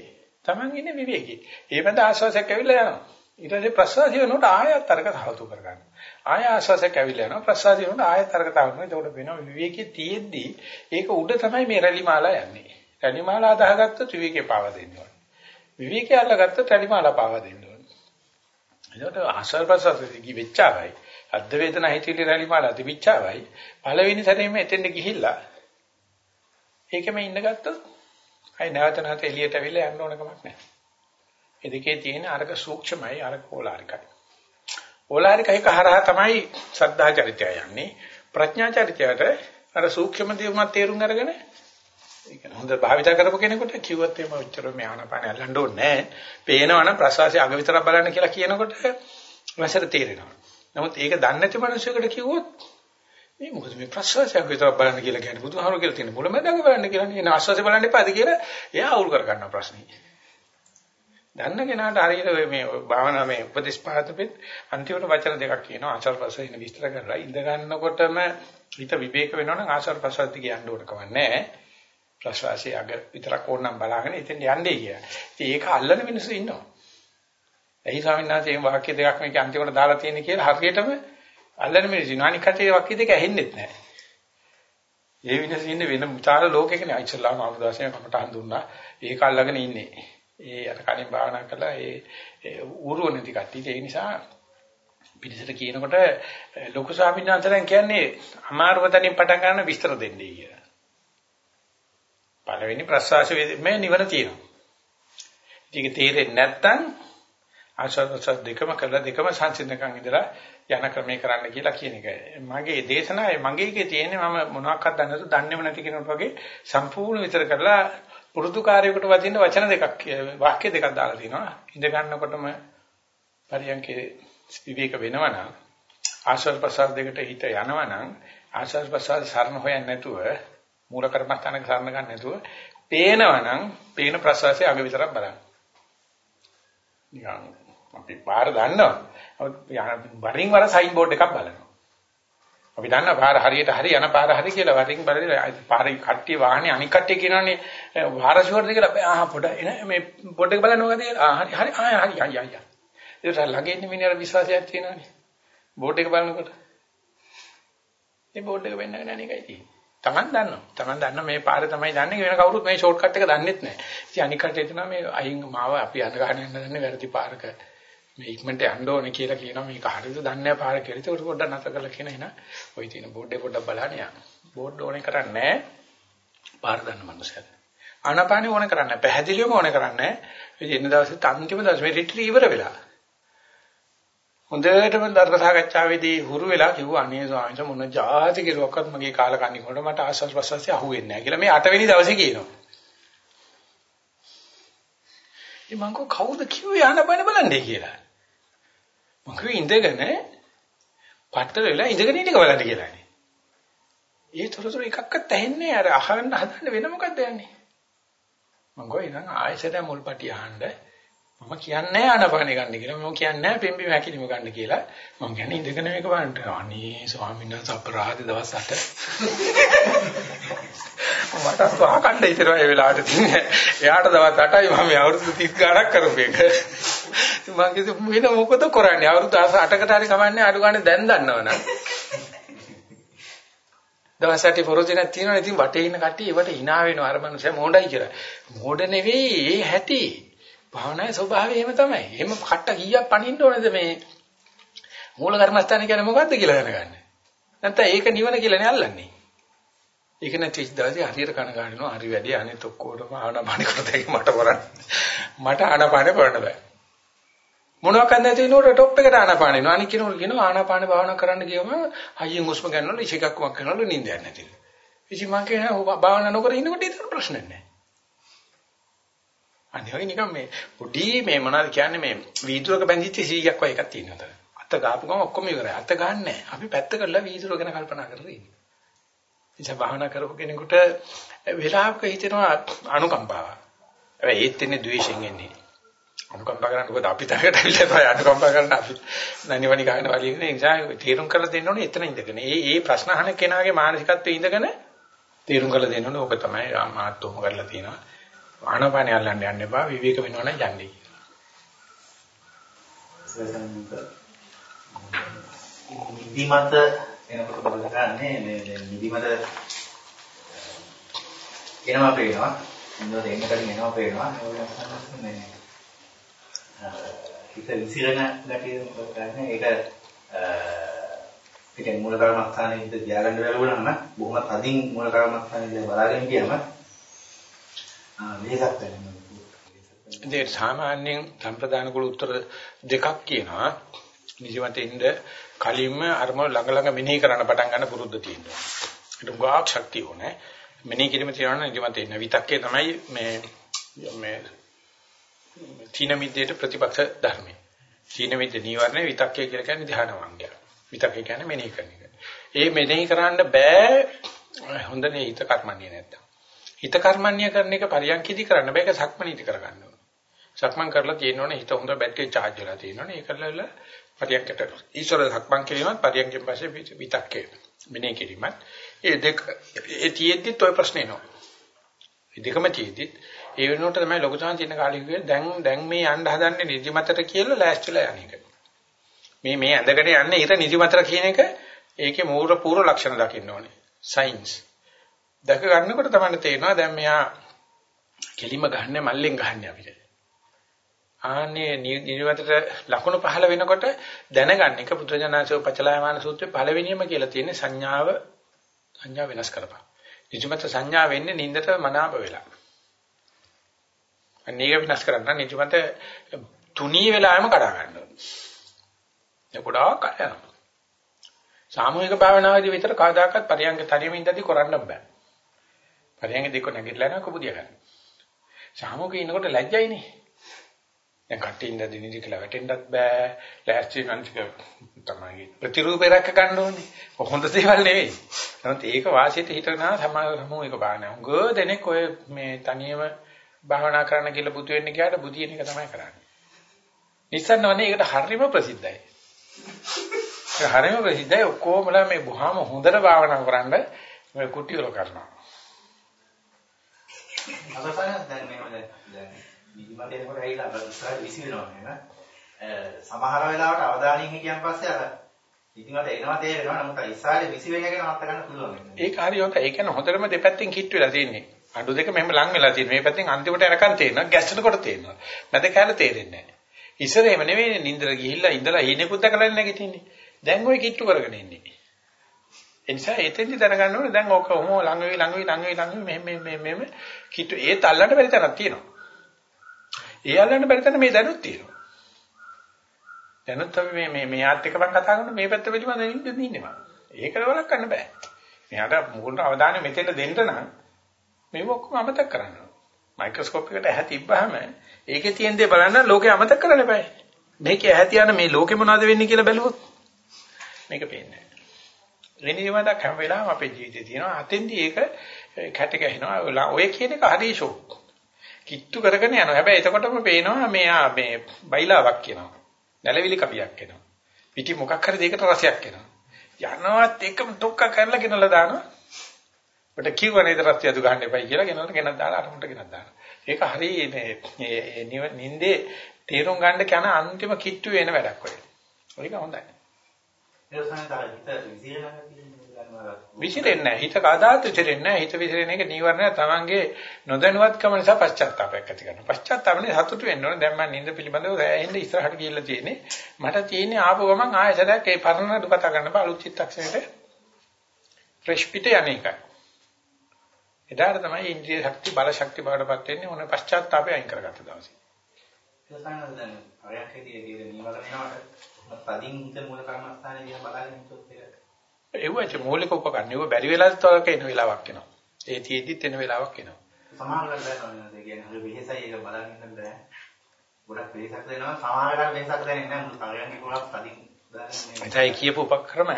Taman ඉන්නේ විවේකී. ඒ බඳ ආස්වාසයක් ඇවිල්ලා යනවා. ඊට පස්සේ ප්‍රසවාසය වෙනකොට ආයත් අරක සාහතු කරගන්න. ආය ආස්වාසයක් ඇවිල්ලා යනවා. ප්‍රසවාසය වෙනකොට ආයත් අරක තාවනවා. එතකොට වෙනවා විවේකී තියෙද්දි ඒක උඩ තමයි මේ රැලි මාලා යන්නේ. රැලි මාලා අදාහගත්තොත් විවේකේ පාව දෙන්න ඕනේ. විවේකේ අල්ලගත්තොත් රැලි මාලා පාව දෙන්න ඕනේ. එතකොට ආස්වාද ප්‍රසවාසයේ වෙච්චාවයි. අද්ද වේදනා හිතවිලි රැලි මාලා තිබිච්චාවයි. පළවෙනි සැරේම එතෙන්ද ගිහිල්ලා ඒකෙම ඉන්න ගත්තොත් අය නැවත නැවත එළියට ඇවිල්ලා යන්න ඕන කමක් නැහැ. ඒ දෙකේ තියෙන අරක සූක්ෂමයි අරක ඕලාරිකයි. ඕලාරිකයි කහරහා තමයි සද්ධා චරිතය යන්නේ. ප්‍රඥා චරිතයට අර සූක්ෂම දේවමත් තේරුම් අරගෙන ඒක හොඳ භාවිත කරපු කෙනෙකුට කිව්වොත් එimhe උච්චර මේ ආනපාන අල්ලන්න ඕනේ නැහැ. පේනවනම් ප්‍රසවාසය අග විතරක් බලන්න කියලා කියනකොට වැසර තේරෙනවා. නමුත් ඒක දන්නේ නැති මිනිස්සුන්ට කිව්වොත් මේ මොකද මේ ප්‍රසවාසයක් විතරක් බලන්න කියලා කියන්නේ බුදුහාමුදුරුවෝ කියලා තියෙන මුලමඳාක බලන්න කියලා නේ ආස්වාසේ බලන්න එපාද කියලා එයා අවුල් කර ගන්නවා ප්‍රශ්නේ. දන්න කෙනාට හරියට මේ භාවනා මේ උපදේශ පාදපෙත් අන්තිමට වචන දෙකක් කියනවා ආචාර ප්‍රසහින විස්තර කරලා ඉඳ ගන්නකොටම හිත විවේක වෙනවනම් ආචාර ප්‍රසද්ද කියන්න ඕන කවන්නේ ප්‍රසවාසයේ අග විතරක් ඕනනම් බලාගෙන ඉතින් යන්නේ කියලා. ඉතින් ඒක අල්ලන මිනිස්සු ඉන්නවා. එහි ස්වාමීන් වහන්සේ මේ වාක්‍ය දෙකක් මේක අන්තිමට දාලා තියෙන කියලා හරියටම අල්ලන මිනිස්සු ඉන්නවා. අනික කටේ වාක්‍ය දෙක ඇහෙන්නෙත් නැහැ. ඒ විනස ඉන්නේ වෙන විචාර ලෝකයකනේ. ඉස්ලාම ආමුදාසයෙන් අපට හඳුන්නා. ඒක අල්ලගෙන ඉන්නේ. ඒ අර කලින් භාවනා කළා ඒ ඌරුව නැති කට්ටිය. ඒ නිසා පිළිසෙට කියනකොට ලොකු ස්වාමීන් වහන්සේලා කියන්නේ අමාරුව තනින් පටන් ගන්න විස්තර දෙන්නේ කියලා. පළවෙනි ප්‍රසවාස මේ නිවන තියෙනවා. ඒක තේරෙන්නේ නැත්නම් ආශාස දෙකම කළා දෙකම සංසිඳනකම් ඉඳලා යන ක්‍රමේ කරන්න කියලා කියන එක. මගේ දේශනාවේ මගේ එකේ තියෙන්නේ මම මොනවාක්වත් දන්නේ නැතු දන්නේම නැති කෙනෙකුට වගේ සම්පූර්ණ විතර කරලා පුරුදු කාර්යයකට වදින්න වචන දෙකක් වාක්‍ය දෙකක් දාලා තිනවා. ඉඳ ගන්නකොටම පරියන්කේ විවේක වෙනවනම් ආශ්වාස ප්‍රශ්වාස දෙකට හිත යනවනම් ආශාස ප්‍රසාර සරණ හොයන්නේ නැතුව මූල කර්මස්ථානක සරණ ගන්න නැතුව පේනවනම් පේන ප්‍රසවාසයේ අග විතරක් බලන්න. නිකන් අපි පාර දන්නවා. වරින් වර සයින් බෝඩ් එකක් බලනවා. අපි දන්නා පාර හරියට හරි යන පාර හරි කියලා වරින් බලලා පාරේ කට්ටිය වාහනේ අනික් කට්ටිය කියනවානේ පාර ෂුවර්ද කියලා ආ පොඩ එන මේ පොඩ් එක බලන්න ඕකද ආ හරි හරි ආ හරි හරි හරි. ඒක ළඟ ඉන්න මිනිහට විශ්වාසයක් තියෙනවානේ. බෝඩ් එක බලනකොට. මේ බෝඩ් එක වෙන්න නැහැ නේකයි තියෙන්නේ. Taman දන්නවා. Taman දන්න මේ පාර තමයි දන්නේ වෙන කවුරුත් මේ ෂෝට් කට් එක දන්නෙත් නැහැ. ඉතින් අනික් කටේ එතන මේ අයින් මාව අපි අඳ ගන්න යන්න දන්නේ වැරදි පාරක. මේ ඉක්මනට යන්න ඕනේ කියලා කියනවා මේක හරියද දන්නේ නැහැ පාර කියලා. ඒක පොඩ්ඩක් නැතර කරලා කියන එන ඔය තියෙන බෝඩ් එක පොඩ්ඩක් බලන්න යන්න. බෝඩ් ඕනේ කරන්නේ නැහැ. පාර දන්න මනුස්සයද. ආනාපානෙ ඕනේ කරන්නේ නැහැ. පැහැදිලිවම ඕනේ කරන්නේ නැහැ. ඉතින් එන්න දවසේ අන්තිම දවසේ මේ රිට්‍රීව් ඉවර වෙලා හොඳටම ධර්ම සාකච්ඡාවේදී හුරු වෙලා කිව්වා අනේ ස්වාමීන් වහන්සේ මොන જાති කිරුවක්වත් මගේ කාලකන්ණි කොට මට ආස්වාස් ප්‍රසවාසය අහුවෙන්නේ නැහැ කියලා මේ 8 වෙනි දවසේ කියනවා. ඉතින් මං කෝ කවුද කිව්වේ ආනපන බලන්නේ කියලා. මං කිව්වේ ඉඳගෙන පට්ටල වෙලා ඉඳගෙන ඉන්න එක බලන්න කියලානේ. ඒ තොරතුරු එකක්වත් ඇහෙන්නේ අර අහන්න හදන්න වෙන මොකද්ද යන්නේ. මං ගෝ ඉතින් ආයෙසට මුල්පටි අහන්න මම කියන්නේ ආනපානෙ ගන්න කියලා. මම කියන්නේ පෙම්බි මැකිලිම ගන්න කියලා. මම කියන්නේ ඉඳගෙන මේක බලන්න. අනේ ස්වාමීන් වහන්සේ අපරාධ දවස් 8. මට ස්වාකණ්ඩ ඉතරවා ඒ වෙලාවට තින්නේ. එයාට දවස් 8යි මම අවුරුදු 30 ගණක් කරපු එක. මම කිව්වේ මෙන්න මොකද කරන්නේ? අවුරුදු 8කට හරි කමන්නේ අඩු ගන්න දැන් දන්නවනම්. දවස් 8 පොරොදිනක් තියෙනවා. ඉතින් වටේ ඉන්න කට්ටිය ඒවට hina වෙනවා. අර මනුස්සයා මොඩයි කියලා. මොඩ නෙවෙයි ඒ හැටි. භාවනාවේ ස්වභාවය එහෙම තමයි. එහෙම කට්ට කීයක් පණින්න ඕනද මේ මූල කර්මස්ථාන කියන්නේ මොකද්ද කියලා දැනගන්න. නැත්නම් ඒක නිවන කියලා නේ අල්ලන්නේ. ඒක නැති දවසේ හරියට කන ගන්නවා හරි වැඩි අනිත් ඔක්කොටම ආනාපාන කරතයි මට කරන්න. මට ආනාපාන කරන්න බෑ. මොනවාක් නැති වෙනකොට টොප් එකට ආනාපාන එනවා. අනිත් කෙනෙකුට කියනවා ආනාපාන භාවනා කරන්න ගියම හයියෙන් හුස්ම ගන්නවලු ඉෂේකක්මක් කරනවලු නිින්දයක් නැතිලු. ඉතින් මම කියනවා භාවනා නොකර ඉන්නකොට ඒක ප්‍රශ්නයක් නෑ. අනිත් වගේ නිකන් මේ පොඩි මේ මොනවද කියන්නේ මේ වීදුරක බැඳිච්ච සීයක් වගේ එකක් තියෙනවා. අත ගාපු ගමන් ඔක්කොම ඉවරයි. අත ගන්නෑ. අපි පැත්ත කරලා වීදුර ගැන කල්පනා කරලා ඉන්නේ. ඉතින් භාවනා කරපු කෙනෙකුට වෙලාවක හිතෙනවා අනුකම්පාවක්. හැබැයි ඒත් ඉන්නේ ද්වේෂයෙන් එන්නේ. අනුකම්පා කරන්න මොකද අපි තරකට ඇවිල්ලා අනුකම්පා කරන්න අපි නනිවනි ගහන වලින් නේ නිසා තීරුම් කරලා දෙන්න ඕනේ එතන ඉඳගෙන. ඒ ඒ ප්‍රශ්න අහන කෙනාගේ මානසිකත්වයේ ඉඳගෙන තීරුම් කරලා දෙන්න ඕනේ. ඕක තමයි මාත්තුම කරලා තියෙනවා. ආනපානිය අල්ලන්න යන්න එපා විවේක වෙනවා නම් යන්නේ නිදිමත එනකොට බලන්නේ මේ නිදිමත එනවා පේනවා. ඉන්නකොට එන්න කලින් එනවා පේනවා. මේ හිත විසිරෙන ගැටිය මොකද කරන්නේ ඒක ඒ කියන්නේ මූල කර්මස්ථානයේ ඉඳ තියාගන්න බැලුවනම් බොහොම තදින් මූල කර්මස්ථානයේ බලාගෙන ගියම මේකත් ඒ සාමාන්‍යයෙන් සම්ප්‍රදාන කුල උත්තර දෙකක් කියනවා. නිජමතින්ද කලින්ම අරම ළඟ ළඟ මෙනෙහි කරන්න පටන් ගන්න පුරුද්ද තියෙනවා. ඒක උගාක් ශක්තිය ඕනේ. මෙනෙහි කිරීම තියනවා නිජමතින් විතක්කේ තමයි මේ මේ තීන මිද්දේට ප්‍රතිපක්ෂ ධර්මයි. තීන මිද්ද නීවරණය විතක්කේ කියලා කියන්නේ ධ්‍යාන වංගය. විතක්කේ කියන්නේ මෙනෙහි කරන එක. ඒ මෙනෙහි කරන්න බෑ හොඳ නේ හිත කර්මන්නේ නැත්තම්. හිත කර්මන්‍ය කරන එක පරියන්කිදි කරන්න බෑ ඒක සක්මනීති කරගන්න ඕන. සක්මන් කරලා තියෙනෝනේ හිත හොඳ බැටරි charge වෙලා තියෙනෝනේ ඒක කරලා පරියන්කට ඊශ්වර සක්මන් කිරීමත් පරියන්කෙන් පස්සේ විතක්කේ මෙනේ කිරීමත් ඒ දෙක ඒ තියෙද්දිත් ඔය ප්‍රශ්නේ නෝ. ඒ දෙකම තියෙද්දිත් ඒ වෙනුවට තමයි ලොකු සංචින්න කාලේ කිව්වේ දැන් දැන් මේ යන්න හදන්නේ නිදිමතට කියලා ලෑස්තිලා යන එක. මේ මේ ඇඳකට යන්නේ ඊට නිදිමතට කියන එක ඒකේ මූල පූර්ව ලක්ෂණ දකින්න ඕනේ. සයින්ස් දැක ගන්නකොට තමයි තේරෙනවා දැන් මෙයා කෙලිම ගහන්නේ මල්ලෙන් ගහන්නේ අපිට. ආන්නේ නිර්වතට ලකුණු පහළ වෙනකොට දැනගන්න එක පුත්‍රජනනාසෝ පචලායමාන සූත්‍රයේ පළවෙනියම කියලා තියෙන්නේ සංඥාව සංඥා වෙනස් කරපන්. නිජමත සංඥා වෙන්නේ නින්දට මනාප වෙලා. අනේක වෙනස් කරන්න නිජමත තුනී වෙලාවෙම කඩා ගන්න ඕනේ. ඒ ගොඩාක් යනවා. සාමූහික භාවනාවේදී විතර කවදාකවත් පරියංග තනියම ඉඳදී කරන්න බෑ. පරියන්ගේ දෙක නැගිටලා යනවා කපුදිය ගන්න. සාමෝකේ ඉන්නකොට ලැජ්ජයිනේ. දැන් කට්ටිය ඉඳ දිනිදි කියලා වැටෙන්නත් බෑ. ලෑස්ති වෙනන්තික තමයි ප්‍රතිරූපේ රැක ගන්න ඕනේ. හොඳ දේවල් නෙවෙයි. නමුත් ඒක වාසියට හිතනවා සමාජ සමූහ එක බාන. උගෝ දෙනෙක් ඔය මේ තනියම භාවනා කරන්න කියලා බුදු වෙන්න ගියාට බුදියන එක තමයි කරන්නේ. නිස්සන්නවනේ ඒකට හරිම ප්‍රසිද්ධයි. ඒ හරිම ප්‍රසිද්ධයි ඔක්කොමලා මේ බුහාම හොඳට භාවනා කරන්න මේ කුටි වල කරනවා. අවසානයක් දැන් මේව දැන් දැන් නිදිමත එනකොට ඇවිල්ලා අර ඉස්සරහට විසි වෙනවා නේද? සමහර වෙලාවට අවධානයෙන් හිටියන් පස්සේ අර නිදිමත එනවා තේරෙනවා නමුත් ඉස්සරහට විසි වෙන එක නවත්ත ගන්න පුළුවන් වෙනවා. ඒක හරියට ඒ කියන්නේ හොඳටම දෙපැත්තෙන් කිට් වෙලා තියෙන්නේ. අඬු දෙක මෙහෙම ලං වෙලා තියෙනවා. මේ පැත්තෙන් අන්තිමට යනකන් තේරෙනවා. ගැස්සෙනකොට තේරෙනවා. මැද කැල තේරෙන්නේ නැහැ. ඉස්සර එහෙම නෙවෙයි නින්දර ගිහිල්ලා ඉඳලා හීනෙකුත් දැකලා නැගිටින්නේ. දැන් ওই කිට්ටු කරගෙන ඉන්නේ. ඒ නිසා එතෙන්දි දැනගන්න ඕනේ දැන් ඕක ඔහොම ළඟ වෙයි ළඟ වෙයි ළඟ වෙයි ළඟ වෙයි මෙහෙම මෙහෙම මෙහෙම කිට්ටු ඒ තල්ලන්න බැරි තරක් තියෙනවා. ඒ අල්ලන්න බැරි තැන මේ දැනුත් තියෙනවා. දැනුත් අපි මේ මේ මෙයාත් එක්ක මම කතා කරනවා මේ පැත්ත පිළිබඳව ඉඳින්න ඉන්නේ මම. ඒකද වලක් කරන්න බෑ. මෙයාට මුකුත් අවධානය මෙතෙන්ට දෙන්න නම් මේක ඔක්කොම අමතක කරන්න ඕනේ. මයික්‍රොස්කෝප් එකට ඇහැ තිබ්බහම ඒකේ තියෙන දේ බලන්න ලෝකේ අමතක කරන්න බෑ. මේකේ ඇහැ තියන මේ ලෝකෙ මොනවද වෙන්නේ කියලා බැලුවොත් මේක පේන්නේ නැහැ. වෙනිවදක් හැම වෙලාවෙම අපේ ජීවිතේ තියෙනවා. අතෙන්දී ඒක කැට ගැහෙනවා. ඔය කියන එක හරි ෂෝක්. කිට්ටු කරගෙන යනවා. හැබැයි එතකොටම පේනවා මෙයා මේ බයිලාවක් කියනවා. නැලවිලි කපියක් එනවා. පිටි මොකක් හරි දෙයකට රසයක් එනවා. යනවත් එකම ඩොක්ක කරලා ගෙනලා දානවා. ඔබට කිව්ව නේද රස්තිය අතු ගන්න එපයි කියලා ගෙනල්ලා ගෙනත් දාලා අරමුණට ගෙනත් දානවා. ඒක හරි මේ නින්දේ තේරුම් ගන්න කියන අන්තිම කිට්ටු වෙන වැඩක් ඔය. ඒක හොඳයි. ඒක සමහර හිත විසිරෙනවා විසිරෙන්නේ නැහැ. හිත කවදාත් විසිරෙන්නේ නැහැ. හිත විසිරෙන එක නීවරණය තමන්ගේ නොදැනුවත්කම නිසා පශ්චාත්තාපයක් ඇති කරනවා. පශ්චාත්තාපනේ සතුටු වෙන්න ඕනේ. දැන් මම නින්ද පිළිබඳව සෑහෙන්න ඉස්සරහට ගිහිල්ලා තියෙන්නේ. මට තියෙන්නේ ආපු ගමන් ආයෙසරයක් ඒ පරණ දුක කතා කරන්න බෑ. අලුත් චිත්තක්ෂණයට ෆ්‍රෙෂ් පිට යන්නේ එකයි. එදාට තමයි ඉන්ද්‍රිය ශක්ති බල ශක්ති බවටපත් වෙන්නේ ඕනේ පශ්චාත්තාපය අයින් කරගත්ත දවසේ. ඒක සාමාන්‍යයෙන් දැන් තදින් හිත මූල කර්මස්ථානයේ දිහා බලාගෙන හිටියොත් ඒක ඒවච මූලික උපකරණ. ඒව බැරි වෙලාවට තවක එන වෙලාවක් එනවා. ඒ තියෙද්දිත් එන වෙලාවක් එනවා. සමහරවල් බෑනවා ඒ කියන්නේ හරි වෙහෙසයි ඒක බලන්න බෑ. ගොඩක් වෙහෙසක් දෙනවා. සමහරවල් වෙහෙසක් දැනෙන්නේ නැහැ. මුළු තරයන්ගේ ගොඩක් තදින් දාන්නේ. ඒයි කියපු උපක්‍රම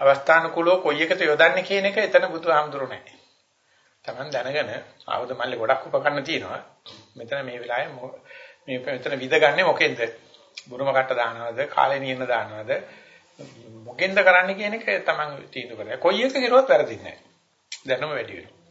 අවස්ථානුකූලව කොයි එකට යොදන්නේ කියන එක එතන බුදුහාමුදුරු නැහැ. Taman දැනගෙන ආවද මල්ලේ ගොඩක් උපකරණ තියෙනවා. මෙතන මේ වෙලාවේ මේ මෙතන විදගන්නේ මොකෙන්ද? බුරුම කට්ට දානවද? කාලේ නියන දානවද? මොකෙන්ද කරන්නේ කියන එක තමන් තීන්දුව කරලා. කොයි එක කරුවත් වැරදින්නේ නැහැ. දැනුම වැඩි වෙනවා.